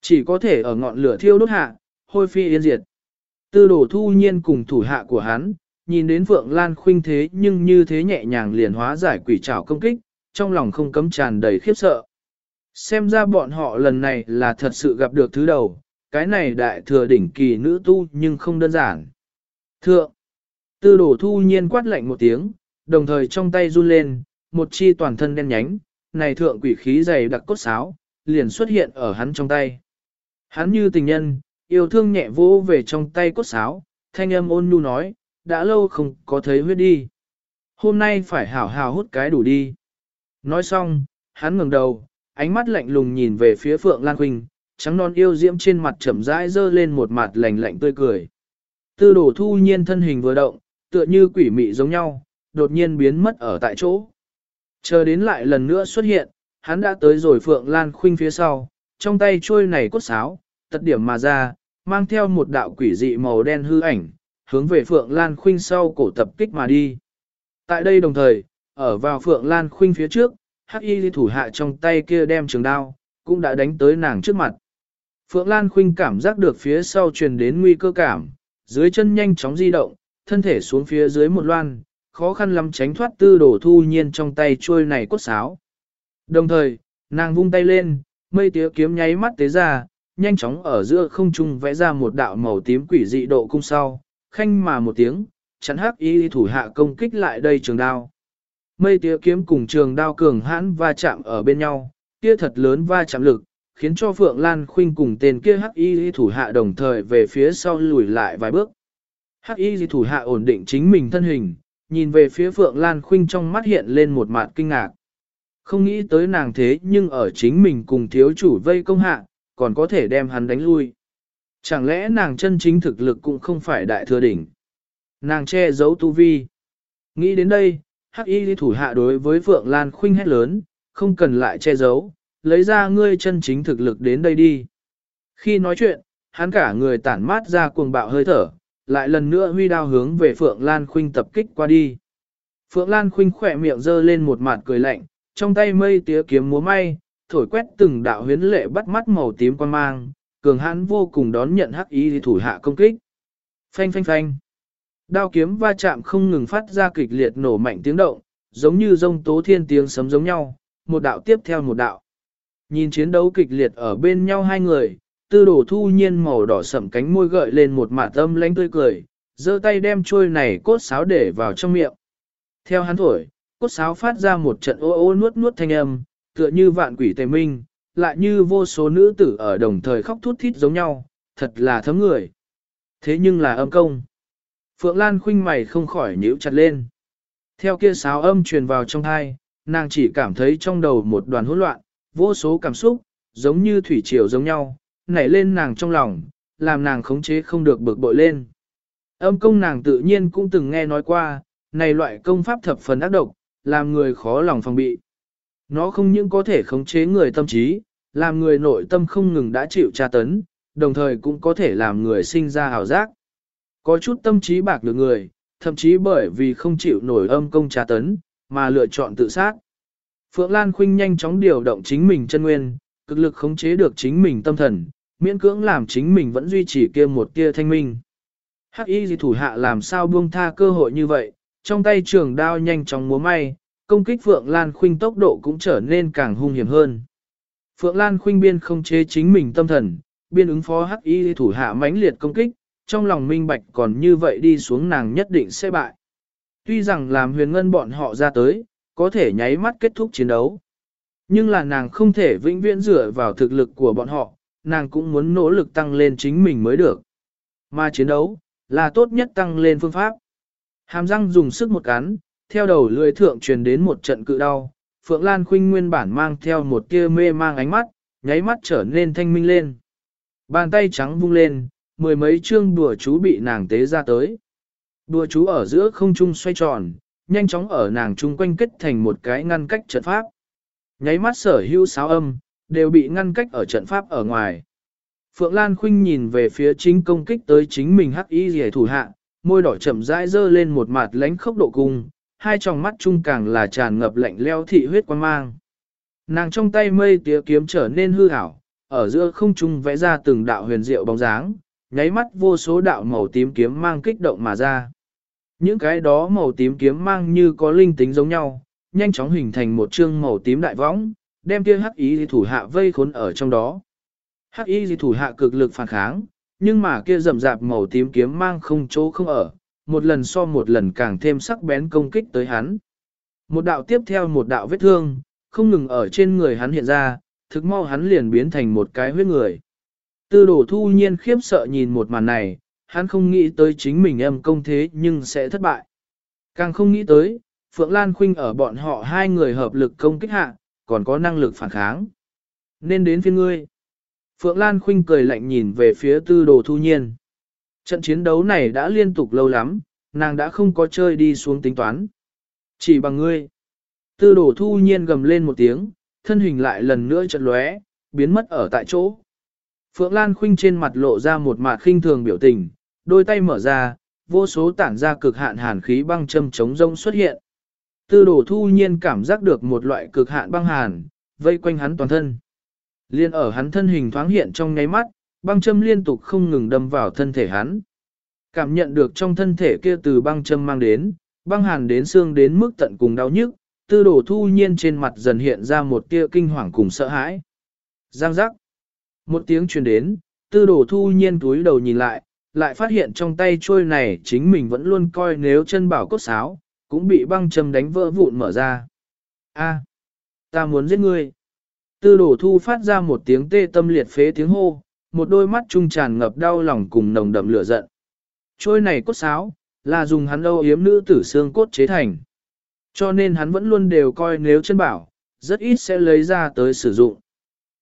Chỉ có thể ở ngọn lửa thiêu đốt hạ, hôi phi yên diệt. Tư đồ thu nhiên cùng thủ hạ của hắn, nhìn đến Phượng Lan khuynh thế nhưng như thế nhẹ nhàng liền hóa giải quỷ trảo công kích, trong lòng không cấm tràn đầy khiếp sợ. Xem ra bọn họ lần này là thật sự gặp được thứ đầu, cái này đại thừa đỉnh kỳ nữ tu nhưng không đơn giản. Thượng, tư đổ thu nhiên quát lạnh một tiếng, đồng thời trong tay run lên, một chi toàn thân đen nhánh, này thượng quỷ khí dày đặc cốt sáo, liền xuất hiện ở hắn trong tay. Hắn như tình nhân, yêu thương nhẹ vỗ về trong tay cốt sáo, thanh âm ôn nhu nói, đã lâu không có thấy huyết đi. Hôm nay phải hảo hảo hút cái đủ đi. Nói xong, hắn ngừng đầu, ánh mắt lạnh lùng nhìn về phía Phượng Lan Khuynh, trắng non yêu diễm trên mặt chậm rãi dơ lên một mặt lạnh lạnh tươi cười. Tư Đồ thu nhiên thân hình vừa động, tựa như quỷ mị giống nhau, đột nhiên biến mất ở tại chỗ. Chờ đến lại lần nữa xuất hiện, hắn đã tới rồi Phượng Lan Khuynh phía sau, trong tay trôi này cốt sáo, tật điểm mà ra, mang theo một đạo quỷ dị màu đen hư ảnh, hướng về Phượng Lan Khuynh sau cổ tập kích mà đi. Tại đây đồng thời, ở vào Phượng Lan Khuynh phía trước, hắc y thủ hạ trong tay kia đem trường đao, cũng đã đánh tới nàng trước mặt. Phượng Lan Khuynh cảm giác được phía sau truyền đến nguy cơ cảm, dưới chân nhanh chóng di động, thân thể xuống phía dưới một loan, khó khăn lắm tránh thoát tư đổ thu nhiên trong tay trôi này cốt sáo. Đồng thời, nàng vung tay lên, mây tía kiếm nháy mắt tế ra, nhanh chóng ở giữa không trung vẽ ra một đạo màu tím quỷ dị độ cung sau, khanh mà một tiếng, chắn hắc y thủ hạ công kích lại đây trường đao. Mây tía kiếm cùng trường đao cường hãn va chạm ở bên nhau, kia thật lớn va chạm lực, khiến cho Phượng Lan Khuynh cùng tên kia hắc y thủ hạ đồng thời về phía sau lùi lại vài bước. Hắc y thủ hạ ổn định chính mình thân hình, nhìn về phía Phượng Lan Khuynh trong mắt hiện lên một mặt kinh ngạc. Không nghĩ tới nàng thế nhưng ở chính mình cùng thiếu chủ vây công hạ, còn có thể đem hắn đánh lui. Chẳng lẽ nàng chân chính thực lực cũng không phải đại thừa đỉnh. Nàng che giấu tu vi. Nghĩ đến đây, hắc y thủ hạ đối với Phượng Lan Khuynh hét lớn, không cần lại che giấu, lấy ra ngươi chân chính thực lực đến đây đi. Khi nói chuyện, hắn cả người tản mát ra cuồng bạo hơi thở, lại lần nữa huy đao hướng về Phượng Lan Khuynh tập kích qua đi. Phượng Lan Khuynh khỏe miệng giơ lên một mặt cười lạnh, trong tay mây tía kiếm múa may, thổi quét từng đạo huyến lệ bắt mắt màu tím quan mang, cường hãn vô cùng đón nhận hắc y thủ hạ công kích. Phanh phanh phanh. Đao kiếm va chạm không ngừng phát ra kịch liệt nổ mạnh tiếng động, giống như rông tố thiên tiếng sấm giống nhau, một đạo tiếp theo một đạo. Nhìn chiến đấu kịch liệt ở bên nhau hai người, tư đổ thu nhiên màu đỏ sậm cánh môi gợi lên một mả tâm lánh tươi cười, giơ tay đem trôi này cốt sáo để vào trong miệng. Theo hắn thổi, cốt sáo phát ra một trận ô ô nuốt nuốt thanh âm, tựa như vạn quỷ tề minh, lại như vô số nữ tử ở đồng thời khóc thút thít giống nhau, thật là thấm người. Thế nhưng là âm công. Phượng Lan khinh mày không khỏi nhíu chặt lên. Theo kia sáo âm truyền vào trong thai, nàng chỉ cảm thấy trong đầu một đoàn hỗn loạn, vô số cảm xúc, giống như thủy triều giống nhau, nảy lên nàng trong lòng, làm nàng khống chế không được bực bội lên. Âm công nàng tự nhiên cũng từng nghe nói qua, này loại công pháp thập phần ác độc, làm người khó lòng phòng bị. Nó không những có thể khống chế người tâm trí, làm người nội tâm không ngừng đã chịu tra tấn, đồng thời cũng có thể làm người sinh ra hào giác. Có chút tâm trí bạc được người, thậm chí bởi vì không chịu nổi âm công trà tấn, mà lựa chọn tự sát. Phượng Lan Khuynh nhanh chóng điều động chính mình chân nguyên, cực lực khống chế được chính mình tâm thần, miễn cưỡng làm chính mình vẫn duy trì kia một tia thanh minh. Hắc y gì thủ hạ làm sao buông tha cơ hội như vậy, trong tay trường đao nhanh chóng múa may, công kích Phượng Lan Khuynh tốc độ cũng trở nên càng hung hiểm hơn. Phượng Lan Khuynh biên không chế chính mình tâm thần, biên ứng phó hắc y thủ hạ mãnh liệt công kích, trong lòng minh bạch còn như vậy đi xuống nàng nhất định sẽ bại. Tuy rằng làm huyền ngân bọn họ ra tới, có thể nháy mắt kết thúc chiến đấu. Nhưng là nàng không thể vĩnh viễn dựa vào thực lực của bọn họ, nàng cũng muốn nỗ lực tăng lên chính mình mới được. Mà chiến đấu, là tốt nhất tăng lên phương pháp. Hàm răng dùng sức một cắn, theo đầu lưỡi thượng truyền đến một trận cự đau, Phượng Lan Khuynh nguyên bản mang theo một tia mê mang ánh mắt, nháy mắt trở nên thanh minh lên. Bàn tay trắng vung lên, mười mấy chương đùa chú bị nàng tế ra tới. Đùa chú ở giữa không trung xoay tròn, nhanh chóng ở nàng chung quanh kết thành một cái ngăn cách trận pháp. Nháy mắt sở hữu sáo âm, đều bị ngăn cách ở trận pháp ở ngoài. Phượng Lan Khuynh nhìn về phía chính công kích tới chính mình hắc y rìa thủ hạ, môi đỏ chậm rãi dơ lên một mặt lánh khốc độ cung, hai tròng mắt chung càng là tràn ngập lạnh leo thị huyết quan mang. Nàng trong tay mây tía kiếm trở nên hư ảo, ở giữa không trung vẽ ra từng đạo huyền diệu bóng dáng, nháy mắt vô số đạo màu tím kiếm mang kích động mà ra. Những cái đó màu tím kiếm mang như có linh tính giống nhau, nhanh chóng hình thành một chương màu tím đại võng, đem kia hắc ý thủ hạ vây khốn ở trong đó. Hắc y thủ hạ cực lực phản kháng, nhưng mà kia rầm rạp màu tím kiếm mang không chỗ không ở, một lần so một lần càng thêm sắc bén công kích tới hắn. Một đạo tiếp theo một đạo vết thương, không ngừng ở trên người hắn hiện ra, thực mau hắn liền biến thành một cái huyết người. Tư Đồ thu nhiên khiếp sợ nhìn một màn này, hắn không nghĩ tới chính mình em công thế nhưng sẽ thất bại. Càng không nghĩ tới, Phượng Lan Khuynh ở bọn họ hai người hợp lực công kích hạ, còn có năng lực phản kháng. Nên đến phiên ngươi. Phượng Lan Khuynh cười lạnh nhìn về phía tư đồ thu nhiên. Trận chiến đấu này đã liên tục lâu lắm, nàng đã không có chơi đi xuống tính toán. Chỉ bằng ngươi. Tư đồ thu nhiên gầm lên một tiếng, thân hình lại lần nữa chợt lóe, biến mất ở tại chỗ. Phượng Lan Khuynh trên mặt lộ ra một mặt khinh thường biểu tình, đôi tay mở ra, vô số tản ra cực hạn hàn khí băng châm chống rông xuất hiện. tư đồ thu nhiên cảm giác được một loại cực hạn băng hàn, vây quanh hắn toàn thân. Liên ở hắn thân hình thoáng hiện trong nháy mắt, băng châm liên tục không ngừng đâm vào thân thể hắn. Cảm nhận được trong thân thể kia từ băng châm mang đến, băng hàn đến xương đến mức tận cùng đau nhức, tư đồ thu nhiên trên mặt dần hiện ra một tia kinh hoàng cùng sợ hãi. Giang giác. Một tiếng truyền đến, tư đồ thu nhiên túi đầu nhìn lại, lại phát hiện trong tay trôi này chính mình vẫn luôn coi nếu chân bảo cốt sáo, cũng bị băng châm đánh vỡ vụn mở ra. A, ta muốn giết ngươi. Tư đồ thu phát ra một tiếng tê tâm liệt phế tiếng hô, một đôi mắt trung tràn ngập đau lòng cùng nồng đậm lửa giận. Trôi này cốt sáo, là dùng hắn âu yếm nữ tử xương cốt chế thành. Cho nên hắn vẫn luôn đều coi nếu chân bảo, rất ít sẽ lấy ra tới sử dụng.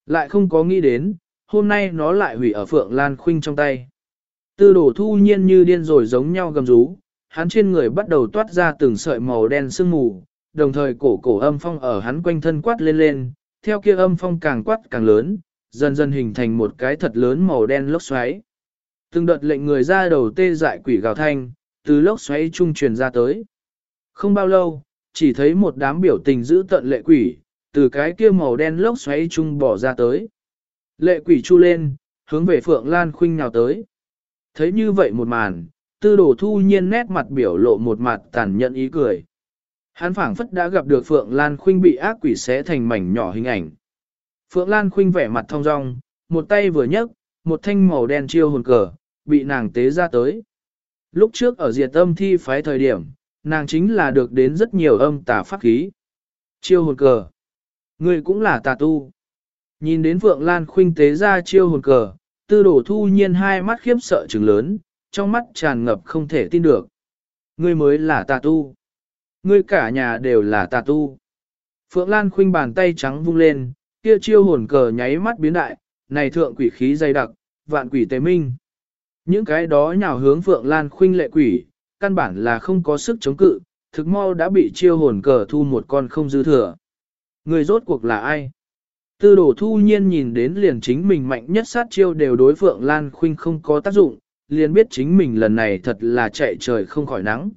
Lại không có nghĩ đến, hôm nay nó lại hủy ở Phượng Lan Khuynh trong tay. Tư đổ thu nhiên như điên rồi giống nhau gầm rú, hắn trên người bắt đầu toát ra từng sợi màu đen sương mù, đồng thời cổ cổ âm phong ở hắn quanh thân quát lên lên, theo kia âm phong càng quát càng lớn, dần dần hình thành một cái thật lớn màu đen lốc xoáy. Từng đợt lệnh người ra đầu tê dại quỷ gào thanh, từ lốc xoáy trung truyền ra tới. Không bao lâu, chỉ thấy một đám biểu tình giữ tận lệ quỷ, từ cái kia màu đen lốc xoáy trung bỏ ra tới. Lệ quỷ chu lên, hướng về Phượng Lan Khuynh nào tới. Thấy như vậy một màn, tư đồ thu nhiên nét mặt biểu lộ một mặt tàn nhẫn ý cười. Hắn phảng phất đã gặp được Phượng Lan Khuynh bị ác quỷ xé thành mảnh nhỏ hình ảnh. Phượng Lan Khuynh vẻ mặt thong dong, một tay vừa nhấc, một thanh màu đen chiêu hồn cờ, bị nàng tế ra tới. Lúc trước ở diệt âm thi phái thời điểm, nàng chính là được đến rất nhiều âm tà pháp khí. Chiêu hồn cờ. Người cũng là tà tu. Nhìn đến Phượng Lan Khuynh tế ra chiêu hồn cờ, tư đổ thu nhiên hai mắt khiếp sợ trừng lớn, trong mắt tràn ngập không thể tin được. Ngươi mới là tà tu. Ngươi cả nhà đều là tà tu. Phượng Lan khuynh bàn tay trắng vung lên, kia chiêu hồn cờ nháy mắt biến đại, này thượng quỷ khí dày đặc, vạn quỷ tế minh. Những cái đó nhào hướng Phượng Lan khuynh lệ quỷ, căn bản là không có sức chống cự, thực mau đã bị chiêu hồn cờ thu một con không dư thừa. Người rốt cuộc là ai? Tư đồ thu nhiên nhìn đến liền chính mình mạnh nhất sát chiêu đều đối Phượng Lan khuynh không có tác dụng, liền biết chính mình lần này thật là chạy trời không khỏi nắng.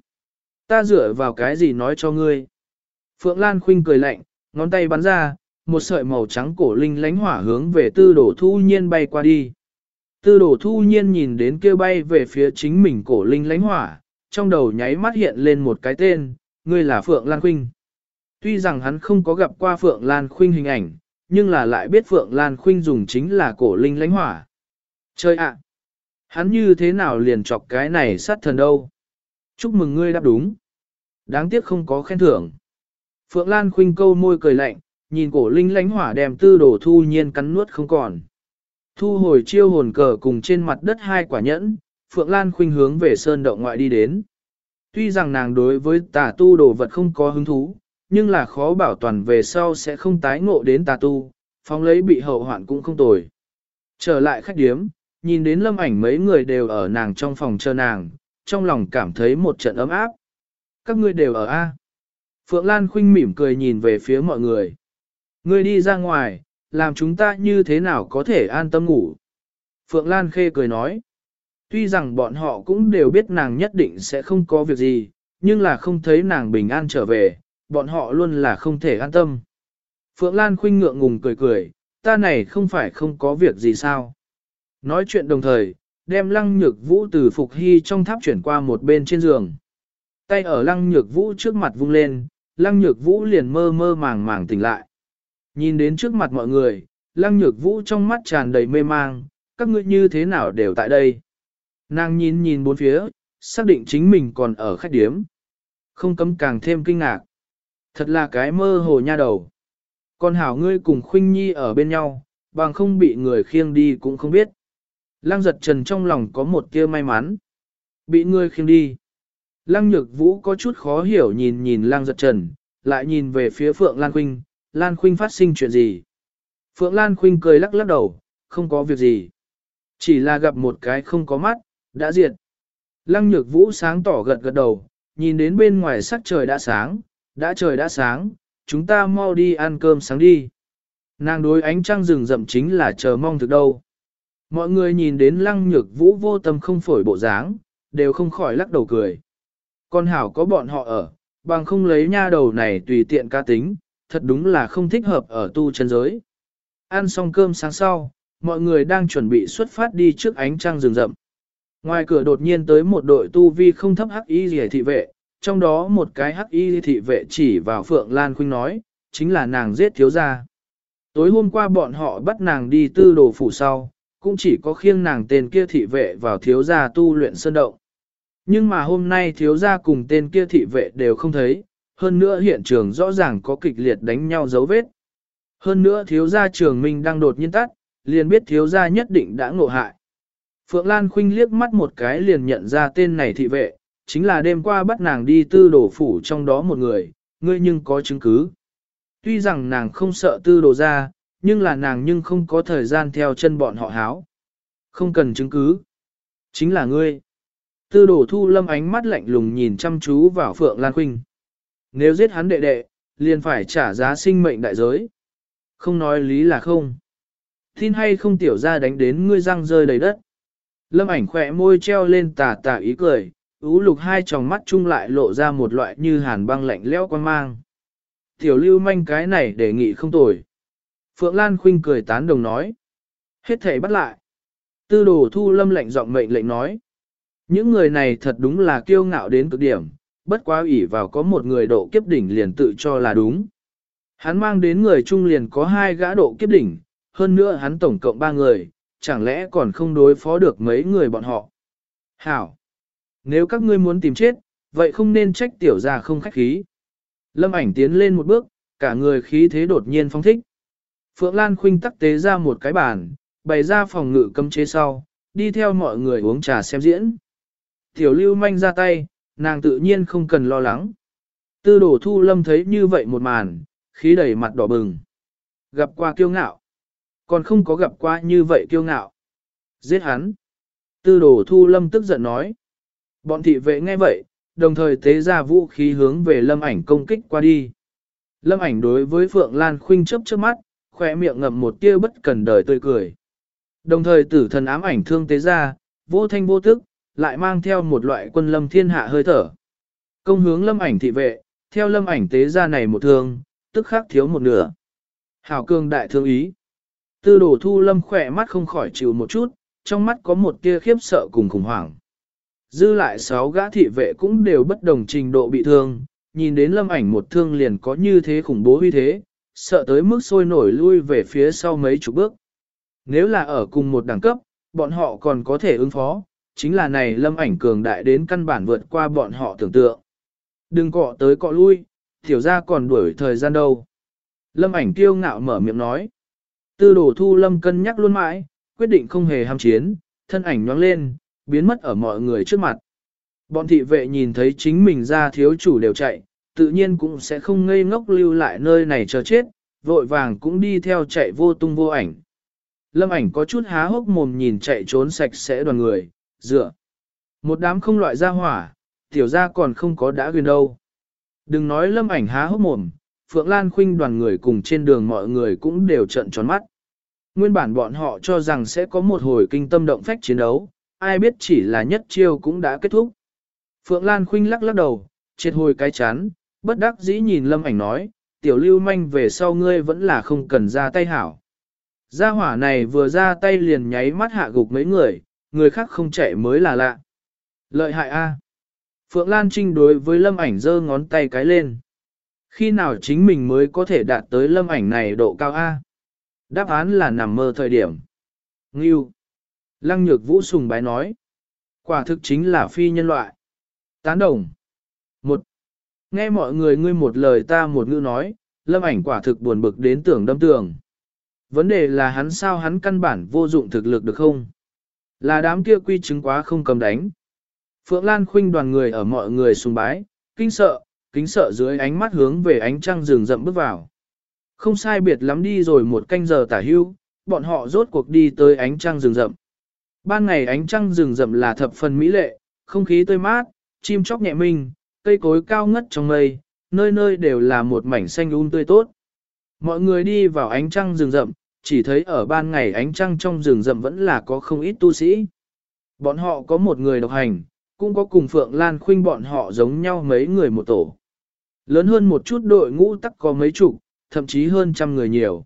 Ta dựa vào cái gì nói cho ngươi? Phượng Lan khuynh cười lạnh, ngón tay bắn ra, một sợi màu trắng cổ linh lánh hỏa hướng về tư đồ thu nhiên bay qua đi. Tư đồ thu nhiên nhìn đến kia bay về phía chính mình cổ linh lánh hỏa, trong đầu nháy mắt hiện lên một cái tên, ngươi là Phượng Lan Khuynh. Tuy rằng hắn không có gặp qua Phượng Lan Khuynh hình ảnh, nhưng là lại biết Phượng Lan Khuynh dùng chính là cổ linh lánh hỏa. Chơi ạ! Hắn như thế nào liền chọc cái này sát thần đâu? Chúc mừng ngươi đáp đúng. Đáng tiếc không có khen thưởng. Phượng Lan Khuynh câu môi cười lạnh, nhìn cổ linh lánh hỏa đem tư đồ thu nhiên cắn nuốt không còn. Thu hồi chiêu hồn cờ cùng trên mặt đất hai quả nhẫn, Phượng Lan Khuynh hướng về sơn động ngoại đi đến. Tuy rằng nàng đối với tà tu đồ vật không có hứng thú, nhưng là khó bảo toàn về sau sẽ không tái ngộ đến tà tu, phóng lấy bị hậu hoạn cũng không tồi. Trở lại khách điếm, nhìn đến lâm ảnh mấy người đều ở nàng trong phòng chờ nàng, trong lòng cảm thấy một trận ấm áp. Các ngươi đều ở A. Phượng Lan khinh mỉm cười nhìn về phía mọi người. Ngươi đi ra ngoài, làm chúng ta như thế nào có thể an tâm ngủ. Phượng Lan khê cười nói. Tuy rằng bọn họ cũng đều biết nàng nhất định sẽ không có việc gì, nhưng là không thấy nàng bình an trở về, bọn họ luôn là không thể an tâm. Phượng Lan khinh ngượng ngùng cười cười, ta này không phải không có việc gì sao. Nói chuyện đồng thời, đem lăng nhược vũ từ phục hy trong tháp chuyển qua một bên trên giường. Tay ở lăng nhược vũ trước mặt vung lên, lăng nhược vũ liền mơ mơ màng màng tỉnh lại. Nhìn đến trước mặt mọi người, lăng nhược vũ trong mắt tràn đầy mê mang, các ngươi như thế nào đều tại đây. Nàng nhìn nhìn bốn phía, xác định chính mình còn ở khách điếm. Không cấm càng thêm kinh ngạc. Thật là cái mơ hồ nha đầu. Còn hảo ngươi cùng khuynh nhi ở bên nhau, bằng không bị người khiêng đi cũng không biết. Lăng giật trần trong lòng có một tia may mắn. Bị ngươi khiêng đi. Lăng nhược vũ có chút khó hiểu nhìn nhìn lăng giật trần, lại nhìn về phía Phượng Lan Khuynh, Lan Khuynh phát sinh chuyện gì. Phượng Lan Khuynh cười lắc lắc đầu, không có việc gì. Chỉ là gặp một cái không có mắt, đã diệt. Lăng nhược vũ sáng tỏ gật gật đầu, nhìn đến bên ngoài sắc trời đã sáng, đã trời đã sáng, chúng ta mau đi ăn cơm sáng đi. Nàng đối ánh trăng rừng rậm chính là chờ mong thực đâu. Mọi người nhìn đến lăng nhược vũ vô tâm không phổi bộ dáng, đều không khỏi lắc đầu cười. Con hảo có bọn họ ở, bằng không lấy nha đầu này tùy tiện ca tính, thật đúng là không thích hợp ở tu chân giới. Ăn xong cơm sáng sau, mọi người đang chuẩn bị xuất phát đi trước ánh trăng rừng rậm. Ngoài cửa đột nhiên tới một đội tu vi không thấp hắc y rìa thị vệ, trong đó một cái hắc y thị vệ chỉ vào Phượng Lan Khuynh nói, chính là nàng giết thiếu gia. Tối hôm qua bọn họ bắt nàng đi tư đồ phủ sau, cũng chỉ có khiêng nàng tên kia thị vệ vào thiếu gia tu luyện sơn động. Nhưng mà hôm nay thiếu gia cùng tên kia thị vệ đều không thấy, hơn nữa hiện trường rõ ràng có kịch liệt đánh nhau dấu vết. Hơn nữa thiếu gia trường minh đang đột nhiên tắt, liền biết thiếu gia nhất định đã ngộ hại. Phượng Lan Khuynh liếc mắt một cái liền nhận ra tên này thị vệ, chính là đêm qua bắt nàng đi tư đổ phủ trong đó một người, ngươi nhưng có chứng cứ. Tuy rằng nàng không sợ tư đồ ra, nhưng là nàng nhưng không có thời gian theo chân bọn họ háo. Không cần chứng cứ. Chính là ngươi. Tư đồ thu lâm ánh mắt lạnh lùng nhìn chăm chú vào Phượng Lan Khuynh. Nếu giết hắn đệ đệ, liền phải trả giá sinh mệnh đại giới. Không nói lý là không. Tin hay không tiểu ra đánh đến ngươi răng rơi đầy đất. Lâm ảnh khỏe môi treo lên tà tà ý cười, ú lục hai tròng mắt chung lại lộ ra một loại như hàn băng lạnh lẽo quan mang. Tiểu lưu manh cái này đề nghị không tồi. Phượng Lan Khinh cười tán đồng nói. Hết thể bắt lại. Tư đồ thu lâm lệnh giọng mệnh lệnh nói. Những người này thật đúng là kiêu ngạo đến cực điểm, bất quá ủy vào có một người độ kiếp đỉnh liền tự cho là đúng. Hắn mang đến người trung liền có hai gã độ kiếp đỉnh, hơn nữa hắn tổng cộng ba người, chẳng lẽ còn không đối phó được mấy người bọn họ. Hảo! Nếu các ngươi muốn tìm chết, vậy không nên trách tiểu gia không khách khí. Lâm ảnh tiến lên một bước, cả người khí thế đột nhiên phong thích. Phượng Lan khuynh tắc tế ra một cái bàn, bày ra phòng ngự cấm chế sau, đi theo mọi người uống trà xem diễn. Tiểu lưu manh ra tay, nàng tự nhiên không cần lo lắng. Tư đổ thu lâm thấy như vậy một màn, khí đầy mặt đỏ bừng. Gặp qua kiêu ngạo. Còn không có gặp qua như vậy kiêu ngạo. Giết hắn. Tư đổ thu lâm tức giận nói. Bọn thị vệ nghe vậy, đồng thời tế ra vũ khí hướng về lâm ảnh công kích qua đi. Lâm ảnh đối với Phượng Lan Khuynh chớp chớp mắt, khỏe miệng ngậm một tia bất cần đời tươi cười. Đồng thời tử thần ám ảnh thương tế ra, vô thanh vô tức, lại mang theo một loại quân lâm thiên hạ hơi thở. Công hướng lâm ảnh thị vệ, theo lâm ảnh tế ra này một thương, tức khắc thiếu một nửa. Hảo cương đại thương ý. Tư đồ thu lâm khỏe mắt không khỏi chịu một chút, trong mắt có một tia khiếp sợ cùng khủng hoảng. Dư lại sáu gã thị vệ cũng đều bất đồng trình độ bị thương, nhìn đến lâm ảnh một thương liền có như thế khủng bố uy thế, sợ tới mức sôi nổi lui về phía sau mấy chục bước. Nếu là ở cùng một đẳng cấp, bọn họ còn có thể ứng phó, chính là này lâm ảnh cường đại đến căn bản vượt qua bọn họ tưởng tượng. Đừng cọ tới cọ lui, tiểu ra còn đuổi thời gian đâu. Lâm ảnh kiêu ngạo mở miệng nói. Tư đồ thu lâm cân nhắc luôn mãi, quyết định không hề ham chiến, thân ảnh nhoáng lên, biến mất ở mọi người trước mặt. Bọn thị vệ nhìn thấy chính mình ra thiếu chủ đều chạy, tự nhiên cũng sẽ không ngây ngốc lưu lại nơi này chờ chết, vội vàng cũng đi theo chạy vô tung vô ảnh. Lâm ảnh có chút há hốc mồm nhìn chạy trốn sạch sẽ đoàn người, dựa. Một đám không loại ra hỏa, tiểu ra còn không có đã quyền đâu. Đừng nói lâm ảnh há hốc mồm, Phượng Lan Khuynh đoàn người cùng trên đường mọi người cũng đều trận tròn mắt. Nguyên bản bọn họ cho rằng sẽ có một hồi kinh tâm động phách chiến đấu, ai biết chỉ là nhất chiêu cũng đã kết thúc. Phượng Lan Khuynh lắc lắc đầu, triệt hồi cái chán, bất đắc dĩ nhìn lâm ảnh nói, tiểu lưu manh về sau ngươi vẫn là không cần ra tay hảo. Gia hỏa này vừa ra tay liền nháy mắt hạ gục mấy người, người khác không chạy mới là lạ. Lợi hại a. Phượng Lan Trinh đối với lâm ảnh giơ ngón tay cái lên. Khi nào chính mình mới có thể đạt tới lâm ảnh này độ cao A? Đáp án là nằm mơ thời điểm. Ngưu. Lăng nhược vũ sùng bái nói. Quả thực chính là phi nhân loại. Tán đồng. Một. Nghe mọi người ngươi một lời ta một ngữ nói, lâm ảnh quả thực buồn bực đến tưởng đâm tường. Vấn đề là hắn sao hắn căn bản vô dụng thực lực được không? Là đám kia quy chứng quá không cầm đánh. Phượng Lan khuynh đoàn người ở mọi người sùng bái, kinh sợ, kính sợ dưới ánh mắt hướng về ánh trăng rừng rậm bước vào. Không sai biệt lắm đi rồi một canh giờ tả hưu, bọn họ rốt cuộc đi tới ánh trăng rừng rậm. Ban ngày ánh trăng rừng rậm là thập phần mỹ lệ, không khí tươi mát, chim chóc nhẹ minh, cây cối cao ngất trong mây, nơi nơi đều là một mảnh xanh um tươi tốt. Mọi người đi vào ánh trăng rừng rậm, chỉ thấy ở ban ngày ánh trăng trong rừng rậm vẫn là có không ít tu sĩ. Bọn họ có một người độc hành, cũng có cùng Phượng Lan Khuynh bọn họ giống nhau mấy người một tổ. lớn hơn một chút đội ngũ tắc có mấy chục, thậm chí hơn trăm người nhiều.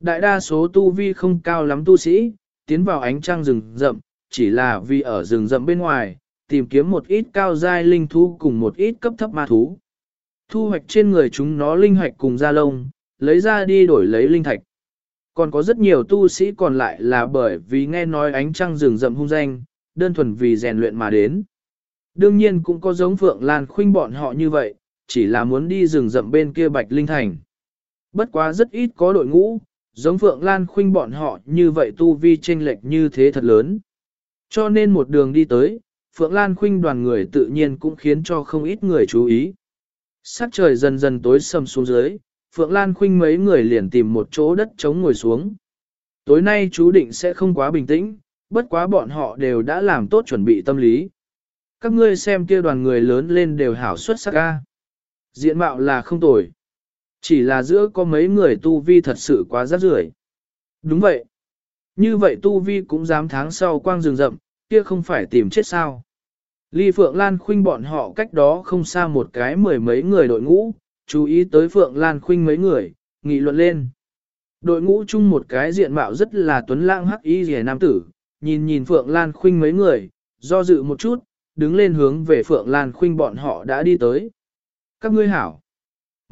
Đại đa số tu vi không cao lắm tu sĩ, tiến vào ánh trăng rừng rậm, chỉ là vì ở rừng rậm bên ngoài, tìm kiếm một ít cao giai linh thú cùng một ít cấp thấp ma thú. Thu hoạch trên người chúng nó linh hoạch cùng da lông, lấy ra đi đổi lấy linh thạch. Còn có rất nhiều tu sĩ còn lại là bởi vì nghe nói ánh trăng rừng rậm hung danh, đơn thuần vì rèn luyện mà đến. Đương nhiên cũng có giống Phượng Lan khuynh bọn họ như vậy, chỉ là muốn đi rừng rậm bên kia Bạch Linh Thành. Bất quá rất ít có đội ngũ, giống Phượng Lan khuynh bọn họ như vậy tu vi chênh lệch như thế thật lớn. Cho nên một đường đi tới, Phượng Lan khuynh đoàn người tự nhiên cũng khiến cho không ít người chú ý. Sắc trời dần dần tối sầm xuống dưới, Phượng Lan khuynh mấy người liền tìm một chỗ đất trống ngồi xuống. Tối nay chú định sẽ không quá bình tĩnh, bất quá bọn họ đều đã làm tốt chuẩn bị tâm lý. Các ngươi xem kia đoàn người lớn lên đều hảo xuất sắc ca. Diện mạo là không tồi. Chỉ là giữa có mấy người tu vi thật sự quá rắc rưởi. Đúng vậy. Như vậy tu vi cũng dám tháng sau quang rừng rậm, kia không phải tìm chết sao. Ly Phượng Lan Khuynh bọn họ cách đó không xa một cái mười mấy người đội ngũ, chú ý tới Phượng Lan Khuynh mấy người, nghị luận lên. Đội ngũ chung một cái diện mạo rất là tuấn lãng hắc y rẻ nam tử, nhìn nhìn Phượng Lan Khuynh mấy người, do dự một chút, đứng lên hướng về Phượng Lan Khuynh bọn họ đã đi tới. Các ngươi hảo.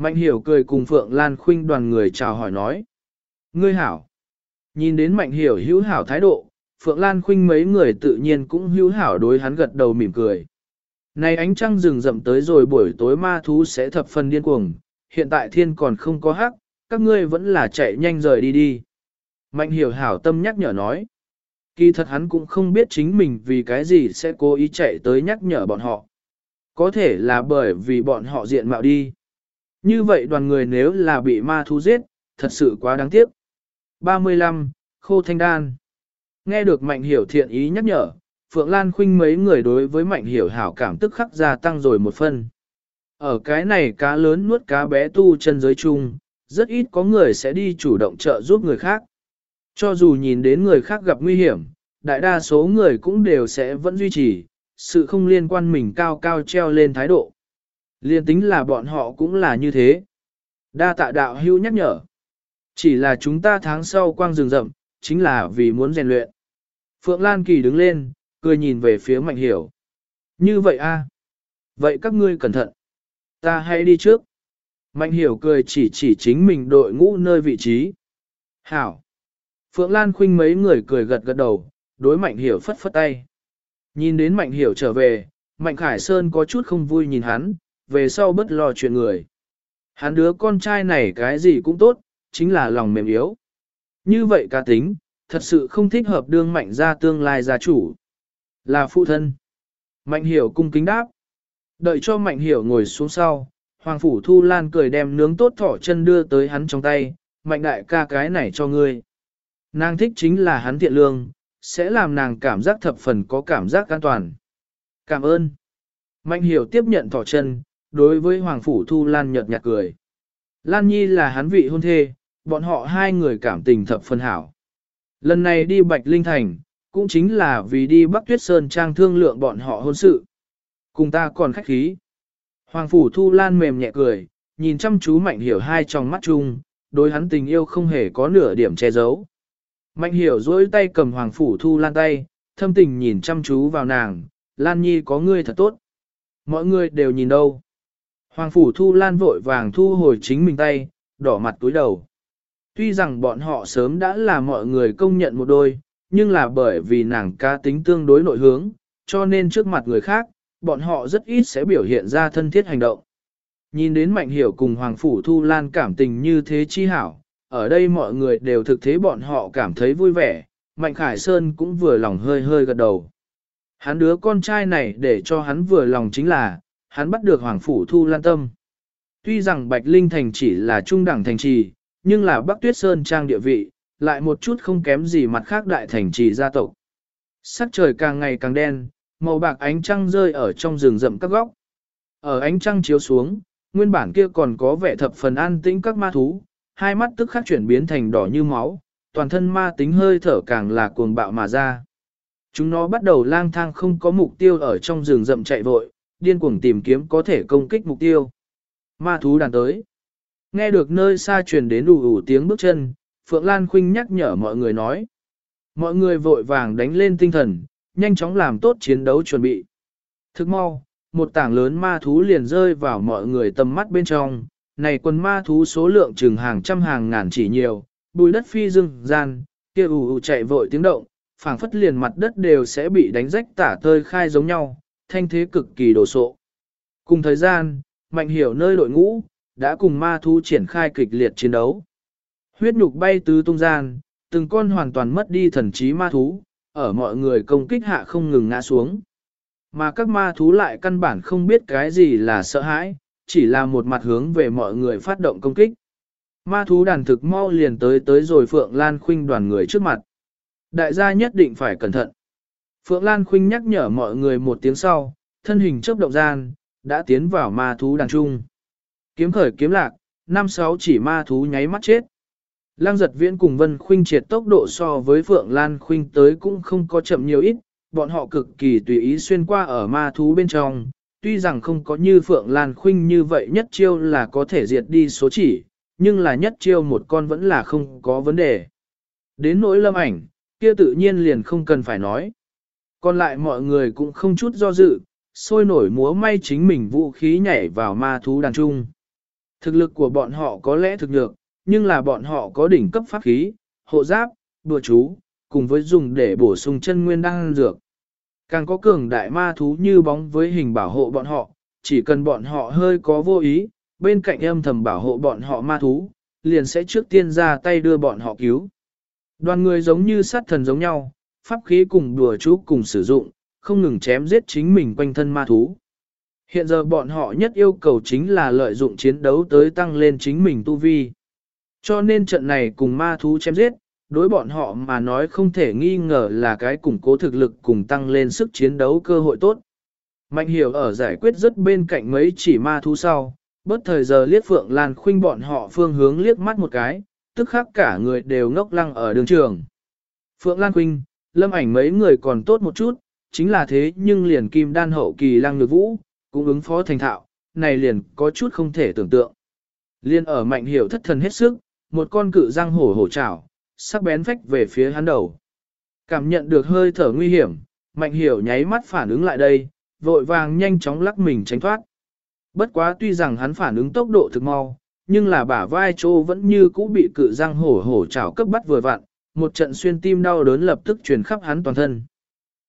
Mạnh hiểu cười cùng Phượng Lan Khuynh đoàn người chào hỏi nói. Ngươi hảo. Nhìn đến mạnh hiểu hữu hảo thái độ, Phượng Lan Khuynh mấy người tự nhiên cũng hữu hảo đối hắn gật đầu mỉm cười. Này ánh trăng rừng rậm tới rồi buổi tối ma thú sẽ thập phần điên cuồng, hiện tại thiên còn không có hắc, các ngươi vẫn là chạy nhanh rời đi đi. Mạnh hiểu hảo tâm nhắc nhở nói. Kỳ thật hắn cũng không biết chính mình vì cái gì sẽ cố ý chạy tới nhắc nhở bọn họ. Có thể là bởi vì bọn họ diện mạo đi. Như vậy đoàn người nếu là bị ma thú giết, thật sự quá đáng tiếc. 35. Khô Thanh Đan Nghe được Mạnh Hiểu thiện ý nhắc nhở, Phượng Lan Khuynh mấy người đối với Mạnh Hiểu hảo cảm tức khắc gia tăng rồi một phân. Ở cái này cá lớn nuốt cá bé tu chân giới chung, rất ít có người sẽ đi chủ động trợ giúp người khác. Cho dù nhìn đến người khác gặp nguy hiểm, đại đa số người cũng đều sẽ vẫn duy trì, sự không liên quan mình cao cao treo lên thái độ. Liên tính là bọn họ cũng là như thế. Đa tạ đạo hưu nhắc nhở. Chỉ là chúng ta tháng sau quang rừng rậm, chính là vì muốn rèn luyện. Phượng Lan Kỳ đứng lên, cười nhìn về phía Mạnh Hiểu. Như vậy a Vậy các ngươi cẩn thận. Ta hãy đi trước. Mạnh Hiểu cười chỉ chỉ chính mình đội ngũ nơi vị trí. Hảo. Phượng Lan khinh mấy người cười gật gật đầu, đối Mạnh Hiểu phất phất tay. Nhìn đến Mạnh Hiểu trở về, Mạnh Khải Sơn có chút không vui nhìn hắn, về sau bất lo chuyện người. Hắn đứa con trai này cái gì cũng tốt, chính là lòng mềm yếu. Như vậy ca tính, thật sự không thích hợp đương mạnh ra tương lai gia chủ. Là phụ thân. Mạnh hiểu cung kính đáp. Đợi cho mạnh hiểu ngồi xuống sau, Hoàng Phủ Thu Lan cười đem nướng tốt thỏ chân đưa tới hắn trong tay, mạnh đại ca cái này cho ngươi. Nàng thích chính là hắn thiện lương, sẽ làm nàng cảm giác thập phần có cảm giác an toàn. Cảm ơn. Mạnh hiểu tiếp nhận thỏ chân, đối với Hoàng Phủ Thu Lan nhợt nhạt cười. Lan Nhi là hắn vị hôn thê, bọn họ hai người cảm tình thập phân hảo. Lần này đi Bạch Linh Thành, cũng chính là vì đi Bắc Tuyết Sơn trang thương lượng bọn họ hôn sự. Cùng ta còn khách khí. Hoàng Phủ Thu Lan mềm nhẹ cười, nhìn chăm chú Mạnh Hiểu hai trong mắt chung, đối hắn tình yêu không hề có nửa điểm che giấu. Mạnh Hiểu dối tay cầm Hoàng Phủ Thu Lan tay, thâm tình nhìn chăm chú vào nàng, Lan Nhi có ngươi thật tốt. Mọi người đều nhìn đâu. Hoàng Phủ Thu Lan vội vàng thu hồi chính mình tay, đỏ mặt túi đầu. Tuy rằng bọn họ sớm đã là mọi người công nhận một đôi, nhưng là bởi vì nàng cá tính tương đối nội hướng, cho nên trước mặt người khác, bọn họ rất ít sẽ biểu hiện ra thân thiết hành động. Nhìn đến Mạnh Hiểu cùng Hoàng Phủ Thu Lan cảm tình như thế chi hảo, ở đây mọi người đều thực thế bọn họ cảm thấy vui vẻ, Mạnh Khải Sơn cũng vừa lòng hơi hơi gật đầu. Hắn đứa con trai này để cho hắn vừa lòng chính là, hắn bắt được Hoàng Phủ Thu Lan tâm. Tuy rằng Bạch Linh Thành chỉ là trung đẳng thành trì, nhưng là Bắc Tuyết Sơn trang địa vị, lại một chút không kém gì mặt khác đại thành trì gia tộc. Sắc trời càng ngày càng đen, màu bạc ánh trăng rơi ở trong rừng rậm các góc. Ở ánh trăng chiếu xuống, nguyên bản kia còn có vẻ thập phần an tĩnh các ma thú, hai mắt tức khắc chuyển biến thành đỏ như máu, toàn thân ma tính hơi thở càng là cuồng bạo mà ra. Chúng nó bắt đầu lang thang không có mục tiêu ở trong rừng rậm chạy vội, điên cuồng tìm kiếm có thể công kích mục tiêu. Ma thú đàn tới. Nghe được nơi xa truyền đến đủ ủ tiếng bước chân, Phượng Lan Khuynh nhắc nhở mọi người nói. Mọi người vội vàng đánh lên tinh thần, nhanh chóng làm tốt chiến đấu chuẩn bị. Thức mau, một tảng lớn ma thú liền rơi vào mọi người tầm mắt bên trong. Này quần ma thú số lượng chừng hàng trăm hàng ngàn chỉ nhiều, bùi đất phi dương gian, kia ù ù chạy vội tiếng động, phảng phất liền mặt đất đều sẽ bị đánh rách tả tơi khai giống nhau, thanh thế cực kỳ đồ sộ. Cùng thời gian, mạnh hiểu nơi đội ngũ, đã cùng ma thú triển khai kịch liệt chiến đấu. Huyết nhục bay tứ tung gian, từng con hoàn toàn mất đi thần trí ma thú, ở mọi người công kích hạ không ngừng ngã xuống. Mà các ma thú lại căn bản không biết cái gì là sợ hãi, chỉ là một mặt hướng về mọi người phát động công kích. Ma thú đàn thực mau liền tới tới rồi Phượng Lan Khuynh đoàn người trước mặt. Đại gia nhất định phải cẩn thận. Phượng Lan Khuynh nhắc nhở mọi người một tiếng sau, thân hình chớp động gian, đã tiến vào ma thú đàn trung. Kiếm khởi kiếm lạc, năm sáu chỉ ma thú nháy mắt chết. Lăng giật viễn cùng Vân Khuynh triệt tốc độ so với Phượng Lan Khuynh tới cũng không có chậm nhiều ít, bọn họ cực kỳ tùy ý xuyên qua ở ma thú bên trong, tuy rằng không có như Phượng Lan Khuynh như vậy nhất chiêu là có thể diệt đi số chỉ, nhưng là nhất chiêu một con vẫn là không có vấn đề. Đến nỗi lâm ảnh, kia tự nhiên liền không cần phải nói. Còn lại mọi người cũng không chút do dự, sôi nổi múa may chính mình vũ khí nhảy vào ma thú đàn trung. Thực lực của bọn họ có lẽ thực được, nhưng là bọn họ có đỉnh cấp pháp khí, hộ giáp, đùa chú, cùng với dùng để bổ sung chân nguyên đan dược. Càng có cường đại ma thú như bóng với hình bảo hộ bọn họ, chỉ cần bọn họ hơi có vô ý, bên cạnh âm thầm bảo hộ bọn họ ma thú, liền sẽ trước tiên ra tay đưa bọn họ cứu. Đoàn người giống như sát thần giống nhau, pháp khí cùng đùa chú cùng sử dụng, không ngừng chém giết chính mình quanh thân ma thú. Hiện giờ bọn họ nhất yêu cầu chính là lợi dụng chiến đấu tới tăng lên chính mình tu vi. Cho nên trận này cùng ma thú chém giết, đối bọn họ mà nói không thể nghi ngờ là cái củng cố thực lực cùng tăng lên sức chiến đấu cơ hội tốt. Mạnh hiểu ở giải quyết rất bên cạnh mấy chỉ ma thú sau, bất thời giờ liếc Phượng Lan khuynh bọn họ phương hướng liếc mắt một cái, tức khắc cả người đều ngốc lăng ở đường trường. Phượng Lan khuynh, lâm ảnh mấy người còn tốt một chút, chính là thế nhưng liền kim đan hậu kỳ lăng nhược vũ, cũng ứng phó thành thạo, này liền có chút không thể tưởng tượng. Liên ở mạnh hiểu thất thần hết sức, một con cự răng hổ hổ chảo, sắc bén phách về phía hắn đầu. Cảm nhận được hơi thở nguy hiểm, mạnh hiểu nháy mắt phản ứng lại đây, vội vàng nhanh chóng lắc mình tránh thoát. Bất quá tuy rằng hắn phản ứng tốc độ thực mau, nhưng là bả vai chỗ vẫn như cũ bị cự răng hổ hổ chảo cấp bắt vừa vặn, một trận xuyên tim đau đớn lập tức truyền khắp hắn toàn thân.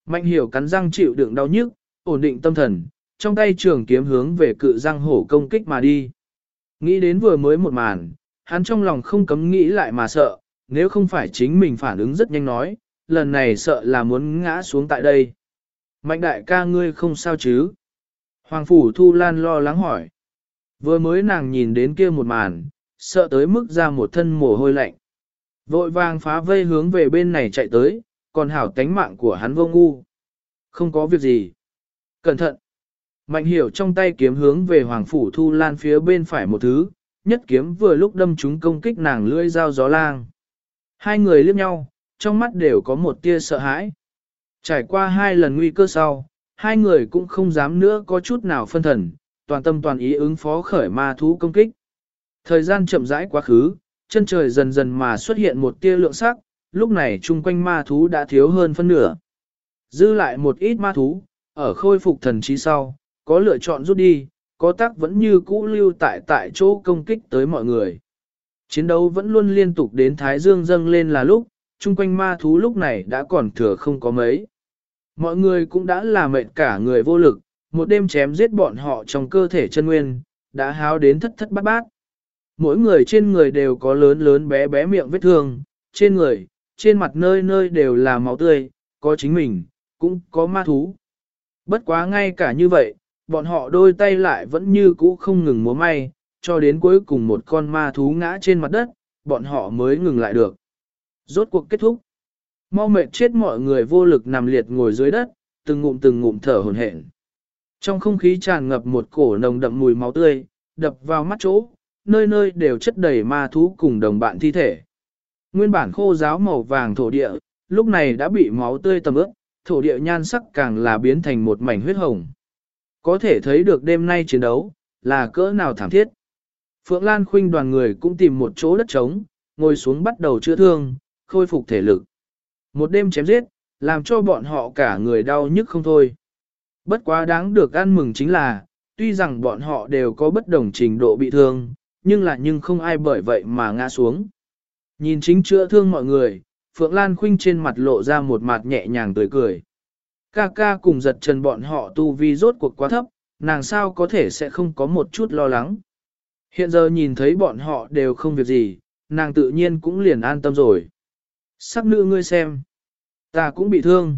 Mạnh hiểu cắn răng chịu đựng đau nhức, ổn định tâm thần, trong tay trường kiếm hướng về cự răng hổ công kích mà đi. Nghĩ đến vừa mới một màn, hắn trong lòng không cấm nghĩ lại mà sợ, nếu không phải chính mình phản ứng rất nhanh nói, lần này sợ là muốn ngã xuống tại đây. Mạnh đại ca ngươi không sao chứ? Hoàng Phủ Thu Lan lo lắng hỏi. Vừa mới nàng nhìn đến kia một màn, sợ tới mức ra một thân mồ hôi lạnh. Vội vàng phá vây hướng về bên này chạy tới, còn hảo tánh mạng của hắn vô ngu. Không có việc gì. Cẩn thận. Mạnh hiểu trong tay kiếm hướng về Hoàng Phủ Thu Lan phía bên phải một thứ, nhất kiếm vừa lúc đâm chúng công kích nàng lưỡi dao gió lang. Hai người liếc nhau, trong mắt đều có một tia sợ hãi. Trải qua hai lần nguy cơ sau, hai người cũng không dám nữa có chút nào phân thần, toàn tâm toàn ý ứng phó khởi ma thú công kích. Thời gian chậm rãi quá khứ, chân trời dần dần mà xuất hiện một tia lượng sắc, lúc này chung quanh ma thú đã thiếu hơn phân nửa. Dư lại một ít ma thú, ở khôi phục thần trí sau, có lựa chọn rút đi, có tác vẫn như cũ lưu tại tại chỗ công kích tới mọi người. Chiến đấu vẫn luôn liên tục đến Thái Dương dâng lên là lúc, chung quanh ma thú lúc này đã còn thừa không có mấy. Mọi người cũng đã là mệt cả người vô lực, một đêm chém giết bọn họ trong cơ thể chân nguyên, đã háo đến thất thất bát bát. Mỗi người trên người đều có lớn lớn bé bé miệng vết thương, trên người, trên mặt nơi nơi đều là máu tươi, có chính mình, cũng có ma thú. Bất quá ngay cả như vậy, bọn họ đôi tay lại vẫn như cũ không ngừng múa may, cho đến cuối cùng một con ma thú ngã trên mặt đất, bọn họ mới ngừng lại được. Rốt cuộc kết thúc. Mau mệt chết mọi người vô lực nằm liệt ngồi dưới đất, từng ngụm từng ngụm thở hổn hển. Trong không khí tràn ngập một cổ nồng đậm mùi máu tươi, đập vào mắt chỗ, nơi nơi đều chất đầy ma thú cùng đồng bạn thi thể. Nguyên bản khô giáo màu vàng thổ địa, lúc này đã bị máu tươi tầm ướt, thổ địa nhan sắc càng là biến thành một mảnh huyết hồng. Có thể thấy được đêm nay chiến đấu, là cỡ nào thảm thiết. Phượng Lan Khuynh đoàn người cũng tìm một chỗ đất trống, ngồi xuống bắt đầu chữa thương, khôi phục thể lực. Một đêm chém giết, làm cho bọn họ cả người đau nhức không thôi. Bất quá đáng được ăn mừng chính là, tuy rằng bọn họ đều có bất đồng trình độ bị thương, nhưng là nhưng không ai bởi vậy mà ngã xuống. Nhìn chính chữa thương mọi người, Phượng Lan Khuynh trên mặt lộ ra một mặt nhẹ nhàng tươi cười. Ca ca cùng giật trần bọn họ tu vi rốt cuộc quá thấp, nàng sao có thể sẽ không có một chút lo lắng. Hiện giờ nhìn thấy bọn họ đều không việc gì, nàng tự nhiên cũng liền an tâm rồi. Sắc nữ ngươi xem. Ta cũng bị thương.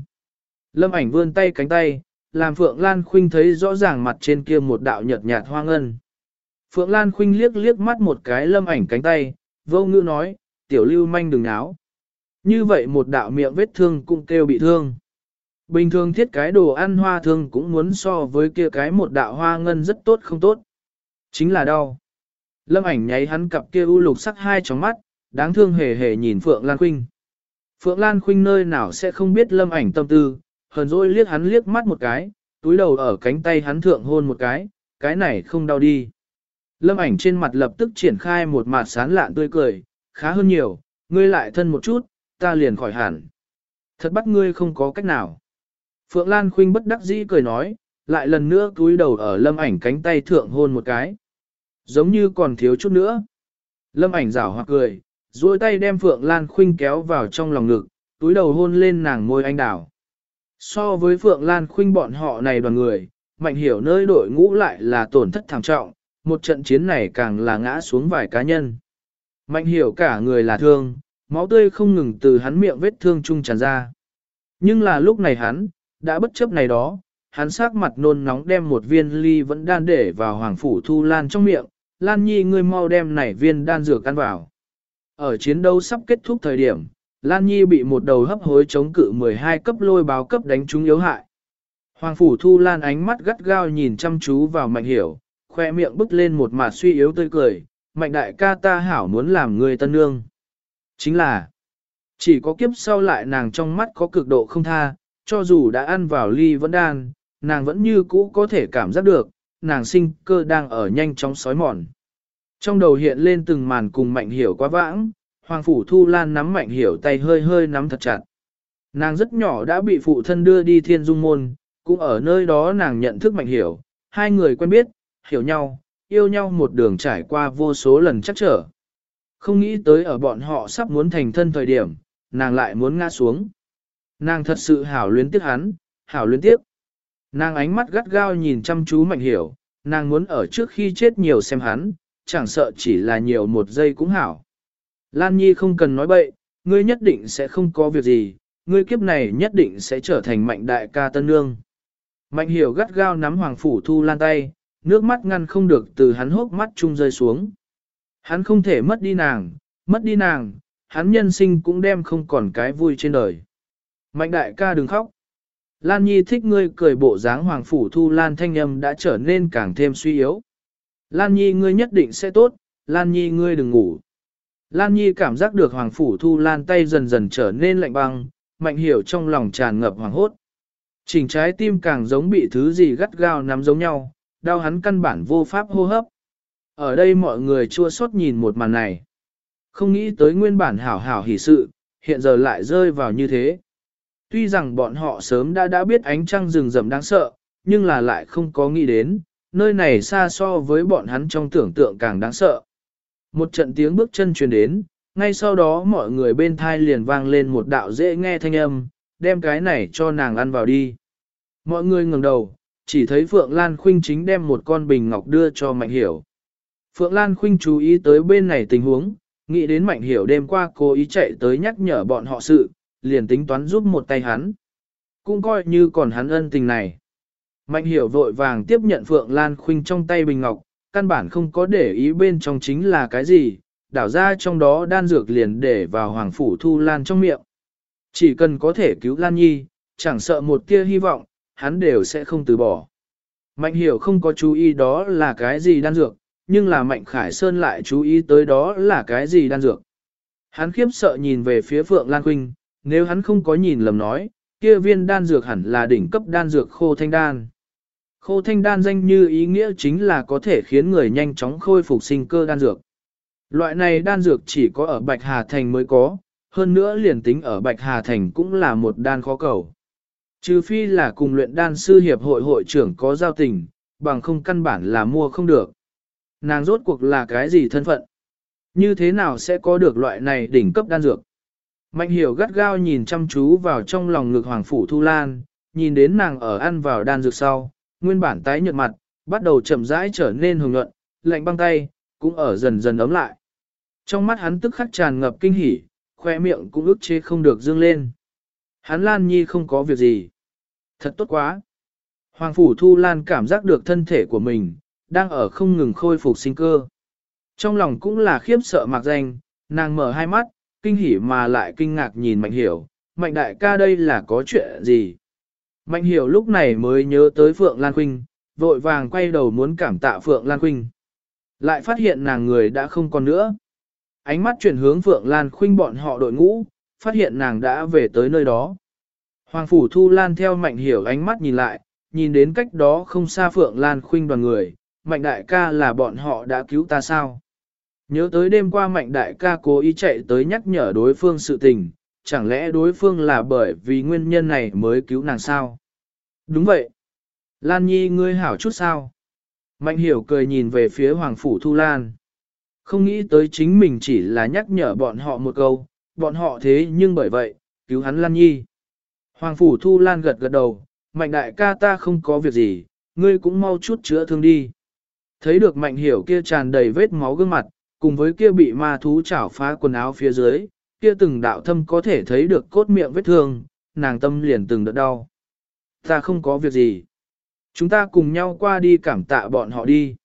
Lâm ảnh vươn tay cánh tay, làm Phượng Lan Khuynh thấy rõ ràng mặt trên kia một đạo nhợt nhạt hoang ân Phượng Lan Khuynh liếc liếc mắt một cái lâm ảnh cánh tay, vô ngữ nói, tiểu lưu manh đừng náo. Như vậy một đạo miệng vết thương cũng kêu bị thương. Bình thường thiết cái đồ ăn hoa thương cũng muốn so với kia cái một đạo hoa ngân rất tốt không tốt. Chính là đau. Lâm ảnh nháy hắn cặp kia u lục sắc hai tróng mắt, đáng thương hề hề nhìn Phượng Lan Khuynh. Phượng Lan Khuynh nơi nào sẽ không biết lâm ảnh tâm tư, hờn dỗi liếc hắn liếc mắt một cái, túi đầu ở cánh tay hắn thượng hôn một cái, cái này không đau đi. Lâm ảnh trên mặt lập tức triển khai một mặt sán lạn tươi cười, khá hơn nhiều, ngươi lại thân một chút, ta liền khỏi hẳn. Thật bắt ngươi không có cách nào. Phượng Lan Khuynh bất đắc dĩ cười nói, lại lần nữa túi đầu ở lâm ảnh cánh tay thượng hôn một cái. Giống như còn thiếu chút nữa. Lâm ảnh rảo hoặc cười, duỗi tay đem Phượng Lan Khuynh kéo vào trong lòng ngực, túi đầu hôn lên nàng môi anh đào. So với Phượng Lan Khuynh bọn họ này đoàn người, mạnh hiểu nơi đội ngũ lại là tổn thất thảm trọng, một trận chiến này càng là ngã xuống vài cá nhân. Mạnh hiểu cả người là thương, máu tươi không ngừng từ hắn miệng vết thương chung tràn ra. Nhưng là lúc này hắn, đã bất chấp này đó, hắn sắc mặt nôn nóng đem một viên ly vẫn đan để vào hoàng phủ thu lan trong miệng, lan nhi ngươi mau đem nảy viên đan dược ăn vào. Ở chiến đấu sắp kết thúc thời điểm, Lan Nhi bị một đầu hấp hối chống cự 12 cấp lôi báo cấp đánh trúng yếu hại. Hoàng phủ thu lan ánh mắt gắt gao nhìn chăm chú vào mạnh hiểu, khoe miệng bứt lên một mặt suy yếu tươi cười, mạnh đại ca ta hảo muốn làm người tân nương. Chính là, chỉ có kiếp sau lại nàng trong mắt có cực độ không tha, cho dù đã ăn vào ly vẫn đan, nàng vẫn như cũ có thể cảm giác được, nàng sinh cơ đang ở nhanh chóng sói mòn. Trong đầu hiện lên từng màn cùng mạnh hiểu quá vãng, Hoàng Phủ Thu Lan nắm mạnh hiểu tay hơi hơi nắm thật chặt. Nàng rất nhỏ đã bị phụ thân đưa đi thiên dung môn, cũng ở nơi đó nàng nhận thức mạnh hiểu, hai người quen biết, hiểu nhau, yêu nhau một đường trải qua vô số lần chắc trở. Không nghĩ tới ở bọn họ sắp muốn thành thân thời điểm, nàng lại muốn ngã xuống. Nàng thật sự hảo luyến tiếc hắn, hảo luyến tiếc. Nàng ánh mắt gắt gao nhìn chăm chú mạnh hiểu, nàng muốn ở trước khi chết nhiều xem hắn, chẳng sợ chỉ là nhiều một giây cũng hảo. Lan Nhi không cần nói bậy, ngươi nhất định sẽ không có việc gì, ngươi kiếp này nhất định sẽ trở thành mạnh đại ca tân nương. Mạnh hiểu gắt gao nắm Hoàng Phủ Thu Lan tay, nước mắt ngăn không được từ hắn hốc mắt chung rơi xuống. Hắn không thể mất đi nàng, mất đi nàng, hắn nhân sinh cũng đem không còn cái vui trên đời. Mạnh đại ca đừng khóc. Lan Nhi thích ngươi cười bộ dáng Hoàng Phủ Thu Lan thanh âm đã trở nên càng thêm suy yếu. Lan Nhi ngươi nhất định sẽ tốt, Lan Nhi ngươi đừng ngủ. Lan Nhi cảm giác được Hoàng Phủ Thu Lan tay dần dần trở nên lạnh băng, mạnh hiểu trong lòng tràn ngập hoàng hốt. Chỉnh trái tim càng giống bị thứ gì gắt gao nắm giống nhau, đau hắn căn bản vô pháp hô hấp. Ở đây mọi người chua xót nhìn một màn này. Không nghĩ tới nguyên bản hảo hảo hỷ sự, hiện giờ lại rơi vào như thế. Tuy rằng bọn họ sớm đã đã biết ánh trăng rừng rậm đáng sợ, nhưng là lại không có nghĩ đến, nơi này xa so với bọn hắn trong tưởng tượng càng đáng sợ. Một trận tiếng bước chân truyền đến, ngay sau đó mọi người bên thai liền vang lên một đạo dễ nghe thanh âm, đem cái này cho nàng ăn vào đi. Mọi người ngẩng đầu, chỉ thấy Phượng Lan Khuynh chính đem một con bình ngọc đưa cho Mạnh Hiểu. Phượng Lan Khuynh chú ý tới bên này tình huống, nghĩ đến Mạnh Hiểu đêm qua cố ý chạy tới nhắc nhở bọn họ sự, liền tính toán giúp một tay hắn. Cũng coi như còn hắn ân tình này. Mạnh Hiểu vội vàng tiếp nhận Phượng Lan Khuynh trong tay bình ngọc, căn bản không có để ý bên trong chính là cái gì, đảo ra trong đó đan dược liền để vào Hoàng Phủ Thu Lan trong miệng. Chỉ cần có thể cứu Lan Nhi, chẳng sợ một tia hy vọng, hắn đều sẽ không từ bỏ. Mạnh hiểu không có chú ý đó là cái gì đan dược, nhưng là Mạnh Khải Sơn lại chú ý tới đó là cái gì đan dược. Hắn khiếp sợ nhìn về phía Phượng Lan Quynh, nếu hắn không có nhìn lầm nói, kia viên đan dược hẳn là đỉnh cấp đan dược khô thanh đan. Khô thanh đan danh như ý nghĩa chính là có thể khiến người nhanh chóng khôi phục sinh cơ đan dược. Loại này đan dược chỉ có ở Bạch Hà Thành mới có, hơn nữa liền tính ở Bạch Hà Thành cũng là một đan khó cầu. Trừ phi là cùng luyện đan sư hiệp hội hội trưởng có giao tình, bằng không căn bản là mua không được. Nàng rốt cuộc là cái gì thân phận? Như thế nào sẽ có được loại này đỉnh cấp đan dược? Mạnh hiểu gắt gao nhìn chăm chú vào trong lòng ngực Hoàng Phủ Thu Lan, nhìn đến nàng ở ăn vào đan dược sau, nguyên bản tái nhợt mặt, bắt đầu chậm rãi trở nên hồng nhuận, lạnh băng tay, cũng ở dần dần ấm lại. Trong mắt hắn tức khắc tràn ngập kinh hỉ, khoe miệng cũng ức chế không được dương lên. Hắn Lan Nhi không có việc gì. Thật tốt quá. Hoàng Phủ Thu Lan cảm giác được thân thể của mình, đang ở không ngừng khôi phục sinh cơ. Trong lòng cũng là khiếp sợ mạc danh, nàng mở hai mắt, kinh hỉ mà lại kinh ngạc nhìn Mạnh Hiểu, Mạnh đại ca đây là có chuyện gì? Mạnh Hiểu lúc này mới nhớ tới Phượng Lan Quynh, vội vàng quay đầu muốn cảm tạ Phượng Lan Quynh, Lại phát hiện nàng người đã không còn nữa. Ánh mắt chuyển hướng Phượng Lan Khuynh bọn họ đội ngũ, phát hiện nàng đã về tới nơi đó. Hoàng Phủ Thu Lan theo Mạnh Hiểu ánh mắt nhìn lại, nhìn đến cách đó không xa Phượng Lan Khuynh đoàn người, Mạnh Đại ca là bọn họ đã cứu ta sao? Nhớ tới đêm qua Mạnh Đại ca cố ý chạy tới nhắc nhở đối phương sự tình, chẳng lẽ đối phương là bởi vì nguyên nhân này mới cứu nàng sao? Đúng vậy. Lan Nhi ngươi hảo chút sao? Mạnh Hiểu cười nhìn về phía Hoàng Phủ Thu Lan. Không nghĩ tới chính mình chỉ là nhắc nhở bọn họ một câu, bọn họ thế nhưng bởi vậy, cứu hắn Lan Nhi. Hoàng Phủ Thu Lan gật gật đầu, mạnh đại ca ta không có việc gì, ngươi cũng mau chút chữa thương đi. Thấy được mạnh hiểu kia tràn đầy vết máu gương mặt, cùng với kia bị ma thú chảo phá quần áo phía dưới, kia từng đạo thâm có thể thấy được cốt miệng vết thương, nàng tâm liền từng đợt đau. Ta không có việc gì. Chúng ta cùng nhau qua đi cảm tạ bọn họ đi.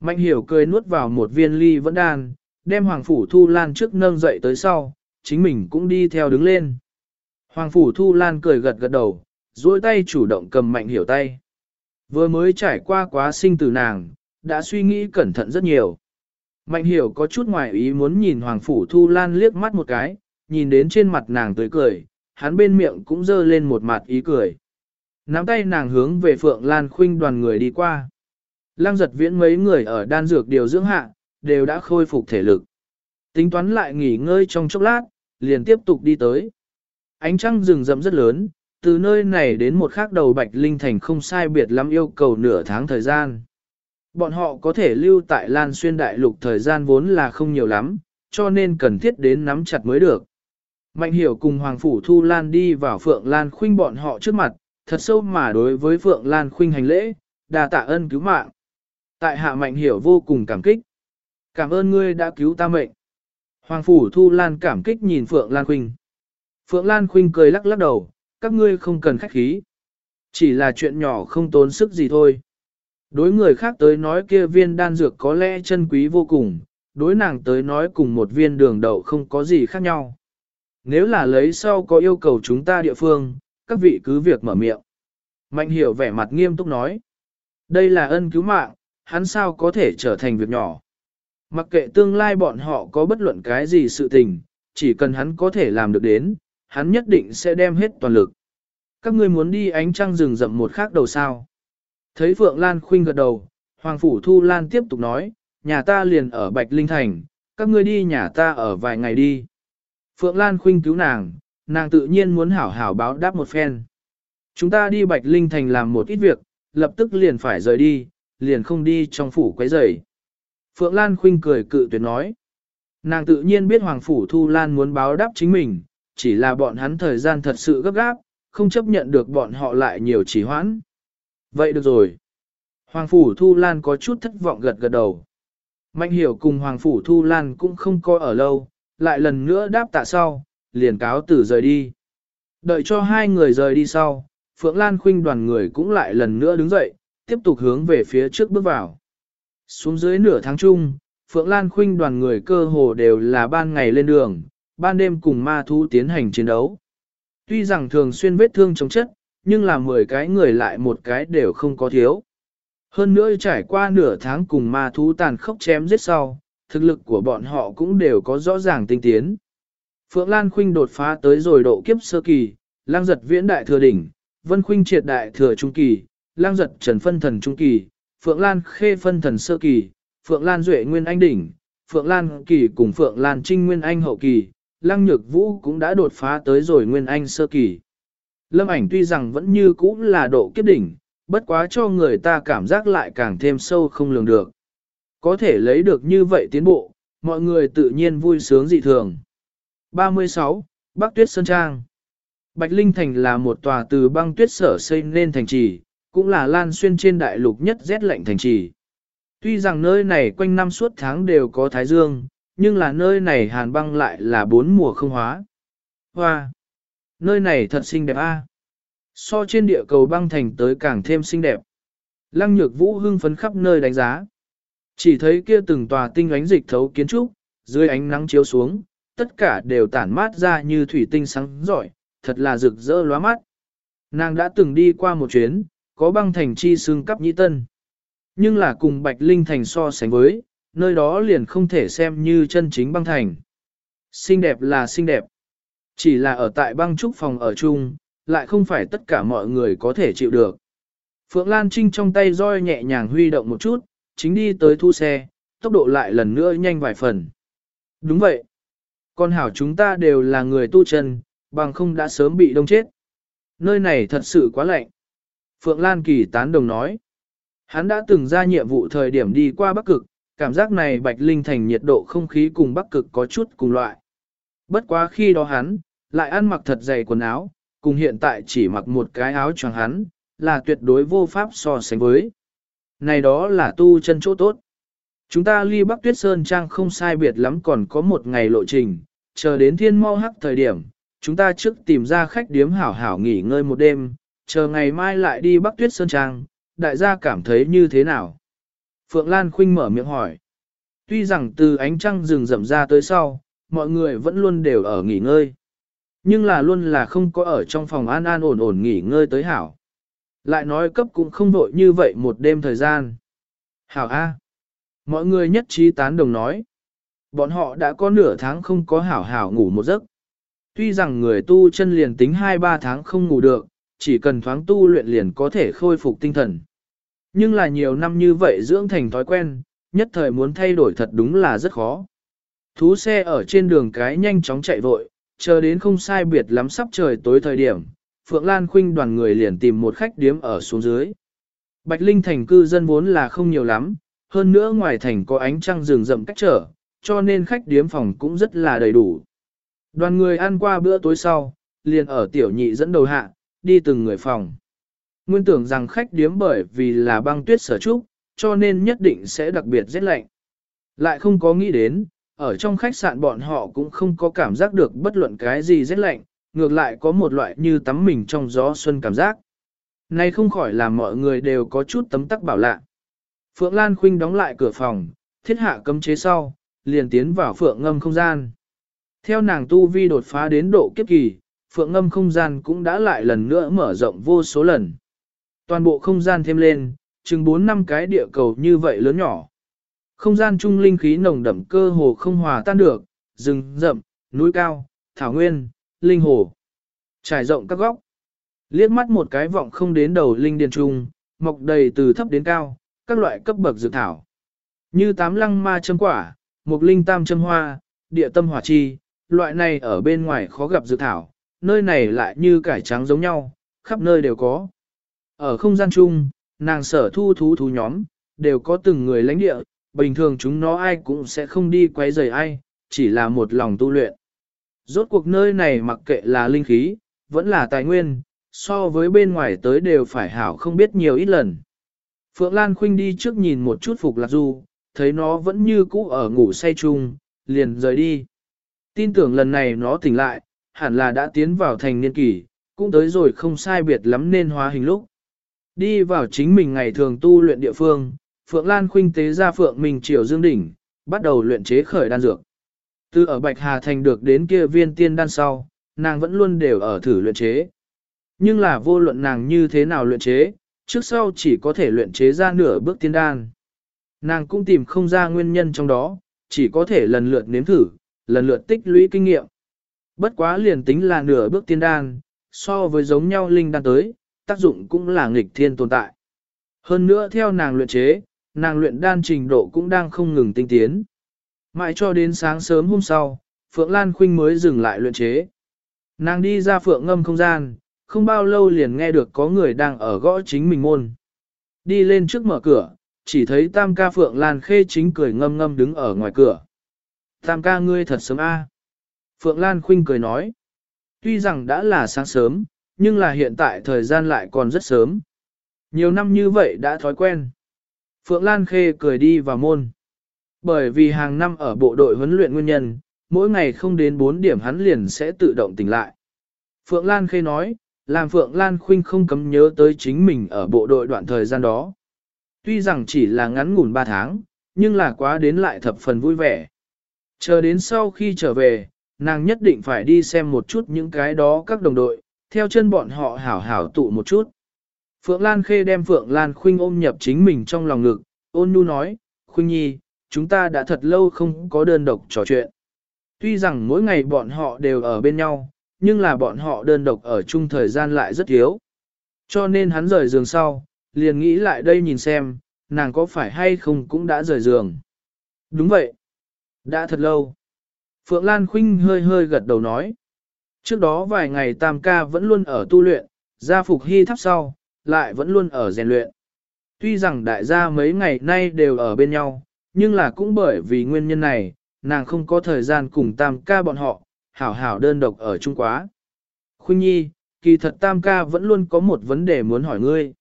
Mạnh hiểu cười nuốt vào một viên ly vẫn đan, đem Hoàng Phủ Thu Lan trước nâng dậy tới sau, chính mình cũng đi theo đứng lên. Hoàng Phủ Thu Lan cười gật gật đầu, duỗi tay chủ động cầm mạnh hiểu tay. Vừa mới trải qua quá sinh từ nàng, đã suy nghĩ cẩn thận rất nhiều. Mạnh hiểu có chút ngoài ý muốn nhìn Hoàng Phủ Thu Lan liếc mắt một cái, nhìn đến trên mặt nàng tươi cười, hắn bên miệng cũng dơ lên một mặt ý cười. Nắm tay nàng hướng về Phượng Lan Khuynh đoàn người đi qua. Lăng giật viễn mấy người ở đan dược điều dưỡng hạ, đều đã khôi phục thể lực. Tính toán lại nghỉ ngơi trong chốc lát, liền tiếp tục đi tới. Ánh trăng rừng rậm rất lớn, từ nơi này đến một khác đầu Bạch Linh Thành không sai biệt lắm yêu cầu nửa tháng thời gian. Bọn họ có thể lưu tại Lan Xuyên Đại Lục thời gian vốn là không nhiều lắm, cho nên cần thiết đến nắm chặt mới được. Mạnh hiểu cùng Hoàng Phủ Thu Lan đi vào Phượng Lan Khuynh bọn họ trước mặt, thật sâu mà đối với Phượng Lan Khuynh hành lễ, đà tạ ơn cứu mạng. Tại hạ Mạnh hiểu vô cùng cảm kích. Cảm ơn ngươi đã cứu ta mệnh. Hoàng Phủ Thu Lan cảm kích nhìn Phượng Lan Khuynh. Phượng Lan Khuynh cười lắc lắc đầu, các ngươi không cần khách khí. Chỉ là chuyện nhỏ không tốn sức gì thôi. Đối người khác tới nói kia viên đan dược có lẽ chân quý vô cùng, đối nàng tới nói cùng một viên đường đậu không có gì khác nhau. Nếu là lấy sau có yêu cầu chúng ta địa phương, các vị cứ việc mở miệng. Mạnh hiểu vẻ mặt nghiêm túc nói. Đây là ân cứu mạng, hắn sao có thể trở thành việc nhỏ. Mặc kệ tương lai bọn họ có bất luận cái gì sự tình, chỉ cần hắn có thể làm được đến, hắn nhất định sẽ đem hết toàn lực. Các ngươi muốn đi ánh trăng rừng rậm một khác đầu sao. Thấy Phượng Lan khuynh gật đầu, Hoàng Phủ Thu Lan tiếp tục nói, nhà ta liền ở Bạch Linh Thành, các ngươi đi nhà ta ở vài ngày đi. Phượng Lan khuynh cứu nàng, nàng tự nhiên muốn hảo hảo báo đáp một phen. Chúng ta đi Bạch Linh Thành làm một ít việc, lập tức liền phải rời đi, liền không đi trong phủ quấy rầy. Phượng Lan Khinh cười cự tuyệt nói. Nàng tự nhiên biết Hoàng Phủ Thu Lan muốn báo đáp chính mình, chỉ là bọn hắn thời gian thật sự gấp gáp, không chấp nhận được bọn họ lại nhiều trì hoãn. Vậy được rồi. Hoàng Phủ Thu Lan có chút thất vọng gật gật đầu. Mạnh hiểu cùng Hoàng Phủ Thu Lan cũng không coi ở lâu, lại lần nữa đáp tạ sau, liền cáo tử rời đi. Đợi cho hai người rời đi sau, Phượng Lan khuynh đoàn người cũng lại lần nữa đứng dậy, tiếp tục hướng về phía trước bước vào. Xuống dưới nửa tháng chung, Phượng Lan khuynh đoàn người cơ hồ đều là ban ngày lên đường, ban đêm cùng ma thú tiến hành chiến đấu. Tuy rằng thường xuyên vết thương chống chất, nhưng là 10 cái người lại một cái đều không có thiếu. Hơn nữa trải qua nửa tháng cùng ma thú tàn khốc chém giết sau, thực lực của bọn họ cũng đều có rõ ràng tinh tiến. Phượng Lan Khuynh đột phá tới rồi độ kiếp sơ kỳ, lang giật viễn đại thừa đỉnh, Vân Khuynh triệt đại thừa trung kỳ, lang giật trần phân thần trung kỳ, Phượng Lan khê phân thần sơ kỳ, Phượng Lan duệ nguyên anh đỉnh, Phượng Lan kỳ cùng Phượng Lan trinh nguyên anh hậu kỳ, lăng nhược vũ cũng đã đột phá tới rồi nguyên anh sơ kỳ. Lâm ảnh tuy rằng vẫn như cũ là độ kiếp đỉnh, bất quá cho người ta cảm giác lại càng thêm sâu không lường được. Có thể lấy được như vậy tiến bộ, mọi người tự nhiên vui sướng dị thường. 36. Bắc Tuyết Sơn Trang Bạch Linh Thành là một tòa từ băng tuyết sở xây nên thành trì, cũng là lan xuyên trên đại lục nhất rét lạnh thành trì. Tuy rằng nơi này quanh năm suốt tháng đều có thái dương, nhưng là nơi này hàn băng lại là bốn mùa không hóa. Hoa! Nơi này thật xinh đẹp a. So trên địa cầu băng thành tới càng thêm xinh đẹp. Lăng nhược vũ hưng phấn khắp nơi đánh giá. Chỉ thấy kia từng tòa tinh ánh dịch thấu kiến trúc, dưới ánh nắng chiếu xuống, tất cả đều tản mát ra như thủy tinh sáng giỏi, thật là rực rỡ lóa mắt. Nàng đã từng đi qua một chuyến, có băng thành chi xương cắp nhĩ tân. Nhưng là cùng Bạch Linh thành so sánh với, nơi đó liền không thể xem như chân chính băng thành. Xinh đẹp là xinh đẹp. Chỉ là ở tại băng trúc phòng ở chung, lại không phải tất cả mọi người có thể chịu được. Phượng Lan Trinh trong tay roi nhẹ nhàng huy động một chút, chính đi tới thu xe, tốc độ lại lần nữa nhanh vài phần. Đúng vậy. Con hảo chúng ta đều là người tu chân, bằng không đã sớm bị đông chết. Nơi này thật sự quá lạnh. Phượng Lan Kỳ tán đồng nói. Hắn đã từng ra nhiệm vụ thời điểm đi qua Bắc Cực, cảm giác này Bạch Linh Thành nhiệt độ không khí cùng Bắc Cực có chút cùng loại. Bất quá khi đó hắn, lại ăn mặc thật dày quần áo, cùng hiện tại chỉ mặc một cái áo choàng hắn, là tuyệt đối vô pháp so sánh với. Này đó là tu chân chỗ tốt. Chúng ta ly Bắc Tuyết Sơn Trang không sai biệt lắm còn có một ngày lộ trình, chờ đến thiên mau hắc thời điểm, chúng ta trước tìm ra khách điếm hảo hảo nghỉ ngơi một đêm, chờ ngày mai lại đi Bắc Tuyết Sơn Trang, đại gia cảm thấy như thế nào? Phượng Lan Khuynh mở miệng hỏi. Tuy rằng từ ánh trăng rừng rậm ra tới sau, mọi người vẫn luôn đều ở nghỉ ngơi. Nhưng là luôn là không có ở trong phòng an an ổn ổn nghỉ ngơi tới hảo. Lại nói cấp cũng không vội như vậy một đêm thời gian. Hảo A. Mọi người nhất trí tán đồng nói. Bọn họ đã có nửa tháng không có hảo hảo ngủ một giấc. Tuy rằng người tu chân liền tính 2-3 tháng không ngủ được, chỉ cần thoáng tu luyện liền có thể khôi phục tinh thần. Nhưng là nhiều năm như vậy dưỡng thành thói quen, nhất thời muốn thay đổi thật đúng là rất khó. Thú xe ở trên đường cái nhanh chóng chạy vội, chờ đến không sai biệt lắm sắp trời tối thời điểm, Phượng Lan Khuynh đoàn người liền tìm một khách điếm ở xuống dưới. Bạch Linh thành cư dân vốn là không nhiều lắm, hơn nữa ngoài thành có ánh trăng rừng rậm cách trở, cho nên khách điếm phòng cũng rất là đầy đủ. Đoàn người ăn qua bữa tối sau, liền ở tiểu nhị dẫn đầu hạ, đi từng người phòng. Nguyên tưởng rằng khách điếm bởi vì là băng tuyết sở trúc, cho nên nhất định sẽ đặc biệt rét lạnh. Lại không có nghĩ đến, ở trong khách sạn bọn họ cũng không có cảm giác được bất luận cái gì rét lạnh, ngược lại có một loại như tắm mình trong gió xuân cảm giác. nay không khỏi làm mọi người đều có chút tấm tắc bảo lạ. Phượng Lan Khuynh đóng lại cửa phòng, thiết hạ cấm chế sau, liền tiến vào phượng ngâm không gian. Theo nàng tu vi đột phá đến độ kiếp kỳ, phượng ngâm không gian cũng đã lại lần nữa mở rộng vô số lần. Toàn bộ không gian thêm lên, chừng 4 năm cái địa cầu như vậy lớn nhỏ. Không gian trung linh khí nồng đậm cơ hồ không hòa tan được, rừng rậm, núi cao, thảo nguyên, linh hồ. Trải rộng các góc. Liếc mắt một cái vọng không đến đầu linh điền trung, mọc đầy từ thấp đến cao, các loại cấp bậc dược thảo. Như tám lăng ma châm quả, một linh tam châm hoa, địa tâm hỏa chi, loại này ở bên ngoài khó gặp dược thảo, nơi này lại như cải trắng giống nhau, khắp nơi đều có. Ở không gian chung, nàng sở thu thú thú nhóm, đều có từng người lãnh địa, bình thường chúng nó ai cũng sẽ không đi quấy rầy ai, chỉ là một lòng tu luyện. Rốt cuộc nơi này mặc kệ là linh khí, vẫn là tài nguyên, so với bên ngoài tới đều phải hảo không biết nhiều ít lần. Phượng Lan Khuynh đi trước nhìn một chút Phục Lạc Du, thấy nó vẫn như cũ ở ngủ say chung, liền rời đi. Tin tưởng lần này nó tỉnh lại, hẳn là đã tiến vào thành niên kỳ, cũng tới rồi không sai biệt lắm nên hóa hình lúc. Đi vào chính mình ngày thường tu luyện địa phương, Phượng Lan Khuynh tế ra Phượng Minh Triều Dương Đỉnh, bắt đầu luyện chế khởi đan dược. Từ ở Bạch Hà Thành được đến kia viên tiên đan sau, nàng vẫn luôn đều ở thử luyện chế. Nhưng là vô luận nàng như thế nào luyện chế, trước sau chỉ có thể luyện chế ra nửa bước tiên đan. Nàng cũng tìm không ra nguyên nhân trong đó, chỉ có thể lần lượt nếm thử, lần lượt tích lũy kinh nghiệm. Bất quá liền tính là nửa bước tiên đan, so với giống nhau linh đan tới, tác dụng cũng là nghịch thiên tồn tại. Hơn nữa theo nàng luyện chế, nàng luyện đan trình độ cũng đang không ngừng tinh tiến. Mãi cho đến sáng sớm hôm sau, Phượng Lan Khuynh mới dừng lại luyện chế. Nàng đi ra Phượng ngâm không gian, không bao lâu liền nghe được có người đang ở gõ chính mình môn. Đi lên trước mở cửa, chỉ thấy tam ca Phượng Lan Khê chính cười ngâm ngâm đứng ở ngoài cửa. Tam ca ngươi thật sớm a. Phượng Lan Khuynh cười nói. Tuy rằng đã là sáng sớm, nhưng là hiện tại thời gian lại còn rất sớm. Nhiều năm như vậy đã thói quen. Phượng Lan Khê cười đi vào môn. Bởi vì hàng năm ở bộ đội huấn luyện nguyên nhân, mỗi ngày không đến 4 điểm hắn liền sẽ tự động tỉnh lại. Phượng Lan Khê nói, làm Phượng Lan Khuynh không cấm nhớ tới chính mình ở bộ đội đoạn thời gian đó. Tuy rằng chỉ là ngắn ngủn 3 tháng, nhưng là quá đến lại thập phần vui vẻ. Chờ đến sau khi trở về, nàng nhất định phải đi xem một chút những cái đó các đồng đội, theo chân bọn họ hảo hảo tụ một chút. Phượng Lan Khê đem Phượng Lan Khuynh ôm nhập chính mình trong lòng ngực, ôn nhu nói, Khuynh Nhi, chúng ta đã thật lâu không có đơn độc trò chuyện. Tuy rằng mỗi ngày bọn họ đều ở bên nhau, nhưng là bọn họ đơn độc ở chung thời gian lại rất thiếu. Cho nên hắn rời giường sau, liền nghĩ lại đây nhìn xem, nàng có phải hay không cũng đã rời giường. Đúng vậy. Đã thật lâu. Phượng Lan Khuynh hơi hơi gật đầu nói. Trước đó vài ngày Tam ca vẫn luôn ở tu luyện, gia phục hy thắp sau, lại vẫn luôn ở rèn luyện. Tuy rằng đại gia mấy ngày nay đều ở bên nhau, nhưng là cũng bởi vì nguyên nhân này, nàng không có thời gian cùng Tam ca bọn họ, hảo hảo đơn độc ở chung quá. Khuynh Nhi, kỳ thật Tam ca vẫn luôn có một vấn đề muốn hỏi ngươi.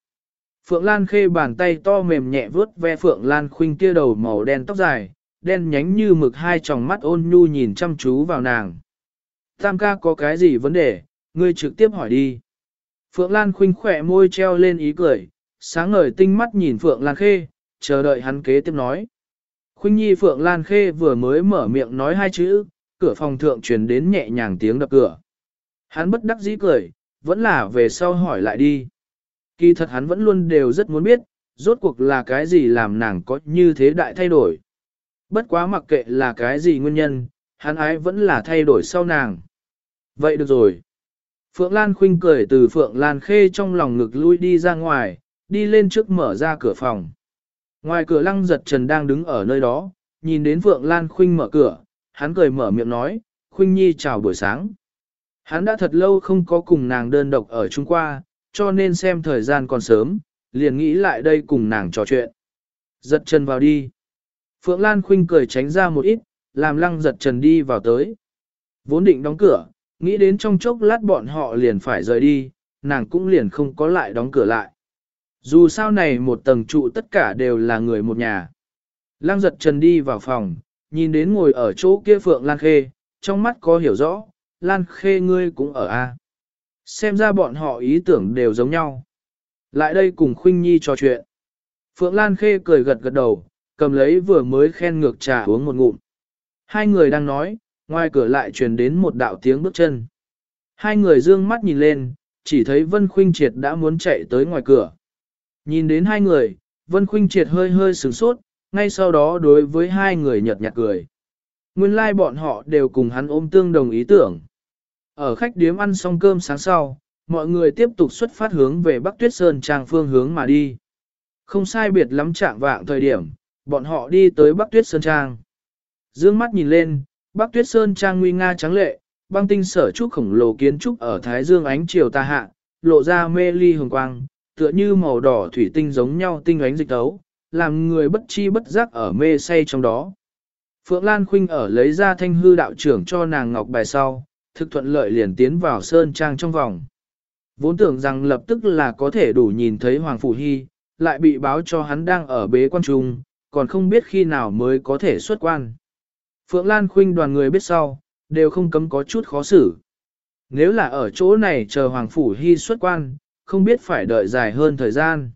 Phượng Lan khê bàn tay to mềm nhẹ vướt ve Phượng Lan Khuynh kia đầu màu đen tóc dài, đen nhánh như mực hai tròng mắt ôn nhu nhìn chăm chú vào nàng. Tam ca có cái gì vấn đề, ngươi trực tiếp hỏi đi. Phượng Lan khinh khỏe môi treo lên ý cười, sáng ngời tinh mắt nhìn Phượng Lan Khê, chờ đợi hắn kế tiếp nói. Khuynh Nhi Phượng Lan Khê vừa mới mở miệng nói hai chữ, cửa phòng thượng truyền đến nhẹ nhàng tiếng đập cửa. Hắn bất đắc dĩ cười, vẫn là về sau hỏi lại đi. Kỳ thật hắn vẫn luôn đều rất muốn biết, rốt cuộc là cái gì làm nàng có như thế đại thay đổi. Bất quá mặc kệ là cái gì nguyên nhân, hắn ái vẫn là thay đổi sau nàng. Vậy được rồi. Phượng Lan khinh cười từ Phượng Lan khê trong lòng ngực lui đi ra ngoài, đi lên trước mở ra cửa phòng. Ngoài cửa lăng giật trần đang đứng ở nơi đó, nhìn đến Phượng Lan khinh mở cửa, hắn cười mở miệng nói, khinh nhi chào buổi sáng. Hắn đã thật lâu không có cùng nàng đơn độc ở Trung qua, cho nên xem thời gian còn sớm, liền nghĩ lại đây cùng nàng trò chuyện. Giật chân vào đi. Phượng Lan khinh cười tránh ra một ít, làm lăng giật trần đi vào tới. Vốn định đóng cửa, nghĩ đến trong chốc lát bọn họ liền phải rời đi, nàng cũng liền không có lại đóng cửa lại. Dù sao này một tầng trụ tất cả đều là người một nhà. Lăng giật trần đi vào phòng, nhìn đến ngồi ở chỗ kia Phượng Lan Khê, trong mắt có hiểu rõ, Lan Khê ngươi cũng ở A. Xem ra bọn họ ý tưởng đều giống nhau. Lại đây cùng Khuynh Nhi trò chuyện. Phượng Lan Khê cười gật gật đầu, cầm lấy vừa mới khen ngược trà uống một ngụm. Hai người đang nói, ngoài cửa lại truyền đến một đạo tiếng bước chân. Hai người dương mắt nhìn lên, chỉ thấy Vân Khuynh Triệt đã muốn chạy tới ngoài cửa. Nhìn đến hai người, Vân Khuynh Triệt hơi hơi sửng sốt, ngay sau đó đối với hai người nhợt nhạt cười. Nguyên lai like bọn họ đều cùng hắn ôm tương đồng ý tưởng. Ở khách điếm ăn xong cơm sáng sau, mọi người tiếp tục xuất phát hướng về Bắc Tuyết Sơn trang phương hướng mà đi. Không sai biệt lắm trạng vạng thời điểm, bọn họ đi tới Bắc Tuyết Sơn Trang. Dương mắt nhìn lên, Bắc Tuyết Sơn Trang nguy nga trắng lệ, băng tinh sở trúc khổng lồ kiến trúc ở Thái Dương ánh chiều ta hạ, lộ ra mê ly hồng quang, tựa như màu đỏ thủy tinh giống nhau tinh ánh dịch tấu, làm người bất chi bất giác ở mê say trong đó. Phượng Lan Khuynh ở lấy ra thanh hư đạo trưởng cho nàng ngọc bài sau, thực thuận lợi liền tiến vào Sơn Trang trong vòng. Vốn tưởng rằng lập tức là có thể đủ nhìn thấy Hoàng Phủ Hy, lại bị báo cho hắn đang ở bế quan trung, còn không biết khi nào mới có thể xuất quan. Phượng Lan Khuynh đoàn người biết sau, đều không cấm có chút khó xử. Nếu là ở chỗ này chờ Hoàng Phủ Hy xuất quan, không biết phải đợi dài hơn thời gian.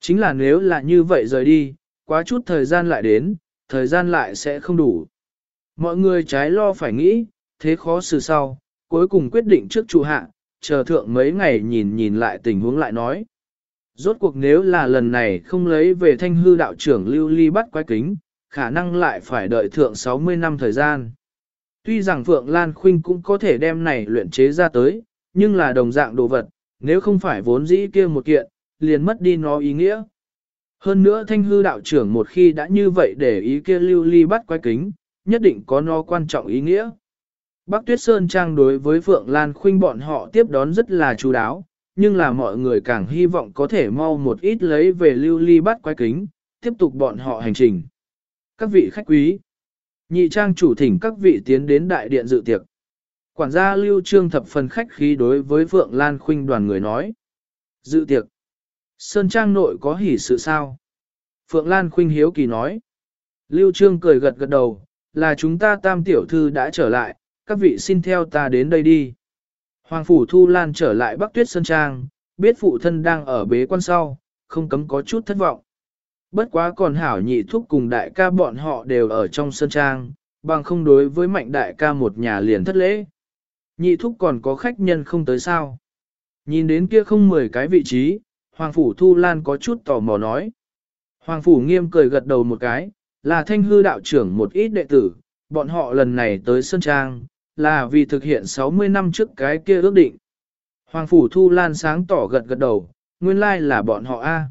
Chính là nếu là như vậy rời đi, quá chút thời gian lại đến, thời gian lại sẽ không đủ. Mọi người trái lo phải nghĩ, thế khó xử sau, cuối cùng quyết định trước chủ hạ, chờ thượng mấy ngày nhìn nhìn lại tình huống lại nói. Rốt cuộc nếu là lần này không lấy về thanh hư đạo trưởng lưu ly bắt quái kính, khả năng lại phải đợi thượng 60 năm thời gian. Tuy rằng Phượng Lan Khuynh cũng có thể đem này luyện chế ra tới, nhưng là đồng dạng đồ vật, nếu không phải vốn dĩ kia một kiện, liền mất đi nó ý nghĩa. Hơn nữa thanh hư đạo trưởng một khi đã như vậy để ý kia lưu ly bắt quái kính, nhất định có nó quan trọng ý nghĩa. Bác Tuyết Sơn Trang đối với Phượng Lan Khuynh bọn họ tiếp đón rất là chú đáo, nhưng là mọi người càng hy vọng có thể mau một ít lấy về lưu ly bắt quái kính, tiếp tục bọn họ hành trình. Các vị khách quý, nhị trang chủ thỉnh các vị tiến đến đại điện dự tiệc. Quản gia lưu trương thập phần khách khí đối với Phượng Lan Khuynh đoàn người nói. Dự tiệc. Sơn Trang nội có hỉ sự sao? Phượng Lan Khuynh hiếu kỳ nói. Lưu Trương cười gật gật đầu, là chúng ta tam tiểu thư đã trở lại, các vị xin theo ta đến đây đi. Hoàng Phủ Thu Lan trở lại Bắc Tuyết Sơn Trang, biết phụ thân đang ở bế quan sau, không cấm có chút thất vọng. Bất quá còn hảo nhị thúc cùng đại ca bọn họ đều ở trong Sơn Trang, bằng không đối với mạnh đại ca một nhà liền thất lễ. Nhị thúc còn có khách nhân không tới sao. Nhìn đến kia không mười cái vị trí, Hoàng Phủ Thu Lan có chút tò mò nói. Hoàng Phủ nghiêm cười gật đầu một cái, là thanh hư đạo trưởng một ít đệ tử, bọn họ lần này tới Sơn Trang, là vì thực hiện 60 năm trước cái kia ước định. Hoàng Phủ Thu Lan sáng tỏ gật gật đầu, nguyên lai là bọn họ A.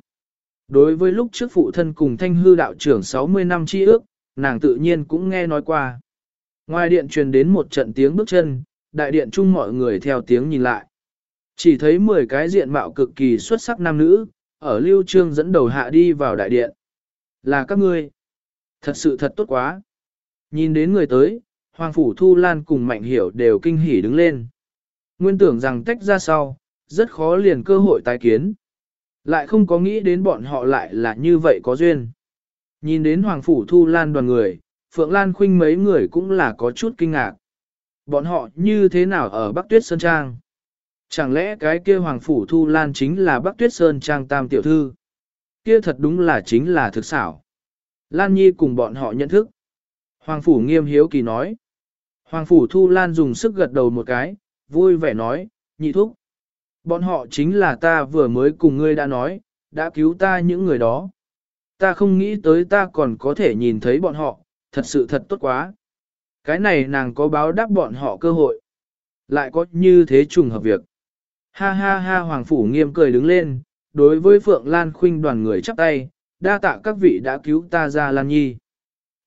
Đối với lúc trước phụ thân cùng thanh hư đạo trưởng 60 năm chi ước, nàng tự nhiên cũng nghe nói qua. Ngoài điện truyền đến một trận tiếng bước chân, đại điện chung mọi người theo tiếng nhìn lại. Chỉ thấy 10 cái diện mạo cực kỳ xuất sắc nam nữ, ở lưu trương dẫn đầu hạ đi vào đại điện. Là các ngươi. Thật sự thật tốt quá. Nhìn đến người tới, Hoàng Phủ Thu Lan cùng Mạnh Hiểu đều kinh hỉ đứng lên. Nguyên tưởng rằng tách ra sau, rất khó liền cơ hội tái kiến. Lại không có nghĩ đến bọn họ lại là như vậy có duyên. Nhìn đến Hoàng Phủ Thu Lan đoàn người, Phượng Lan Khuynh mấy người cũng là có chút kinh ngạc. Bọn họ như thế nào ở Bắc Tuyết Sơn Trang? Chẳng lẽ cái kia Hoàng Phủ Thu Lan chính là Bắc Tuyết Sơn Trang Tam Tiểu Thư? Kia thật đúng là chính là thực xảo. Lan Nhi cùng bọn họ nhận thức. Hoàng Phủ nghiêm hiếu kỳ nói. Hoàng Phủ Thu Lan dùng sức gật đầu một cái, vui vẻ nói, nhị thúc. Bọn họ chính là ta vừa mới cùng ngươi đã nói, đã cứu ta những người đó. Ta không nghĩ tới ta còn có thể nhìn thấy bọn họ, thật sự thật tốt quá. Cái này nàng có báo đáp bọn họ cơ hội. Lại có như thế trùng hợp việc. Ha ha ha Hoàng Phủ nghiêm cười đứng lên, đối với Phượng Lan Khuynh đoàn người chắp tay, đa tạ các vị đã cứu ta ra Lan Nhi.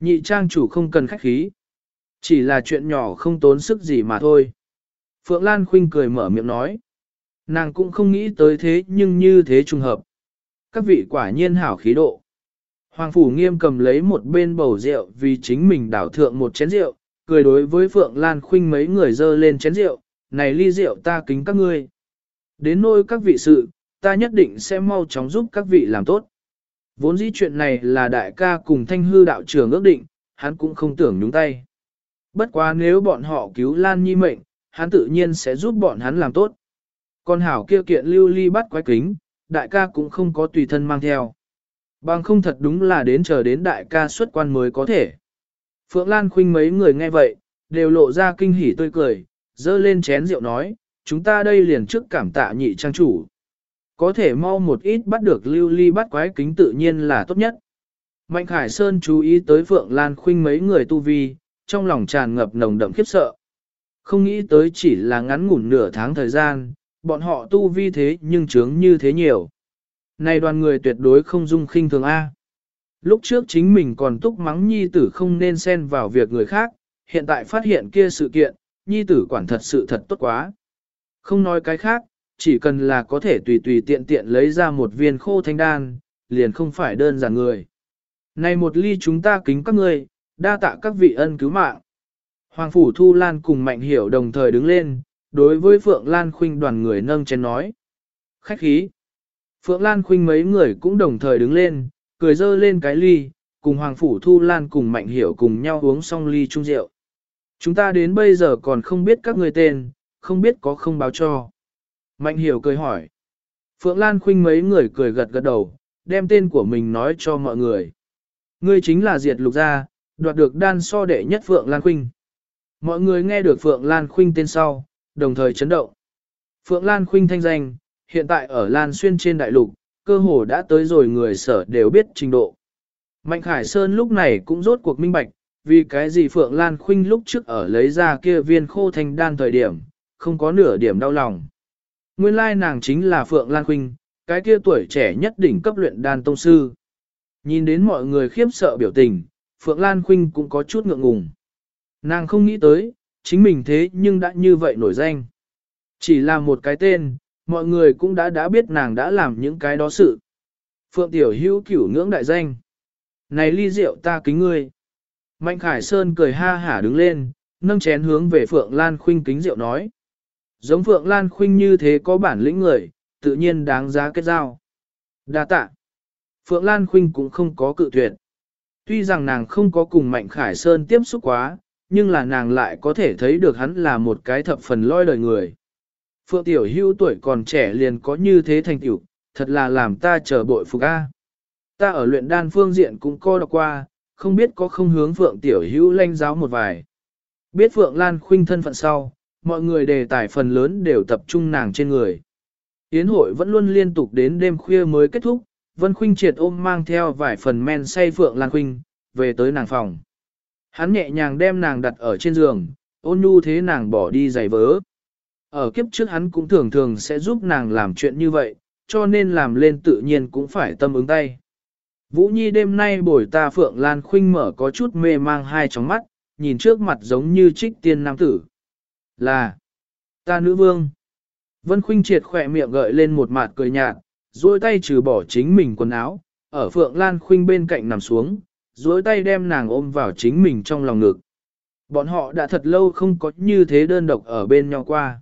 Nhị trang chủ không cần khách khí. Chỉ là chuyện nhỏ không tốn sức gì mà thôi. Phượng Lan Khuynh cười mở miệng nói. Nàng cũng không nghĩ tới thế nhưng như thế trùng hợp. Các vị quả nhiên hảo khí độ. Hoàng Phủ nghiêm cầm lấy một bên bầu rượu vì chính mình đảo thượng một chén rượu, cười đối với Phượng Lan Khuynh mấy người dơ lên chén rượu, này ly rượu ta kính các ngươi. Đến nôi các vị sự, ta nhất định sẽ mau chóng giúp các vị làm tốt. Vốn dĩ chuyện này là đại ca cùng thanh hư đạo trưởng ước định, hắn cũng không tưởng nhúng tay. Bất quá nếu bọn họ cứu Lan Nhi mệnh, hắn tự nhiên sẽ giúp bọn hắn làm tốt. Còn hảo kia kiện lưu ly bắt quái kính, đại ca cũng không có tùy thân mang theo. Bằng không thật đúng là đến chờ đến đại ca xuất quan mới có thể. Phượng Lan khuynh mấy người nghe vậy, đều lộ ra kinh hỉ tươi cười, dơ lên chén rượu nói, chúng ta đây liền trước cảm tạ nhị trang chủ. Có thể mau một ít bắt được lưu ly bắt quái kính tự nhiên là tốt nhất. Mạnh Khải Sơn chú ý tới Phượng Lan khuynh mấy người tu vi, trong lòng tràn ngập nồng đậm khiếp sợ. Không nghĩ tới chỉ là ngắn ngủn nửa tháng thời gian, bọn họ tu vi thế nhưng chướng như thế nhiều. Này đoàn người tuyệt đối không dung khinh thường A. Lúc trước chính mình còn túc mắng nhi tử không nên xen vào việc người khác, hiện tại phát hiện kia sự kiện, nhi tử quản thật sự thật tốt quá. Không nói cái khác, chỉ cần là có thể tùy tùy tiện tiện lấy ra một viên khô thanh đan, liền không phải đơn giản người. Này một ly chúng ta kính các ngươi, đa tạ các vị ân cứu mạng. Hoàng Phủ Thu Lan cùng Mạnh Hiểu đồng thời đứng lên, đối với Phượng Lan Khuynh đoàn người nâng chén nói. Khách khí. Phượng Lan Khuynh mấy người cũng đồng thời đứng lên, cười dơ lên cái ly, cùng Hoàng Phủ Thu Lan cùng Mạnh Hiểu cùng nhau uống xong ly chung rượu. Chúng ta đến bây giờ còn không biết các người tên, không biết có không báo cho. Mạnh Hiểu cười hỏi. Phượng Lan Khuynh mấy người cười gật gật đầu, đem tên của mình nói cho mọi người. Ngươi chính là Diệt Lục Gia, đoạt được đan so đệ nhất Phượng Lan Khuynh. Mọi người nghe được Phượng Lan Khuynh tên sau, đồng thời chấn động. Phượng Lan Khuynh thanh danh, hiện tại ở Lan Xuyên trên đại lục, cơ hồ đã tới rồi người sở đều biết trình độ. Mạnh Khải Sơn lúc này cũng rốt cuộc minh bạch, vì cái gì Phượng Lan Khuynh lúc trước ở lấy ra kia viên khô thanh đan thời điểm, không có nửa điểm đau lòng. Nguyên lai nàng chính là Phượng Lan Khuynh, cái kia tuổi trẻ nhất đỉnh cấp luyện đan tông sư. Nhìn đến mọi người khiếp sợ biểu tình, Phượng Lan Khuynh cũng có chút ngượng ngùng. Nàng không nghĩ tới, chính mình thế nhưng đã như vậy nổi danh. Chỉ là một cái tên, mọi người cũng đã đã biết nàng đã làm những cái đó sự. Phượng Tiểu Hữu cửu ngưỡng đại danh. Này ly rượu ta kính ngươi. Mạnh Khải Sơn cười ha hả đứng lên, nâng chén hướng về Phượng Lan Khuynh kính rượu nói. Giống Phượng Lan Khuynh như thế có bản lĩnh người, tự nhiên đáng giá kết giao. Đa tạ. Phượng Lan Khuynh cũng không có cự tuyệt. Tuy rằng nàng không có cùng Mạnh Khải Sơn tiếp xúc quá, nhưng là nàng lại có thể thấy được hắn là một cái thập phần loi đời người. Phượng Tiểu Hưu tuổi còn trẻ liền có như thế thành tựu, thật là làm ta chờ bội phục a. Ta ở luyện đan phương diện cũng coi đọc qua, không biết có không hướng Phượng Tiểu Hữu lanh giáo một vài. Biết Phượng Lan Khuynh thân phận sau, mọi người đề tài phần lớn đều tập trung nàng trên người. Yến hội vẫn luôn liên tục đến đêm khuya mới kết thúc, Vân Khuynh triệt ôm mang theo vài phần men say Phượng Lan Khuynh, về tới nàng phòng. Hắn nhẹ nhàng đem nàng đặt ở trên giường, ôn nhu thế nàng bỏ đi giày vớ. Ở kiếp trước hắn cũng thường thường sẽ giúp nàng làm chuyện như vậy, cho nên làm lên tự nhiên cũng phải tâm ứng tay. Vũ Nhi đêm nay bồi ta Phượng Lan Khuynh mở có chút mê mang hai tróng mắt, nhìn trước mặt giống như trích tiên nam tử. Là, ta nữ vương. Vân Khuynh triệt khỏe miệng gợi lên một mặt cười nhạt, duỗi tay trừ bỏ chính mình quần áo, ở Phượng Lan Khuynh bên cạnh nằm xuống, duỗi tay đem nàng ôm vào chính mình trong lòng ngực. Bọn họ đã thật lâu không có như thế đơn độc ở bên nhau qua.